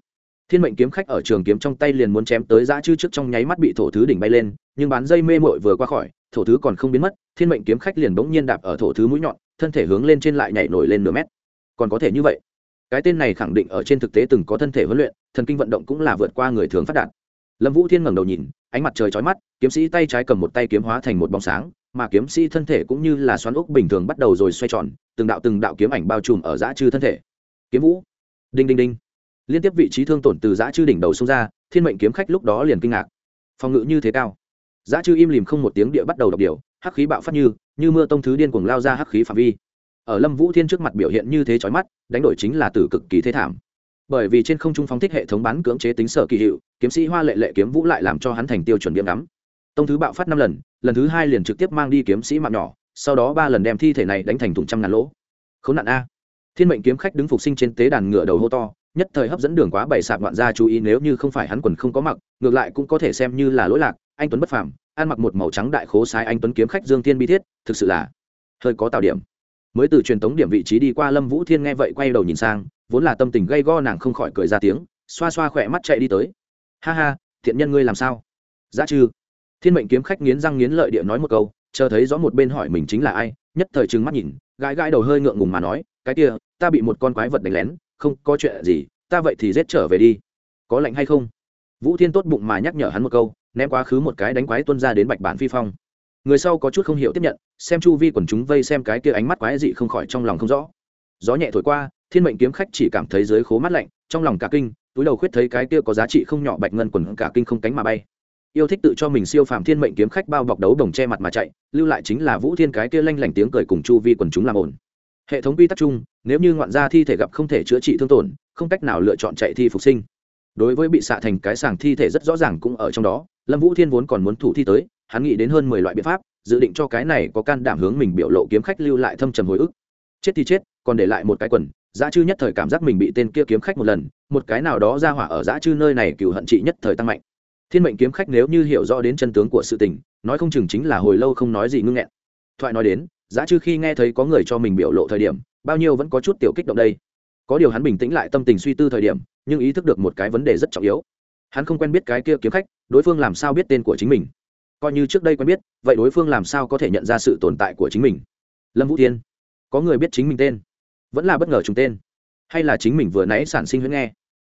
Speaker 1: Thiên mệnh kiếm khách ở trường kiếm trong tay liền muốn chém tới giã chư trước trong nháy mắt bị thổ thứ đỉnh bay lên, nhưng bán dây mê mội vừa qua khỏi, thổ thứ còn không biến mất, thiên mệnh kiếm khách liền bỗng nhiên đạp ở thổ thứ mũi nhọn, thân thể hướng lên trên lại nhảy nổi lên nửa mét. Còn có thể như vậy cái tên này khẳng định ở trên thực tế từng có thân thể huấn luyện, thần kinh vận động cũng là vượt qua người thường phát đạt. Lâm vũ thiên ngẩng đầu nhìn, ánh mặt trời trói mắt, kiếm sĩ tay trái cầm một tay kiếm hóa thành một bóng sáng, mà kiếm sĩ thân thể cũng như là xoắn ốc bình thường bắt đầu rồi xoay tròn, từng đạo từng đạo kiếm ảnh bao trùm ở dã chư thân thể. Kiếm vũ. Đinh đinh đinh. Liên tiếp vị trí thương tổn từ dã chư đỉnh đầu xông ra, thiên mệnh kiếm khách lúc đó liền kinh ngạc. Phòng ngự như thế cao. Dã chư im lìm không một tiếng địa bắt đầu đọc điều, hắc khí bạo phát như như mưa tông thứ điên cuồng lao ra hắc khí phạm vi ở lâm vũ thiên trước mặt biểu hiện như thế chói mắt, đánh đổi chính là từ cực kỳ thế thảm. Bởi vì trên không trung phóng thích hệ thống bán cưỡng chế tính sở kỳ hiệu, kiếm sĩ hoa lệ lệ kiếm vũ lại làm cho hắn thành tiêu chuẩn điểm đắm tông thứ bạo phát năm lần lần thứ hai liền trực tiếp mang đi kiếm sĩ mạng nhỏ, sau đó ba lần đem thi thể này đánh thành thùng trăm ngàn lỗ. Khốn nạn a. Thiên mệnh kiếm khách đứng phục sinh trên tế đàn ngựa đầu hô to, nhất thời hấp dẫn đường quá bảy sạp ngoạn gia chú ý nếu như không phải hắn quần không có mặc, ngược lại cũng có thể xem như là lỗi lạc, anh tuấn bất phàm, ăn mặc một màu trắng đại khố sai anh tuấn kiếm khách dương tiên bi thiết, thực sự là hơi có tạo điểm mới từ truyền tống điểm vị trí đi qua lâm vũ thiên nghe vậy quay đầu nhìn sang, vốn là tâm tình gây go nàng không khỏi cười ra tiếng, xoa xoa khỏe mắt chạy đi tới. Ha ha, thiện nhân ngươi làm sao? Dạ Giá chư thiên mệnh kiếm khách nghiến răng nghiến lợi địa nói một câu, chờ thấy rõ một bên hỏi mình chính là ai, nhất thời trừng mắt nhìn, gãi gãi đầu hơi ngượng ngùng mà nói, cái kia, ta bị một con quái vật đánh lén, không có chuyện gì, ta vậy thì rét trở về đi. Có lạnh hay không? Vũ thiên tốt bụng mà nhắc nhở hắn một câu, ném quá khứ một cái đánh quái tuân ra đến bạch bản phi phong người sau có chút không hiểu tiếp nhận, xem chu vi quần chúng vây xem cái kia ánh mắt quái dị không khỏi trong lòng không rõ. Gió nhẹ thổi qua, thiên mệnh kiếm khách chỉ cảm thấy dưới khố mắt lạnh, trong lòng cả kinh, túi đầu khuyết thấy cái kia có giá trị không nhỏ bạch ngân quần cả kinh không cánh mà bay. Yêu thích tự cho mình siêu phàm thiên mệnh kiếm khách bao bọc đấu đồng che mặt mà chạy, lưu lại chính là vũ thiên cái kia lanh lảnh tiếng cười cùng chu vi quần chúng làm ổn hệ thống quy tắc chung, nếu như ngoạn gia thi thể gặp không thể chữa trị thương tổn, không cách nào lựa chọn chạy thi phục sinh. Đối với bị xạ thành cái sàng thi thể rất rõ ràng cũng ở trong đó, lâm vũ thiên vốn còn muốn thủ thi tới hắn nghĩ đến hơn mười loại biện pháp, dự định cho cái này có can đảm hướng mình biểu lộ kiếm khách lưu lại thâm trầm hồi ức. Chết thì chết, còn để lại một cái quần, dã chư nhất thời cảm giác mình bị tên kia kiếm khách một lần, một cái nào đó ra hỏa ở dã chư nơi này cựu hận trị nhất thời tăng mạnh. Thiên mệnh kiếm khách nếu như hiểu rõ đến chân tướng của sự tình, nói không chừng chính là hồi lâu không nói gì ngưng nghẹn. Thoại nói đến, dã chư khi nghe thấy có người cho mình biểu lộ thời điểm, bao nhiêu vẫn có chút tiểu kích động đây. Có điều hắn bình tĩnh lại tâm tình suy tư thời điểm, nhưng ý thức được một cái vấn đề rất trọng yếu. Hắn không quen biết cái kia kiếm khách, đối phương làm sao biết tên của chính mình coi như trước đây quen biết, vậy đối phương làm sao có thể nhận ra sự tồn tại của chính mình? Lâm vũ thiên, có người biết chính mình tên? Vẫn là bất ngờ trùng tên? Hay là chính mình vừa nãy sản sinh huyễn nghe?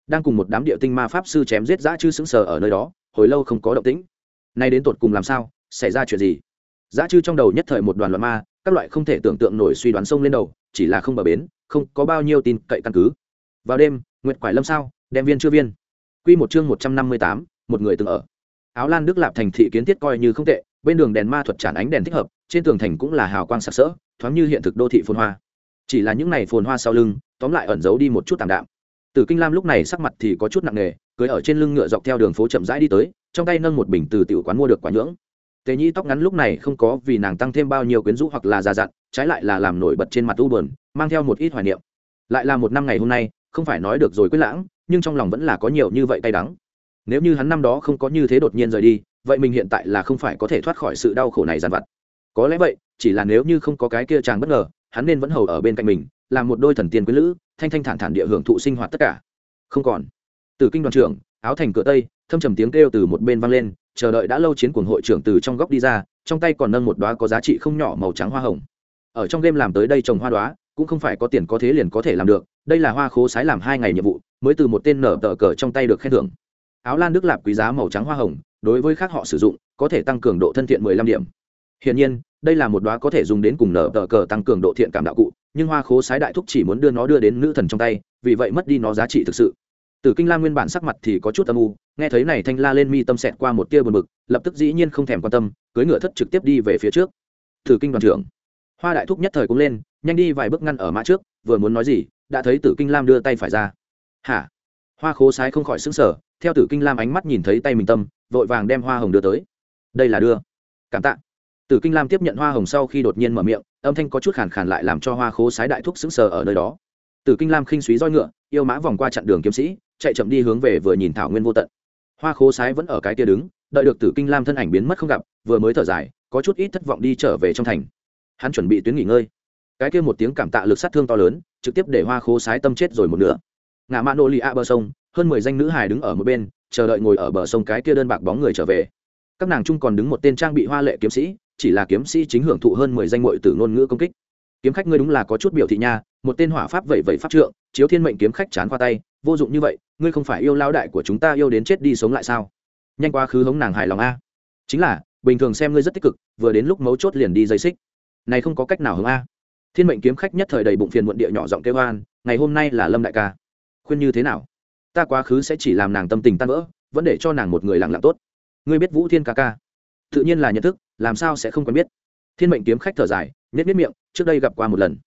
Speaker 1: Đang cùng một đám địa tinh ma pháp sư chém giết dã chư sững sờ ở nơi đó, hồi lâu không có động tĩnh. Nay đến tột cùng làm sao? Xảy ra chuyện gì? Dã chư trong đầu nhất thời một đoàn loạn ma, các loại không thể tưởng tượng nổi suy đoán sông lên đầu, chỉ là không bờ bến, không có bao nhiêu tin cậy căn cứ. Vào đêm, nguyệt quải lâm sao? Đem viên chưa viên. Quy một chương một trăm năm mươi tám, một người từng ở áo lan đức lạp thành thị kiến thiết coi như không tệ bên đường đèn ma thuật tràn ánh đèn thích hợp trên tường thành cũng là hào quang sặc sỡ thoáng như hiện thực đô thị phồn hoa chỉ là những này phồn hoa sau lưng tóm lại ẩn giấu đi một chút tạm đạm Tử Kinh Lam lúc này sắc mặt thì có chút nặng nề, cưới ở trên lưng ngựa dọc theo đường phố chậm rãi đi tới, trong tay nâng một bình từ tiểu quán mua được quả nhưỡng. Tề Nhi tóc ngắn lúc này không có vì nàng tăng thêm bao nhiêu quyến rũ hoặc là già dặn, trái lại là làm nổi bật trên mặt u buồn, mang theo một ít hoài niệm. Lại là một năm ngày hôm nay, không phải nói được rồi quyết lãng, nhưng trong lòng vẫn là có nhiều như vậy cay đắng. Nếu như hắn năm đó không có như thế đột nhiên rời đi, vậy mình hiện tại là không phải có thể thoát khỏi sự đau khổ này dàn vặt. Có lẽ vậy, chỉ là nếu như không có cái kia chàng bất ngờ, hắn nên vẫn hầu ở bên cạnh mình, làm một đôi thần tiên quý lữ, thanh thanh thản thản địa hưởng thụ sinh hoạt tất cả. Không còn. Từ kinh đoàn trưởng áo thành cửa tây thâm trầm tiếng kêu từ một bên vang lên chờ đợi đã lâu chiến cuồng hội trưởng từ trong góc đi ra trong tay còn nâng một đoá có giá trị không nhỏ màu trắng hoa hồng. Ở trong game làm tới đây trồng hoa đoá cũng không phải có tiền có thế liền có thể làm được đây là hoa khố sái làm hai ngày nhiệm vụ mới từ một tên nở tờ cờ trong tay được khen thưởng áo lan đức lạp quý giá màu trắng hoa hồng đối với khác họ sử dụng có thể tăng cường độ thân thiện mười lăm điểm Hiển nhiên, đây là một đóa có thể dùng đến cùng nở tờ cờ tăng cường độ thiện cảm đạo cụ, nhưng Hoa Khố Sái đại thúc chỉ muốn đưa nó đưa đến nữ thần trong tay, vì vậy mất đi nó giá trị thực sự. Tử Kinh Lam nguyên bản sắc mặt thì có chút âm u, nghe thấy này thanh la lên mi tâm xẹt qua một tia buồn bực, lập tức dĩ nhiên không thèm quan tâm, cưỡi ngựa thất trực tiếp đi về phía trước. Tử Kinh đoàn trưởng, Hoa đại thúc nhất thời cũng lên, nhanh đi vài bước ngăn ở mã trước, vừa muốn nói gì, đã thấy Tử Kinh Lam đưa tay phải ra. "Hả?" Hoa Khố Sái không khỏi sững sờ, theo Tử Kinh Lam ánh mắt nhìn thấy tay mình tâm, vội vàng đem hoa hồng đưa tới. "Đây là đưa." "Cảm tạ." Tử Kinh Lam tiếp nhận hoa hồng sau khi đột nhiên mở miệng, âm thanh có chút khàn khàn lại làm cho Hoa Khố Sái đại thúc sững sờ ở nơi đó. Tử Kinh Lam khinh suý roi ngựa, yêu mã vòng qua chặn đường kiếm sĩ, chạy chậm đi hướng về vừa nhìn thảo nguyên vô tận. Hoa Khố Sái vẫn ở cái kia đứng, đợi được Tử Kinh Lam thân ảnh biến mất không gặp, vừa mới thở dài, có chút ít thất vọng đi trở về trong thành. Hắn chuẩn bị tuyến nghỉ ngơi. Cái kia một tiếng cảm tạ lực sát thương to lớn, trực tiếp để Hoa Khố Sái tâm chết rồi một nửa. Ngã Mã Nô Lì A bờ sông, hơn mười danh nữ hài đứng ở một bên, chờ đợi ngồi ở bờ sông cái kia đơn bạc bóng người trở về. Các nàng chung còn đứng một tên trang bị hoa lệ kiếm sĩ, chỉ là kiếm sĩ chính hưởng thụ hơn mười danh muội tử ngôn ngữ công kích. Kiếm khách ngươi đúng là có chút biểu thị nha một tên hỏa pháp vậy vậy pháp trượng chiếu thiên mệnh kiếm khách chán qua tay vô dụng như vậy ngươi không phải yêu lao đại của chúng ta yêu đến chết đi sống lại sao? Nhanh quá khứ hống nàng hài lòng a. Chính là bình thường xem ngươi rất tích cực vừa đến lúc mấu chốt liền đi dây xích. Này không có cách nào hứng a. Thiên mệnh kiếm khách nhất thời đầy bụng phiền muộn địa nhỏ giọng kêu hoan ngày hôm nay là lâm đại ca khuyên như thế nào? Ta quá khứ sẽ chỉ làm nàng tâm tình tan vỡ, vẫn để cho nàng một người lặng lặng tốt. Ngươi biết vũ thiên ca ca? Tự nhiên là nhận thức, làm sao sẽ không quen biết? Thiên mệnh kiếm khách thở dài nết nhét miệng, trước đây gặp qua một lần.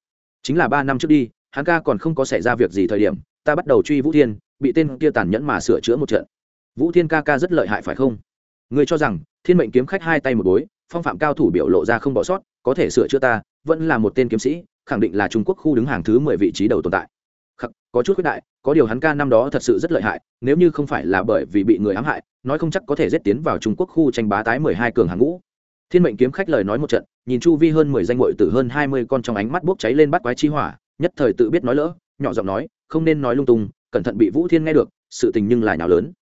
Speaker 1: Chính là ba năm trước đi, hắn ca còn không có xảy ra việc gì thời điểm, ta bắt đầu truy vũ thiên, bị tên kia tàn nhẫn mà sửa chữa một trận. Vũ thiên ca ca rất lợi hại phải không? Ngươi cho rằng, thiên mệnh kiếm khách hai tay một bối, phong phạm cao thủ biểu lộ ra không bỏ sót, có thể sửa chữa ta, vẫn là một tên kiếm sĩ, khẳng định là trung quốc khu đứng hàng thứ mười vị trí đầu tồn tại. Khắc, có chút khuyết đại có điều hắn ca năm đó thật sự rất lợi hại nếu như không phải là bởi vì bị người ám hại nói không chắc có thể giết tiến vào trung quốc khu tranh bá tái mười hai cường hàng ngũ. Thiên mệnh kiếm khách lời nói một trận nhìn chu vi hơn mười danh ngội từ hơn hai mươi con trong ánh mắt bốc cháy lên bắt quái chi hỏa nhất thời tự biết nói lỡ nhỏ giọng nói không nên nói lung tung cẩn thận bị vũ thiên nghe được sự tình nhưng lại nào lớn.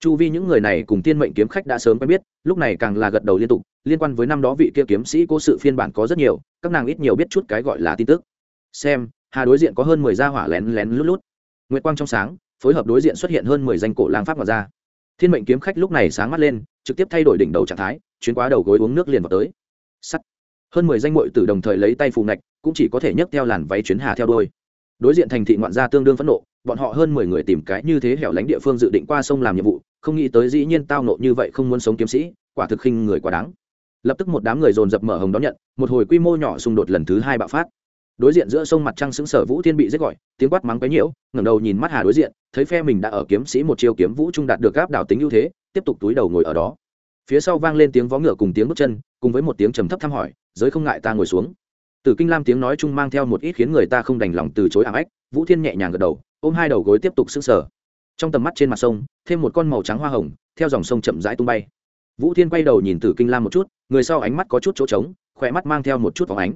Speaker 1: Chu vi những người này cùng thiên mệnh kiếm khách đã sớm quen biết lúc này càng là gật đầu liên tục liên quan với năm đó vị kia kiếm sĩ cố sự phiên bản có rất nhiều các nàng ít nhiều biết chút cái gọi là tin tức. Xem hà đối diện có hơn mười gia hỏa lén lén lút lút. Nguyệt quang trong sáng, phối hợp đối diện xuất hiện hơn mười danh cổ lang pháp ngoài ra. Thiên mệnh kiếm khách lúc này sáng mắt lên, trực tiếp thay đổi đỉnh đầu trạng thái, chuyến quá đầu gối uống nước liền vào tới. Sắt. Hơn mười danh mội tử đồng thời lấy tay phù ngạch, cũng chỉ có thể nhấc theo làn váy chuyến hà theo đôi đối diện thành thị ngoạn gia tương đương phẫn nộ, bọn họ hơn mười người tìm cái như thế hẻo lánh địa phương dự định qua sông làm nhiệm vụ, không nghĩ tới dĩ nhiên tao nộ như vậy không muốn sống kiếm sĩ, quả thực khinh người quá đáng. Lập tức một đám người dồn dập mở hồng đón nhận, một hồi quy mô nhỏ xung đột lần thứ hai bạo phát đối diện giữa sông mặt trăng xứng sở vũ thiên bị giết gọi, tiếng quát mắng quấy nhiễu, ngẩng đầu nhìn mắt hà đối diện, thấy phe mình đã ở kiếm sĩ một chiêu kiếm vũ trung đạt được gáp đảo tính ưu thế, tiếp tục túi đầu ngồi ở đó. Phía sau vang lên tiếng vó ngựa cùng tiếng bước chân, cùng với một tiếng trầm thấp thăm hỏi, giới không ngại ta ngồi xuống. Từ kinh lam tiếng nói chung mang theo một ít khiến người ta không đành lòng từ chối ảm ách, vũ thiên nhẹ nhàng gật đầu, ôm hai đầu gối tiếp tục sững sờ. Trong tầm mắt trên mặt sông, thêm một con màu trắng hoa hồng, theo dòng sông chậm rãi tung bay. Vũ thiên quay đầu nhìn từ kinh lam một chút, người sau ánh mắt có chút chỗ trống khỏe mắt mang theo một chút phóng ánh.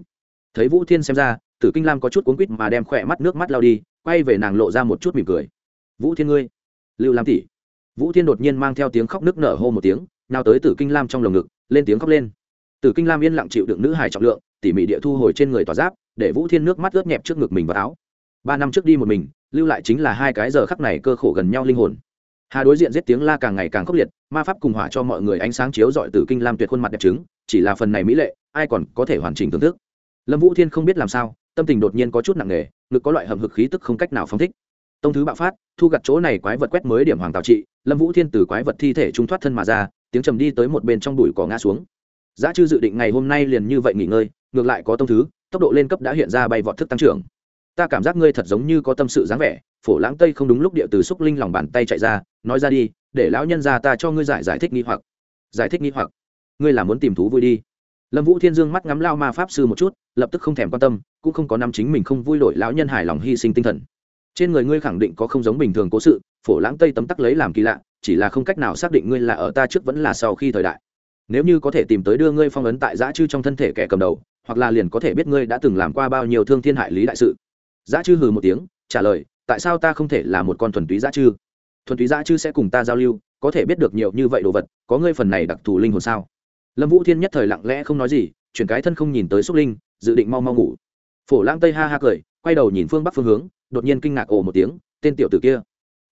Speaker 1: Thấy vũ thiên xem ra tử kinh lam có chút cuốn quýt mà đem khỏe mắt nước mắt lao đi, quay về nàng lộ ra một chút mỉm cười. Vũ thiên ngươi, lưu lam tỷ. Vũ thiên đột nhiên mang theo tiếng khóc nước nở hô một tiếng, nào tới tử kinh lam trong lồng ngực, lên tiếng khóc lên. Tử kinh lam yên lặng chịu đựng nữ hài trọng lượng, tỉ mỉ địa thu hồi trên người tỏa giáp, để vũ thiên nước mắt ướt nhẹp trước ngực mình và áo. Ba năm trước đi một mình, lưu lại chính là hai cái giờ khắc này cơ khổ gần nhau linh hồn. Hà đối diện giết tiếng la càng ngày càng khốc liệt, ma pháp cùng hỏa cho mọi người ánh sáng chiếu dọi từ kinh lam tuyệt khuôn mặt đẹp trứng, chỉ là phần này mỹ lệ, ai còn có thể hoàn chỉnh thưởng thức. Lâm vũ thiên không biết làm sao tâm tình đột nhiên có chút nặng nề, ngực có loại hầm hực khí tức không cách nào phóng thích. Tông thứ bạo phát, thu gặt chỗ này quái vật quét mới điểm hoàng tạo trị, lâm vũ thiên từ quái vật thi thể trung thoát thân mà ra, tiếng trầm đi tới một bên trong bụi cỏ ngã xuống. Giá chư dự định ngày hôm nay liền như vậy nghỉ ngơi, ngược lại có tông thứ, tốc độ lên cấp đã hiện ra bay vọt thức tăng trưởng. Ta cảm giác ngươi thật giống như có tâm sự dáng vẻ, phổ lãng tây không đúng lúc địa từ xúc linh lòng bàn tay chạy ra, nói ra đi, để lão nhân ra ta cho ngươi giải giải thích nghi hoặc. Giải thích nghi hoặc. Ngươi là muốn tìm thú vui đi lâm vũ thiên dương mắt ngắm lao ma pháp sư một chút, lập tức không thèm quan tâm, cũng không có năm chính mình không vui đổi lão nhân hài lòng hy sinh tinh thần. Trên người ngươi khẳng định có không giống bình thường cố sự, phổ lãng tây tấm tắc lấy làm kỳ lạ, chỉ là không cách nào xác định ngươi là ở ta trước vẫn là sau khi thời đại. Nếu như có thể tìm tới đưa ngươi phong ấn tại giã chư trong thân thể kẻ cầm đầu, hoặc là liền có thể biết ngươi đã từng làm qua bao nhiêu thương thiên hại lý đại sự. Giã chư hừ một tiếng, trả lời, tại sao ta không thể là một con thuần túy giã chư? Thuần túy giã chư sẽ cùng ta giao lưu, có thể biết được nhiều như vậy đồ vật, có ngươi phần này đặc thù linh hồn sao? Lâm vũ thiên nhất thời lặng lẽ không nói gì, chuyển cái thân không nhìn tới xúc linh, dự định mau mau ngủ. Phổ lang tây ha ha cười, quay đầu nhìn phương bắc phương hướng, đột nhiên kinh ngạc ồ một tiếng, tên tiểu tử kia.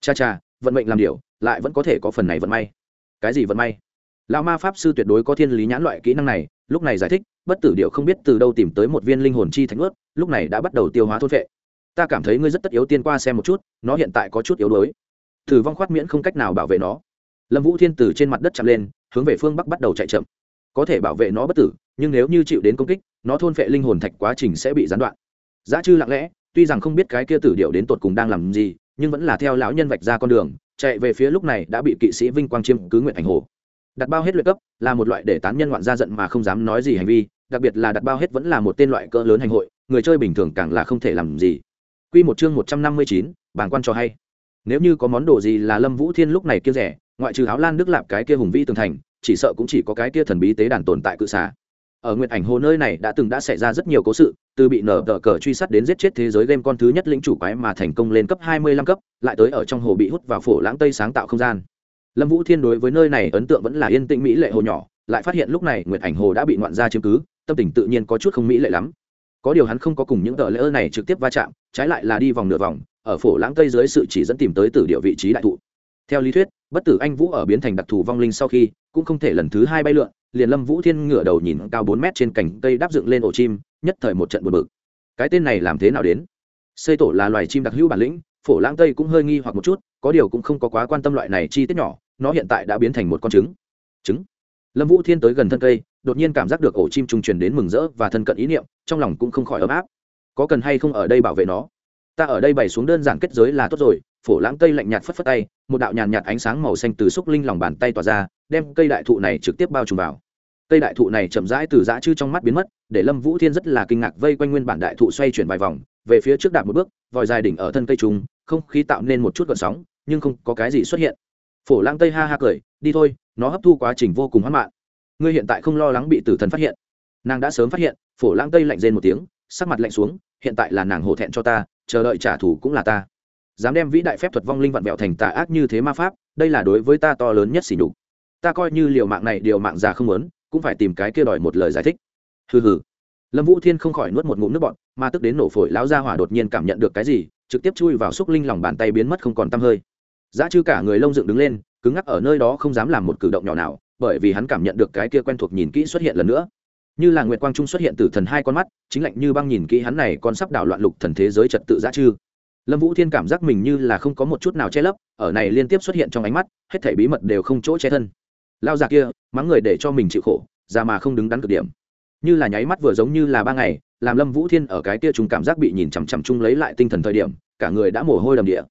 Speaker 1: Cha cha, vận mệnh làm điều, lại vẫn có thể có phần này vận may. Cái gì vận may? Lão ma pháp sư tuyệt đối có thiên lý nhãn loại kỹ năng này, lúc này giải thích, bất tử điệu không biết từ đâu tìm tới một viên linh hồn chi thánh ướt lúc này đã bắt đầu tiêu hóa thôn vệ ta cảm thấy ngươi rất tất yếu tiên qua xem một chút, nó hiện tại có chút yếu đuối. Thử vong khoát miễn không cách nào bảo vệ nó. Lâm vũ thiên từ trên mặt đất chạm lên, hướng về phương bắc bắt đầu chạy chậm có thể bảo vệ nó bất tử nhưng nếu như chịu đến công kích nó thôn phệ linh hồn thạch quá trình sẽ bị gián đoạn. Giá chư lặng lẽ tuy rằng không biết cái kia tử điệu đến tột cùng đang làm gì nhưng vẫn là theo lão nhân vạch ra con đường chạy về phía lúc này đã bị kỵ sĩ vinh quang chiêm cứ nguyện ảnh hồ. Đặt bao hết luyện cấp là một loại để tán nhân ngoạn ra giận mà không dám nói gì hành vi đặc biệt là đặt bao hết vẫn là một tên loại cỡ lớn hành hội người chơi bình thường càng là không thể làm gì. Quy một chương một trăm năm mươi chín, bàng quan cho hay. Nếu như có món đồ gì là Lâm Vũ Thiên lúc này kia rẻ, ngoại trừ áo lan đức lạp cái kia hùng vĩ tường thành, chỉ sợ cũng chỉ có cái kia thần bí tế đàn tồn tại cự xà. Ở nguyệt ảnh hồ nơi này đã từng đã xảy ra rất nhiều cố sự, từ bị nở tờ cờ truy sát đến giết chết thế giới game con thứ nhất lĩnh chủ quái mà thành công lên cấp hai mươi lăm cấp, lại tới ở trong hồ bị hút vào phổ lãng tây sáng tạo không gian. Lâm vũ thiên đối với nơi này ấn tượng vẫn là yên tĩnh mỹ lệ hồ nhỏ, lại phát hiện lúc này nguyệt ảnh hồ đã bị ngoạn ra chứng cứ, tâm tình tự nhiên có chút không mỹ lệ lắm. Có điều hắn không có cùng những tờ lễ này trực tiếp va chạm, trái lại là đi vòng nửa vòng, ở phổ lãng tây dưới sự chỉ dẫn tìm tới từ địa vị trí đại thụ. Theo lý thuyết, bất tử anh vũ ở biến thành đặc thù vong linh sau khi cũng không thể lần thứ hai bay lượn, liền lâm vũ thiên ngửa đầu nhìn cao bốn mét trên cành cây đáp dựng lên ổ chim, nhất thời một trận buồn bực. Cái tên này làm thế nào đến? Xây tổ là loài chim đặc hữu bản lĩnh, phổ lãng tây cũng hơi nghi hoặc một chút, có điều cũng không có quá quan tâm loại này chi tiết nhỏ, nó hiện tại đã biến thành một con trứng. Trứng? Lâm vũ thiên tới gần thân cây, đột nhiên cảm giác được ổ chim trung truyền đến mừng rỡ và thân cận ý niệm, trong lòng cũng không khỏi ấm áp. Có cần hay không ở đây bảo vệ nó? Ta ở đây bày xuống đơn giản kết giới là tốt rồi, phổ lãng tây lạnh nhạt phất phất tay, một đạo nhàn nhạt ánh sáng màu xanh từ xúc linh lòng bàn tay tỏa ra đem cây đại thụ này trực tiếp bao trùm vào. Cây đại thụ này chậm rãi từ dã chư trong mắt biến mất, để lâm vũ thiên rất là kinh ngạc vây quanh nguyên bản đại thụ xoay chuyển vài vòng, về phía trước đạp một bước, vòi dài đỉnh ở thân cây trùng không khí tạo nên một chút gợn sóng, nhưng không có cái gì xuất hiện. Phổ lãng tây ha ha cười, đi thôi, nó hấp thu quá trình vô cùng hoãn mạn. Ngươi hiện tại không lo lắng bị tử thần phát hiện. Nàng đã sớm phát hiện, phổ lãng tây lạnh rên một tiếng, sắc mặt lạnh xuống, hiện tại là nàng hổ thẹn cho ta, chờ đợi trả thù cũng là ta. Dám đem vĩ đại phép thuật vong linh vặn vẹo thành tà ác như thế ma pháp, đây là đối với ta to lớn nhất sỉ nhục ta coi như liều mạng này điều mạng già không muốn, cũng phải tìm cái kia đòi một lời giải thích. Hừ hừ. Lâm vũ thiên không khỏi nuốt một ngụm nước bọt, mà tức đến nổ phổi, lão gia hỏa đột nhiên cảm nhận được cái gì, trực tiếp chui vào xúc linh lòng bàn tay biến mất không còn tăm hơi. Giá chư cả người lông dựng đứng lên, cứng ngắc ở nơi đó không dám làm một cử động nhỏ nào, bởi vì hắn cảm nhận được cái kia quen thuộc nhìn kỹ xuất hiện lần nữa. Như là nguyệt quang trung xuất hiện từ thần hai con mắt, chính lạnh như băng nhìn kỹ hắn này còn sắp đảo loạn lục thần thế giới trật tự giá chư. Lâm vũ thiên cảm giác mình như là không có một chút nào che lấp, ở này liên tiếp xuất hiện trong ánh mắt, hết thảy bí mật đều không chỗ che thân lao già kia, mắng người để cho mình chịu khổ ra mà không đứng đắn cực điểm. Như là nháy mắt vừa giống như là ba ngày, làm lâm vũ thiên ở cái kia chúng cảm giác bị nhìn chằm chằm chung lấy lại tinh thần thời điểm, cả người đã mồ hôi đầm địa.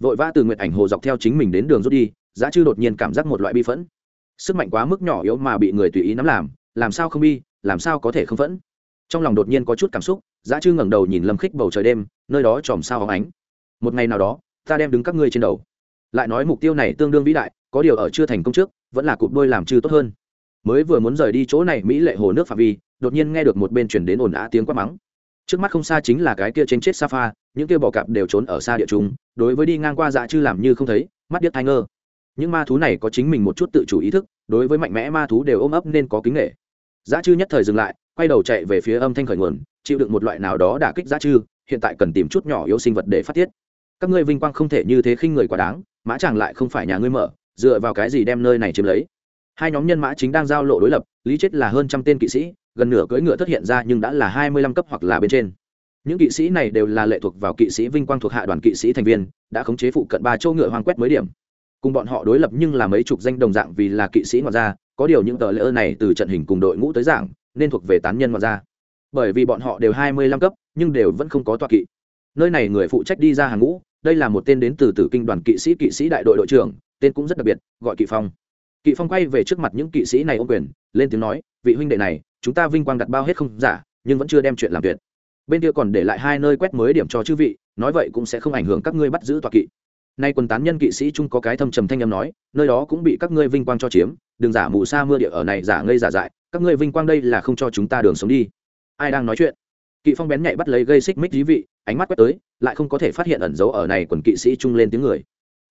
Speaker 1: Vội vã từ nguyệt ảnh hồ dọc theo chính mình đến đường rút đi, giá chư đột nhiên cảm giác một loại bi phẫn. Sức mạnh quá mức nhỏ yếu mà bị người tùy ý nắm làm làm sao không bi, làm sao có thể không phẫn. Trong lòng đột nhiên có chút cảm xúc, giá chư ngẩng đầu nhìn lâm khích bầu trời đêm, nơi đó chòm sao hóng ánh. Một ngày nào đó, ta đem đứng các ngươi trên đầu. Lại nói mục tiêu này tương đương vĩ đại, có điều ở chưa thành công trước vẫn là cụp đôi làm chư tốt hơn. Mới vừa muốn rời đi chỗ này mỹ lệ hồ nước phạm vi, đột nhiên nghe được một bên chuyển đến ồn á tiếng quát mắng. Trước mắt không xa chính là cái kia trên chết safa, những kia bò cạp đều trốn ở xa địa chúng đối với đi ngang qua dạ chư làm như không thấy, mắt điếc thai ngơ. Những ma thú này có chính mình một chút tự chủ ý thức, đối với mạnh mẽ ma thú đều ôm ấp nên có kính nghệ dã dạ chư nhất thời dừng lại, quay đầu chạy về phía âm thanh khởi nguồn, chịu đựng một loại nào đó đả kích dã chư, hiện tại cần tìm chút nhỏ yếu sinh vật để phát tiết. Các ngươi vinh quang không thể như thế khinh người quá đáng, mã chàng lại không phải nhà ngươi mở dựa vào cái gì đem nơi này chiếm lấy? Hai nhóm nhân mã chính đang giao lộ đối lập, lý chết là hơn trăm tên kỵ sĩ, gần nửa cưỡi ngựa thất hiện ra nhưng đã là hai mươi lăm cấp hoặc là bên trên. Những kỵ sĩ này đều là lệ thuộc vào kỵ sĩ vinh quang thuộc hạ đoàn kỵ sĩ thành viên, đã khống chế phụ cận ba châu ngựa hoang quét mới điểm. Cùng bọn họ đối lập nhưng là mấy chục danh đồng dạng vì là kỵ sĩ ngoại gia, có điều những tờ lễ này từ trận hình cùng đội ngũ tới giảng, nên thuộc về tán nhân ngoại gia. Bởi vì bọn họ đều hai mươi lăm cấp, nhưng đều vẫn không có tọa kỵ. Nơi này người phụ trách đi ra hàng ngũ, đây là một tên đến từ tử kinh đoàn kỵ sĩ kỵ sĩ đại đội đội trưởng tên cũng rất đặc biệt, gọi kỵ phong. Kỵ phong quay về trước mặt những kỵ sĩ này ô quyền, lên tiếng nói, vị huynh đệ này, chúng ta vinh quang đặt bao hết không giả, nhưng vẫn chưa đem chuyện làm tuyệt. Bên kia còn để lại hai nơi quét mới điểm cho chư vị, nói vậy cũng sẽ không ảnh hưởng các ngươi bắt giữ tọa kỵ. Nay quần tán nhân kỵ sĩ chung có cái thâm trầm thanh âm nói, nơi đó cũng bị các ngươi vinh quang cho chiếm, đừng giả mù sa mưa địa ở này giả ngây giả dại, các ngươi vinh quang đây là không cho chúng ta đường sống đi. Ai đang nói chuyện? Kỵ phong bén nhạy bắt lấy gây xích mích dí vị, ánh mắt quét tới, lại không có thể phát hiện ẩn dấu ở này quần kỵ sĩ chung lên tiếng người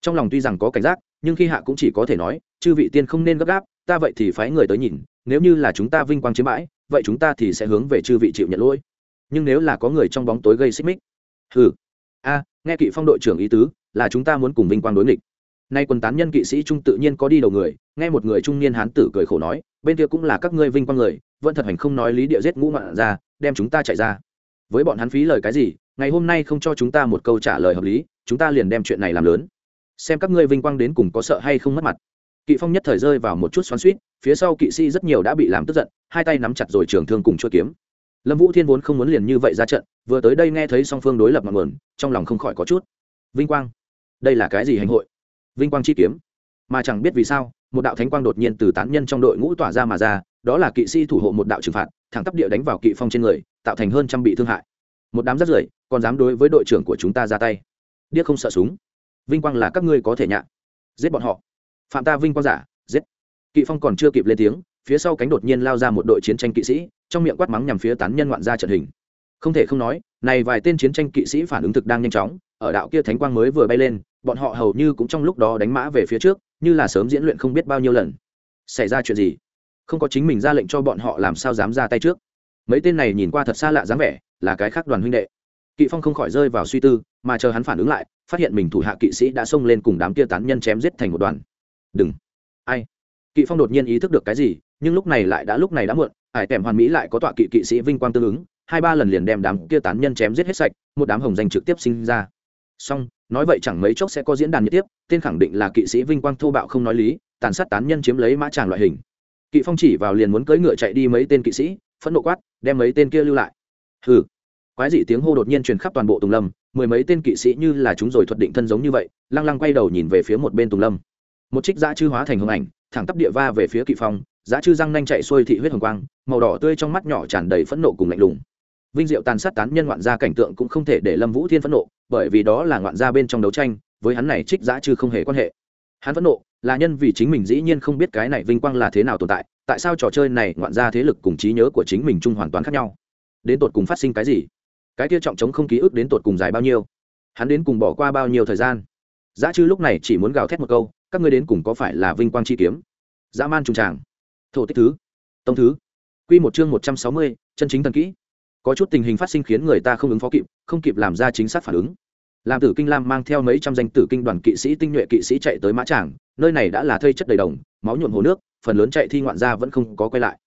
Speaker 1: trong lòng tuy rằng có cảnh giác, nhưng khi hạ cũng chỉ có thể nói, chư vị tiên không nên gấp gáp, ta vậy thì phái người tới nhìn, nếu như là chúng ta vinh quang chiếm bãi, vậy chúng ta thì sẽ hướng về chư vị chịu nhận lỗi. Nhưng nếu là có người trong bóng tối gây xích mích, hừ, a, nghe kỵ phong đội trưởng ý tứ, là chúng ta muốn cùng vinh quang đối nghịch. Nay quần tán nhân kỵ sĩ trung tự nhiên có đi đầu người, nghe một người trung niên hán tử cười khổ nói, bên kia cũng là các ngươi vinh quang người, vẫn thật hành không nói lý địa giết ngũ ngoạn ra, đem chúng ta chạy ra. Với bọn hắn phí lời cái gì, ngày hôm nay không cho chúng ta một câu trả lời hợp lý, chúng ta liền đem chuyện này làm lớn xem các ngươi vinh quang đến cùng có sợ hay không mất mặt. Kỵ phong nhất thời rơi vào một chút xoắn suýt phía sau kỵ sĩ rất nhiều đã bị làm tức giận, hai tay nắm chặt rồi trường thương cùng chuỗi kiếm. Lâm vũ thiên vốn không muốn liền như vậy ra trận, vừa tới đây nghe thấy song phương đối lập ngọn nguồn, trong lòng không khỏi có chút. Vinh quang? Đây là cái gì hành hội? Vinh quang chi kiếm. Mà chẳng biết vì sao, một đạo thánh quang đột nhiên từ tán nhân trong đội ngũ tỏa ra mà ra, đó là kỵ sĩ thủ hộ một đạo trừng phạt, thẳng tắp địa đánh vào kỵ phong trên người, tạo thành hơn trăm bị thương hại. Một đám rất rưởi, còn dám đối với đội trưởng của chúng ta ra tay. Điếc không sợ súng vinh quang là các ngươi có thể nhạ. Giết bọn họ. Phạm ta vinh quang giả, giết. Kỵ phong còn chưa kịp lên tiếng, phía sau cánh đột nhiên lao ra một đội chiến tranh kỵ sĩ, trong miệng quát mắng nhằm phía tán nhân ngoạn ra trận hình. Không thể không nói, này vài tên chiến tranh kỵ sĩ phản ứng thực đang nhanh chóng, ở đạo kia thánh quang mới vừa bay lên, bọn họ hầu như cũng trong lúc đó đánh mã về phía trước, như là sớm diễn luyện không biết bao nhiêu lần. Xảy ra chuyện gì? Không có chính mình ra lệnh cho bọn họ làm sao dám ra tay trước. Mấy tên này nhìn qua thật xa lạ dáng vẻ, là cái khác đoàn huynh đệ. Kỵ phong không khỏi rơi vào suy tư, mà chờ hắn phản ứng lại phát hiện mình thủ hạ kỵ sĩ đã xông lên cùng đám kia tán nhân chém giết thành một đoàn. Đừng. Ai? Kỵ phong đột nhiên ý thức được cái gì, nhưng lúc này lại đã lúc này đã muộn, ải tèm hoàn mỹ lại có tọa kỵ kỵ sĩ vinh quang tương ứng, hai ba lần liền đem đám kia tán nhân chém giết hết sạch, một đám hồng danh trực tiếp sinh ra. Song nói vậy chẳng mấy chốc sẽ có diễn đàn nhất tiếp, tên khẳng định là kỵ sĩ vinh quang thô bạo không nói lý, tàn sát tán nhân chiếm lấy mã tràng loại hình. Kỵ phong chỉ vào liền muốn cưỡi ngựa chạy đi mấy tên kỵ sĩ, phẫn nộ quát, đem mấy tên kia lưu lại. Hừ quái dị tiếng hô đột nhiên truyền khắp toàn bộ tùng lâm, mười mấy tên kỵ sĩ như là chúng rồi thuật định thân giống như vậy, lăng lăng quay đầu nhìn về phía một bên tùng lâm. Một trích dã chư hóa thành hồng ảnh, thẳng tắp địa va về phía kỵ phong, dã chư răng nanh chạy xuôi thị huyết hồng quang, màu đỏ tươi trong mắt nhỏ tràn đầy phẫn nộ cùng lạnh lùng. Vinh diệu tàn sát tán nhân ngoạn gia cảnh tượng cũng không thể để lâm vũ thiên phẫn nộ, bởi vì đó là ngoạn gia bên trong đấu tranh, với hắn này trích dã chư không hề quan hệ. Hắn phẫn nộ là nhân vì chính mình dĩ nhiên không biết cái này vinh quang là thế nào tồn tại tại sao trò chơi này ngoạn gia thế lực cùng trí nhớ của chính mình chung hoàn toàn khác nhau? Đến tột cùng phát sinh cái gì? Cái kia trọng trống không ký ức đến tột cùng dài bao nhiêu? Hắn đến cùng bỏ qua bao nhiêu thời gian? Giá chư lúc này chỉ muốn gào thét một câu, các ngươi đến cùng có phải là vinh quang chi kiếm? Dã man trùng tràng. Thổ tích thứ. Tông thứ. Q một chương một trăm sáu mươi, chân chính thần kỹ. Có chút tình hình phát sinh khiến người ta không ứng phó kịp, không kịp làm ra chính xác phản ứng. Làm tử kinh lam mang theo mấy trăm danh tử kinh đoàn kỵ sĩ, tinh nhuệ kỵ sĩ chạy tới mã tràng, nơi này đã là thây chất đầy đồng, máu nhuộm hồ nước, phần lớn chạy thi ngoạn ra vẫn không có quay lại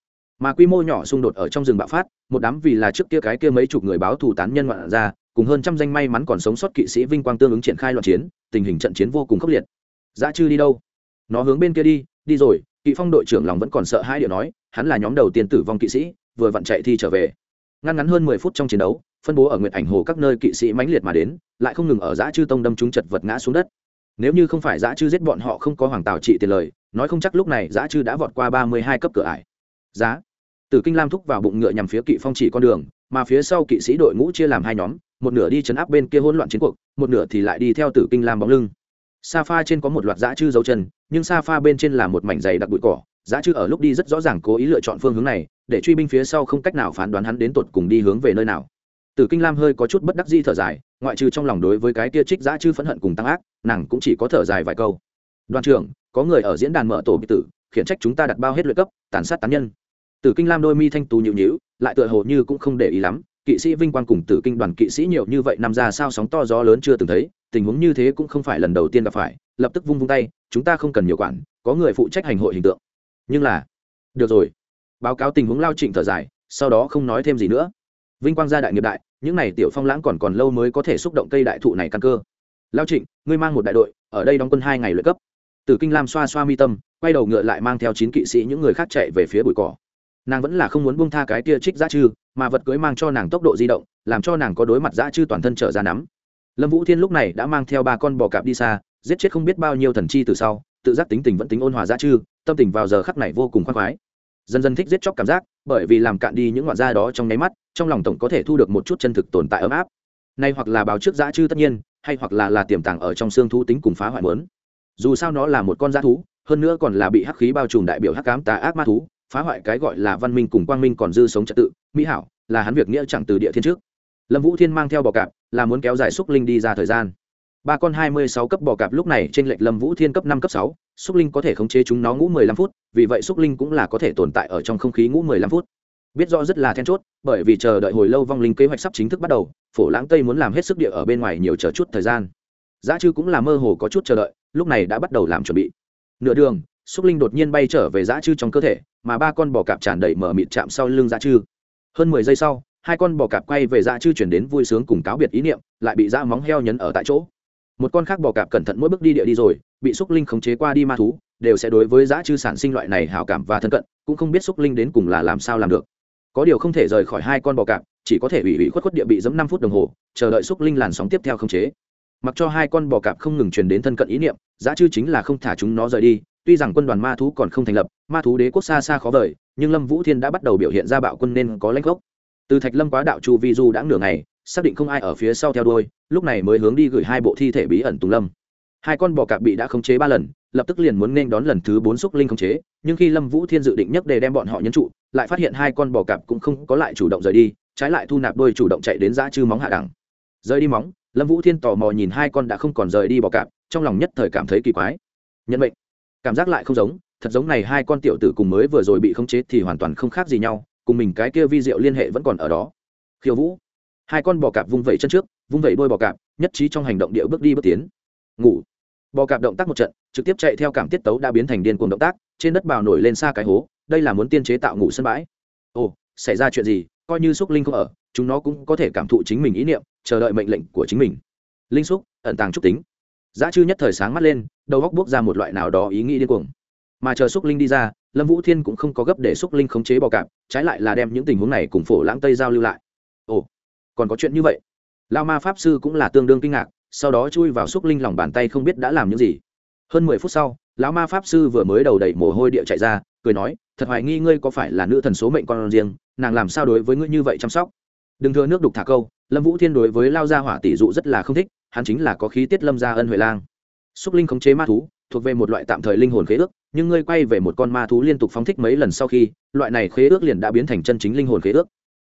Speaker 1: mà quy mô nhỏ xung đột ở trong rừng bạo phát, một đám vì là trước kia cái kia mấy chục người báo thù tán nhân ngoạn ra, cùng hơn trăm danh may mắn còn sống sót kỵ sĩ vinh quang tương ứng triển khai loạn chiến, tình hình trận chiến vô cùng khốc liệt. Dã chư đi đâu? Nó hướng bên kia đi đi rồi, kỵ phong đội trưởng lòng vẫn còn sợ hai điều nói, hắn là nhóm đầu tiên tử vong kỵ sĩ, vừa vặn chạy thi trở về. Ngăn ngắn hơn mười phút trong chiến đấu, phân bố ở nguyện ảnh hồ các nơi kỵ sĩ mãnh liệt mà đến, lại không ngừng ở dã chư tông đâm chúng chật vật ngã xuống đất. Nếu như không phải dã chư giết bọn họ không có hoàng tào trị tiền lời, nói không chắc lúc này dã chư đã vọt qua ba mươi hai cấp cửa ải. Giá. Tử kinh lam thúc vào bụng ngựa nhằm phía kỵ phong chỉ con đường, mà phía sau kỵ sĩ đội ngũ chia làm hai nhóm, một nửa đi chấn áp bên kia hỗn loạn chiến cuộc, một nửa thì lại đi theo tử kinh lam bóng lưng. Sa pha trên có một loạt dã chư dấu chân, nhưng sa pha bên trên là một mảnh dày đặc bụi cỏ. Dã chư ở lúc đi rất rõ ràng cố ý lựa chọn phương hướng này, để truy binh phía sau không cách nào phán đoán hắn đến tột cùng đi hướng về nơi nào. Tử kinh lam hơi có chút bất đắc dĩ thở dài, ngoại trừ trong lòng đối với cái kia trích dã chư phẫn hận cùng tăng ác, nàng cũng chỉ có thở dài vài câu. Đoàn trưởng, có người ở diễn đàn mở tổ bị tử, khiển trách chúng ta đặt bao hết luyện cấp, tàn sát tán nhân tử kinh lam đôi mi thanh tú nhịu nhịu lại tựa hồ như cũng không để ý lắm. Kỵ sĩ vinh quang cùng tử kinh đoàn kỵ sĩ nhiều như vậy nằm ra sao sóng to gió lớn chưa từng thấy, tình huống như thế cũng không phải lần đầu tiên gặp phải, lập tức vung vung tay, chúng ta không cần nhiều quản, có người phụ trách hành hội hình tượng. Nhưng là, được rồi. Báo cáo tình huống lao trịnh thở dài, sau đó không nói thêm gì nữa. Vinh quang gia đại nghiệp đại, những n à y tiểu phong lãng còn còn lâu mới có thể xúc động cây đại thụ này căn cơ. Lao trịnh, ngươi mang một đại đội, ở đây đóng quân hai ngày lợi cấp. Tử kinh lam xoa xoa mi tâm, quay đầu ngựa lại mang theo chín kỵ sĩ những người khác chạy về phía bụi cỏ nàng vẫn là không muốn buông tha cái tia trích giá chư, mà vật cưới mang cho nàng tốc độ di động, làm cho nàng có đối mặt giá chư toàn thân trở ra nắm. Lâm vũ thiên lúc này đã mang theo ba con bò cạp đi xa, giết chết không biết bao nhiêu thần chi từ sau, tự giác tính tình vẫn tính ôn hòa giá chư, tâm tình vào giờ khắc này vô cùng khoác khoái. Dần dần thích giết chóc cảm giác, bởi vì làm cạn đi những ngoạn da đó trong nháy mắt, trong lòng tổng có thể thu được một chút chân thực tồn tại ấm áp. Nay hoặc là báo trước giá chư tất nhiên, hay hoặc là là tiềm tàng ở trong xương thú tính cùng phá hoại mớn dù sao nó là một con g thú, hơn nữa còn là bị hắc khí bao trùm đại biểu hắc cám tà ác ma thú phá hoại cái gọi là văn minh cùng quang minh còn dư sống trật tự, mỹ hảo, là hắn việc nghĩa chẳng từ địa thiên trước. Lâm vũ thiên mang theo bò cạp, là muốn kéo dài xúc linh đi ra thời gian. Ba con hai mươi sáu cấp bò cạp lúc này trên lệch lâm vũ thiên cấp năm, cấp sáu xúc linh có thể khống chế chúng nó ngũ mười lăm phút, vì vậy xúc linh cũng là có thể tồn tại ở trong không khí ngũ mười lăm phút. Biết rõ rất là then chốt, bởi vì chờ đợi hồi lâu vong linh kế hoạch sắp chính thức bắt đầu, phổ lãng tây muốn làm hết sức địa ở bên ngoài nhiều chờ chút thời gian. Giá chư cũng là mơ hồ có chút chờ đợi, lúc này đã bắt đầu làm chuẩn bị. Nửa đường xúc linh đột nhiên bay trở về dã chư trong cơ thể, mà ba con bò cạp tràn đầy mở mịt chạm sau lưng dã chư. Hơn mười giây sau, hai con bò cạp quay về dã chư chuyển đến vui sướng cùng cáo biệt ý niệm, lại bị dã móng heo nhấn ở tại chỗ. Một con khác bò cạp cẩn thận mỗi bước đi địa đi rồi, bị xúc linh khống chế qua đi ma thú, đều sẽ đối với dã chư sản sinh loại này hảo cảm và thân cận, cũng không biết xúc linh đến cùng là làm sao làm được. Có điều không thể rời khỏi hai con bò cạp, chỉ có thể ủy ủy khuất khuất địa bị giấm năm phút đồng hồ, chờ đợi xúc linh làn sóng tiếp theo khống chế. Mặc cho hai con bò cạp không ngừng truyền đến thân cận ý niệm giá chư chính là không thả chúng nó rời đi tuy rằng quân đoàn ma thú còn không thành lập, ma thú đế quốc xa xa khó vời, nhưng lâm vũ thiên đã bắt đầu biểu hiện ra bạo quân nên có lãnh gốc. Từ thạch lâm quá đạo chu vi du đã nửa ngày, xác định không ai ở phía sau theo đôi lúc này mới hướng đi gửi hai bộ thi thể bí ẩn tùng lâm. Hai con bò cạp bị đã khống chế ba lần, lập tức liền muốn nên đón lần thứ bốn xúc linh khống chế, nhưng khi lâm vũ thiên dự định nhất để đem bọn họ nhấn trụ, lại phát hiện hai con bò cạp cũng không có lại chủ động rời đi, trái lại thu nạp đôi chủ động chạy đến giã chư móng hạ đẳng. Rời đi móng, lâm vũ thiên tò mò nhìn hai con đã không còn rời đi bò cạp, trong lòng nhất thời cảm thấy kỳ quái. Nhận mệnh cảm giác lại không giống, thật giống này hai con tiểu tử cùng mới vừa rồi bị khống chế thì hoàn toàn không khác gì nhau, cùng mình cái kia vi diệu liên hệ vẫn còn ở đó. Khiêu vũ, hai con bò cạp vung vẩy chân trước, vung vẩy đôi bò cạp, nhất trí trong hành động điệu bước đi bước tiến. Ngủ. Bò cạp động tác một trận, trực tiếp chạy theo cảm tiết tấu đã biến thành điên cuồng động tác, trên đất bào nổi lên xa cái hố, đây là muốn tiên chế tạo ngủ sân bãi. Ồ, xảy ra chuyện gì? Coi như xúc linh không ở, chúng nó cũng có thể cảm thụ chính mình ý niệm, chờ đợi mệnh lệnh của chính mình. Linh xúc ẩn tàng trúc tính giá chư nhất thời sáng mắt lên, đầu góc buốc ra một loại nào đó ý nghĩ điên cuồng. Mà chờ xúc linh đi ra, lâm vũ thiên cũng không có gấp để xúc linh khống chế bò cạp, trái lại là đem những tình huống này cùng phổ lãng tây giao lưu lại. Ồ, còn có chuyện như vậy? Lao ma pháp sư cũng là tương đương kinh ngạc, sau đó chui vào xúc linh lòng bàn tay không biết đã làm những gì. Hơn mười phút sau, lão ma pháp sư vừa mới đầu đẩy mồ hôi địa chạy ra, cười nói, thật hoài nghi ngươi có phải là nữ thần số mệnh con riêng, nàng làm sao đối với ngươi như vậy chăm sóc? Đừng thừa nước đục thả câu. Lâm vũ thiên đối với lao gia hỏa tỷ dụ rất là không thích hắn chính là có khí tiết lâm gia ân huệ lang. Xúc linh khống chế ma thú, thuộc về một loại tạm thời linh hồn khế ước, nhưng ngươi quay về một con ma thú liên tục phóng thích mấy lần sau khi, loại này khế ước liền đã biến thành chân chính linh hồn khế ước.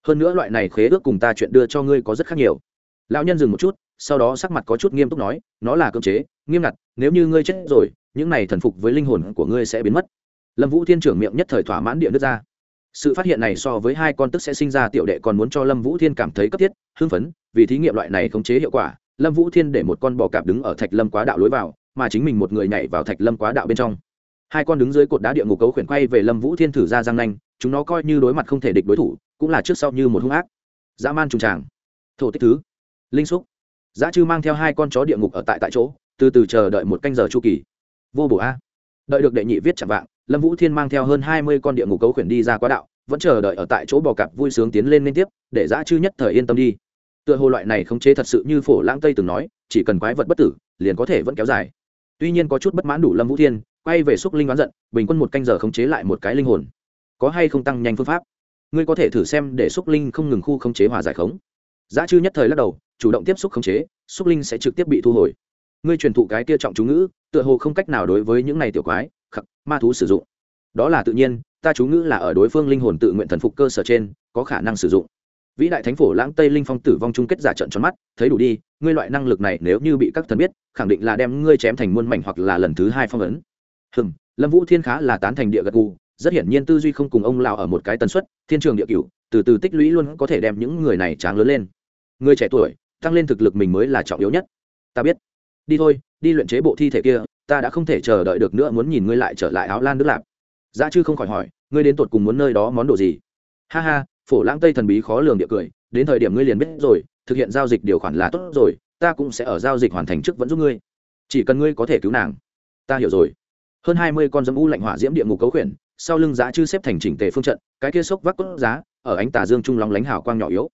Speaker 1: Hơn nữa loại này khế ước cùng ta chuyện đưa cho ngươi có rất khác nhiều. Lão nhân dừng một chút, sau đó sắc mặt có chút nghiêm túc nói, nó là cơ chế, nghiêm ngặt, nếu như ngươi chết rồi, những này thần phục với linh hồn của ngươi sẽ biến mất. Lâm vũ thiên trưởng miệng nhất thời thỏa mãn địa nước ra. Sự phát hiện này so với hai con tức sẽ sinh ra tiểu đệ còn muốn cho lâm vũ thiên cảm thấy cấp thiết, hưng phấn, vì thí nghiệm loại này khống chế hiệu quả lâm vũ thiên để một con bò cạp đứng ở thạch lâm quá đạo lối vào, mà chính mình một người nhảy vào thạch lâm quá đạo bên trong. Hai con đứng dưới cột đá địa ngục cấu khuyển quay về lâm vũ thiên thử ra răng nanh, chúng nó coi như đối mặt không thể địch đối thủ, cũng là trước sau như một hung ác. Dã man trùng tràng. Thổ tích thứ. Linh xúc. Dã chư mang theo hai con chó địa ngục ở tại tại chỗ, từ từ chờ đợi một canh giờ chu kỳ. Vô bổ a. Đợi được đệ nhị viết chạm vạng, lâm vũ thiên mang theo hơn hai mươi con địa ngục cấu khuyển đi ra quá đạo, vẫn chờ đợi ở tại chỗ bò cạp vui sướng tiến lên liên tiếp, để dã chư nhất thời yên tâm đi tựa hồ loại này khống chế thật sự như phổ lãng tây từng nói, chỉ cần quái vật bất tử, liền có thể vẫn kéo dài. Tuy nhiên có chút bất mãn đủ lâm vũ thiên, quay về xúc linh đoán giận, bình quân một canh giờ khống chế lại một cái linh hồn. Có hay không tăng nhanh phương pháp? Ngươi có thể thử xem để xúc linh không ngừng khu khống chế hòa giải khống. Giá chư nhất thời lắc đầu, chủ động tiếp xúc khống chế, xúc linh sẽ trực tiếp bị thu hồi. Ngươi truyền thụ cái kia trọng chú ngữ, tựa hồ không cách nào đối với những này tiểu quái, khắc, ma thú sử dụng. Đó là tự nhiên, ta chú ngữ là ở đối phương linh hồn tự nguyện thần phục cơ sở trên, có khả năng sử dụng vĩ đại thánh phổ lãng tây linh phong tử vong chung kết giả trận tròn mắt thấy đủ đi ngươi loại năng lực này nếu như bị các thần biết khẳng định là đem ngươi chém thành muôn mảnh hoặc là lần thứ hai phong ấn hừng lâm vũ thiên khá là tán thành địa gật gù rất hiển nhiên tư duy không cùng ông lào ở một cái tần suất thiên trường địa cửu từ từ tích lũy luôn có thể đem những người này tráng lớn lên người trẻ tuổi tăng lên thực lực mình mới là trọng yếu nhất ta biết đi thôi đi luyện chế bộ thi thể kia ta đã không thể chờ đợi được nữa muốn nhìn ngươi lại trở lại áo lan nước lạp dã chư không khỏi hỏi ngươi đến tột cùng muốn nơi đó món đồ gì ha ha phổ lãng tây thần bí khó lường địa cười, đến thời điểm ngươi liền biết rồi, thực hiện giao dịch điều khoản là tốt rồi, ta cũng sẽ ở giao dịch hoàn thành trước vẫn giúp ngươi. Chỉ cần ngươi có thể cứu nàng, ta hiểu rồi. Hơn hai mươi con dâm u lạnh hỏa diễm địa ngục cấu khuyển, sau lưng giá chư xếp thành chỉnh tề phương trận, cái kia sốc vác cốt giá, ở ánh tà dương trung lóng lánh hào quang nhỏ yếu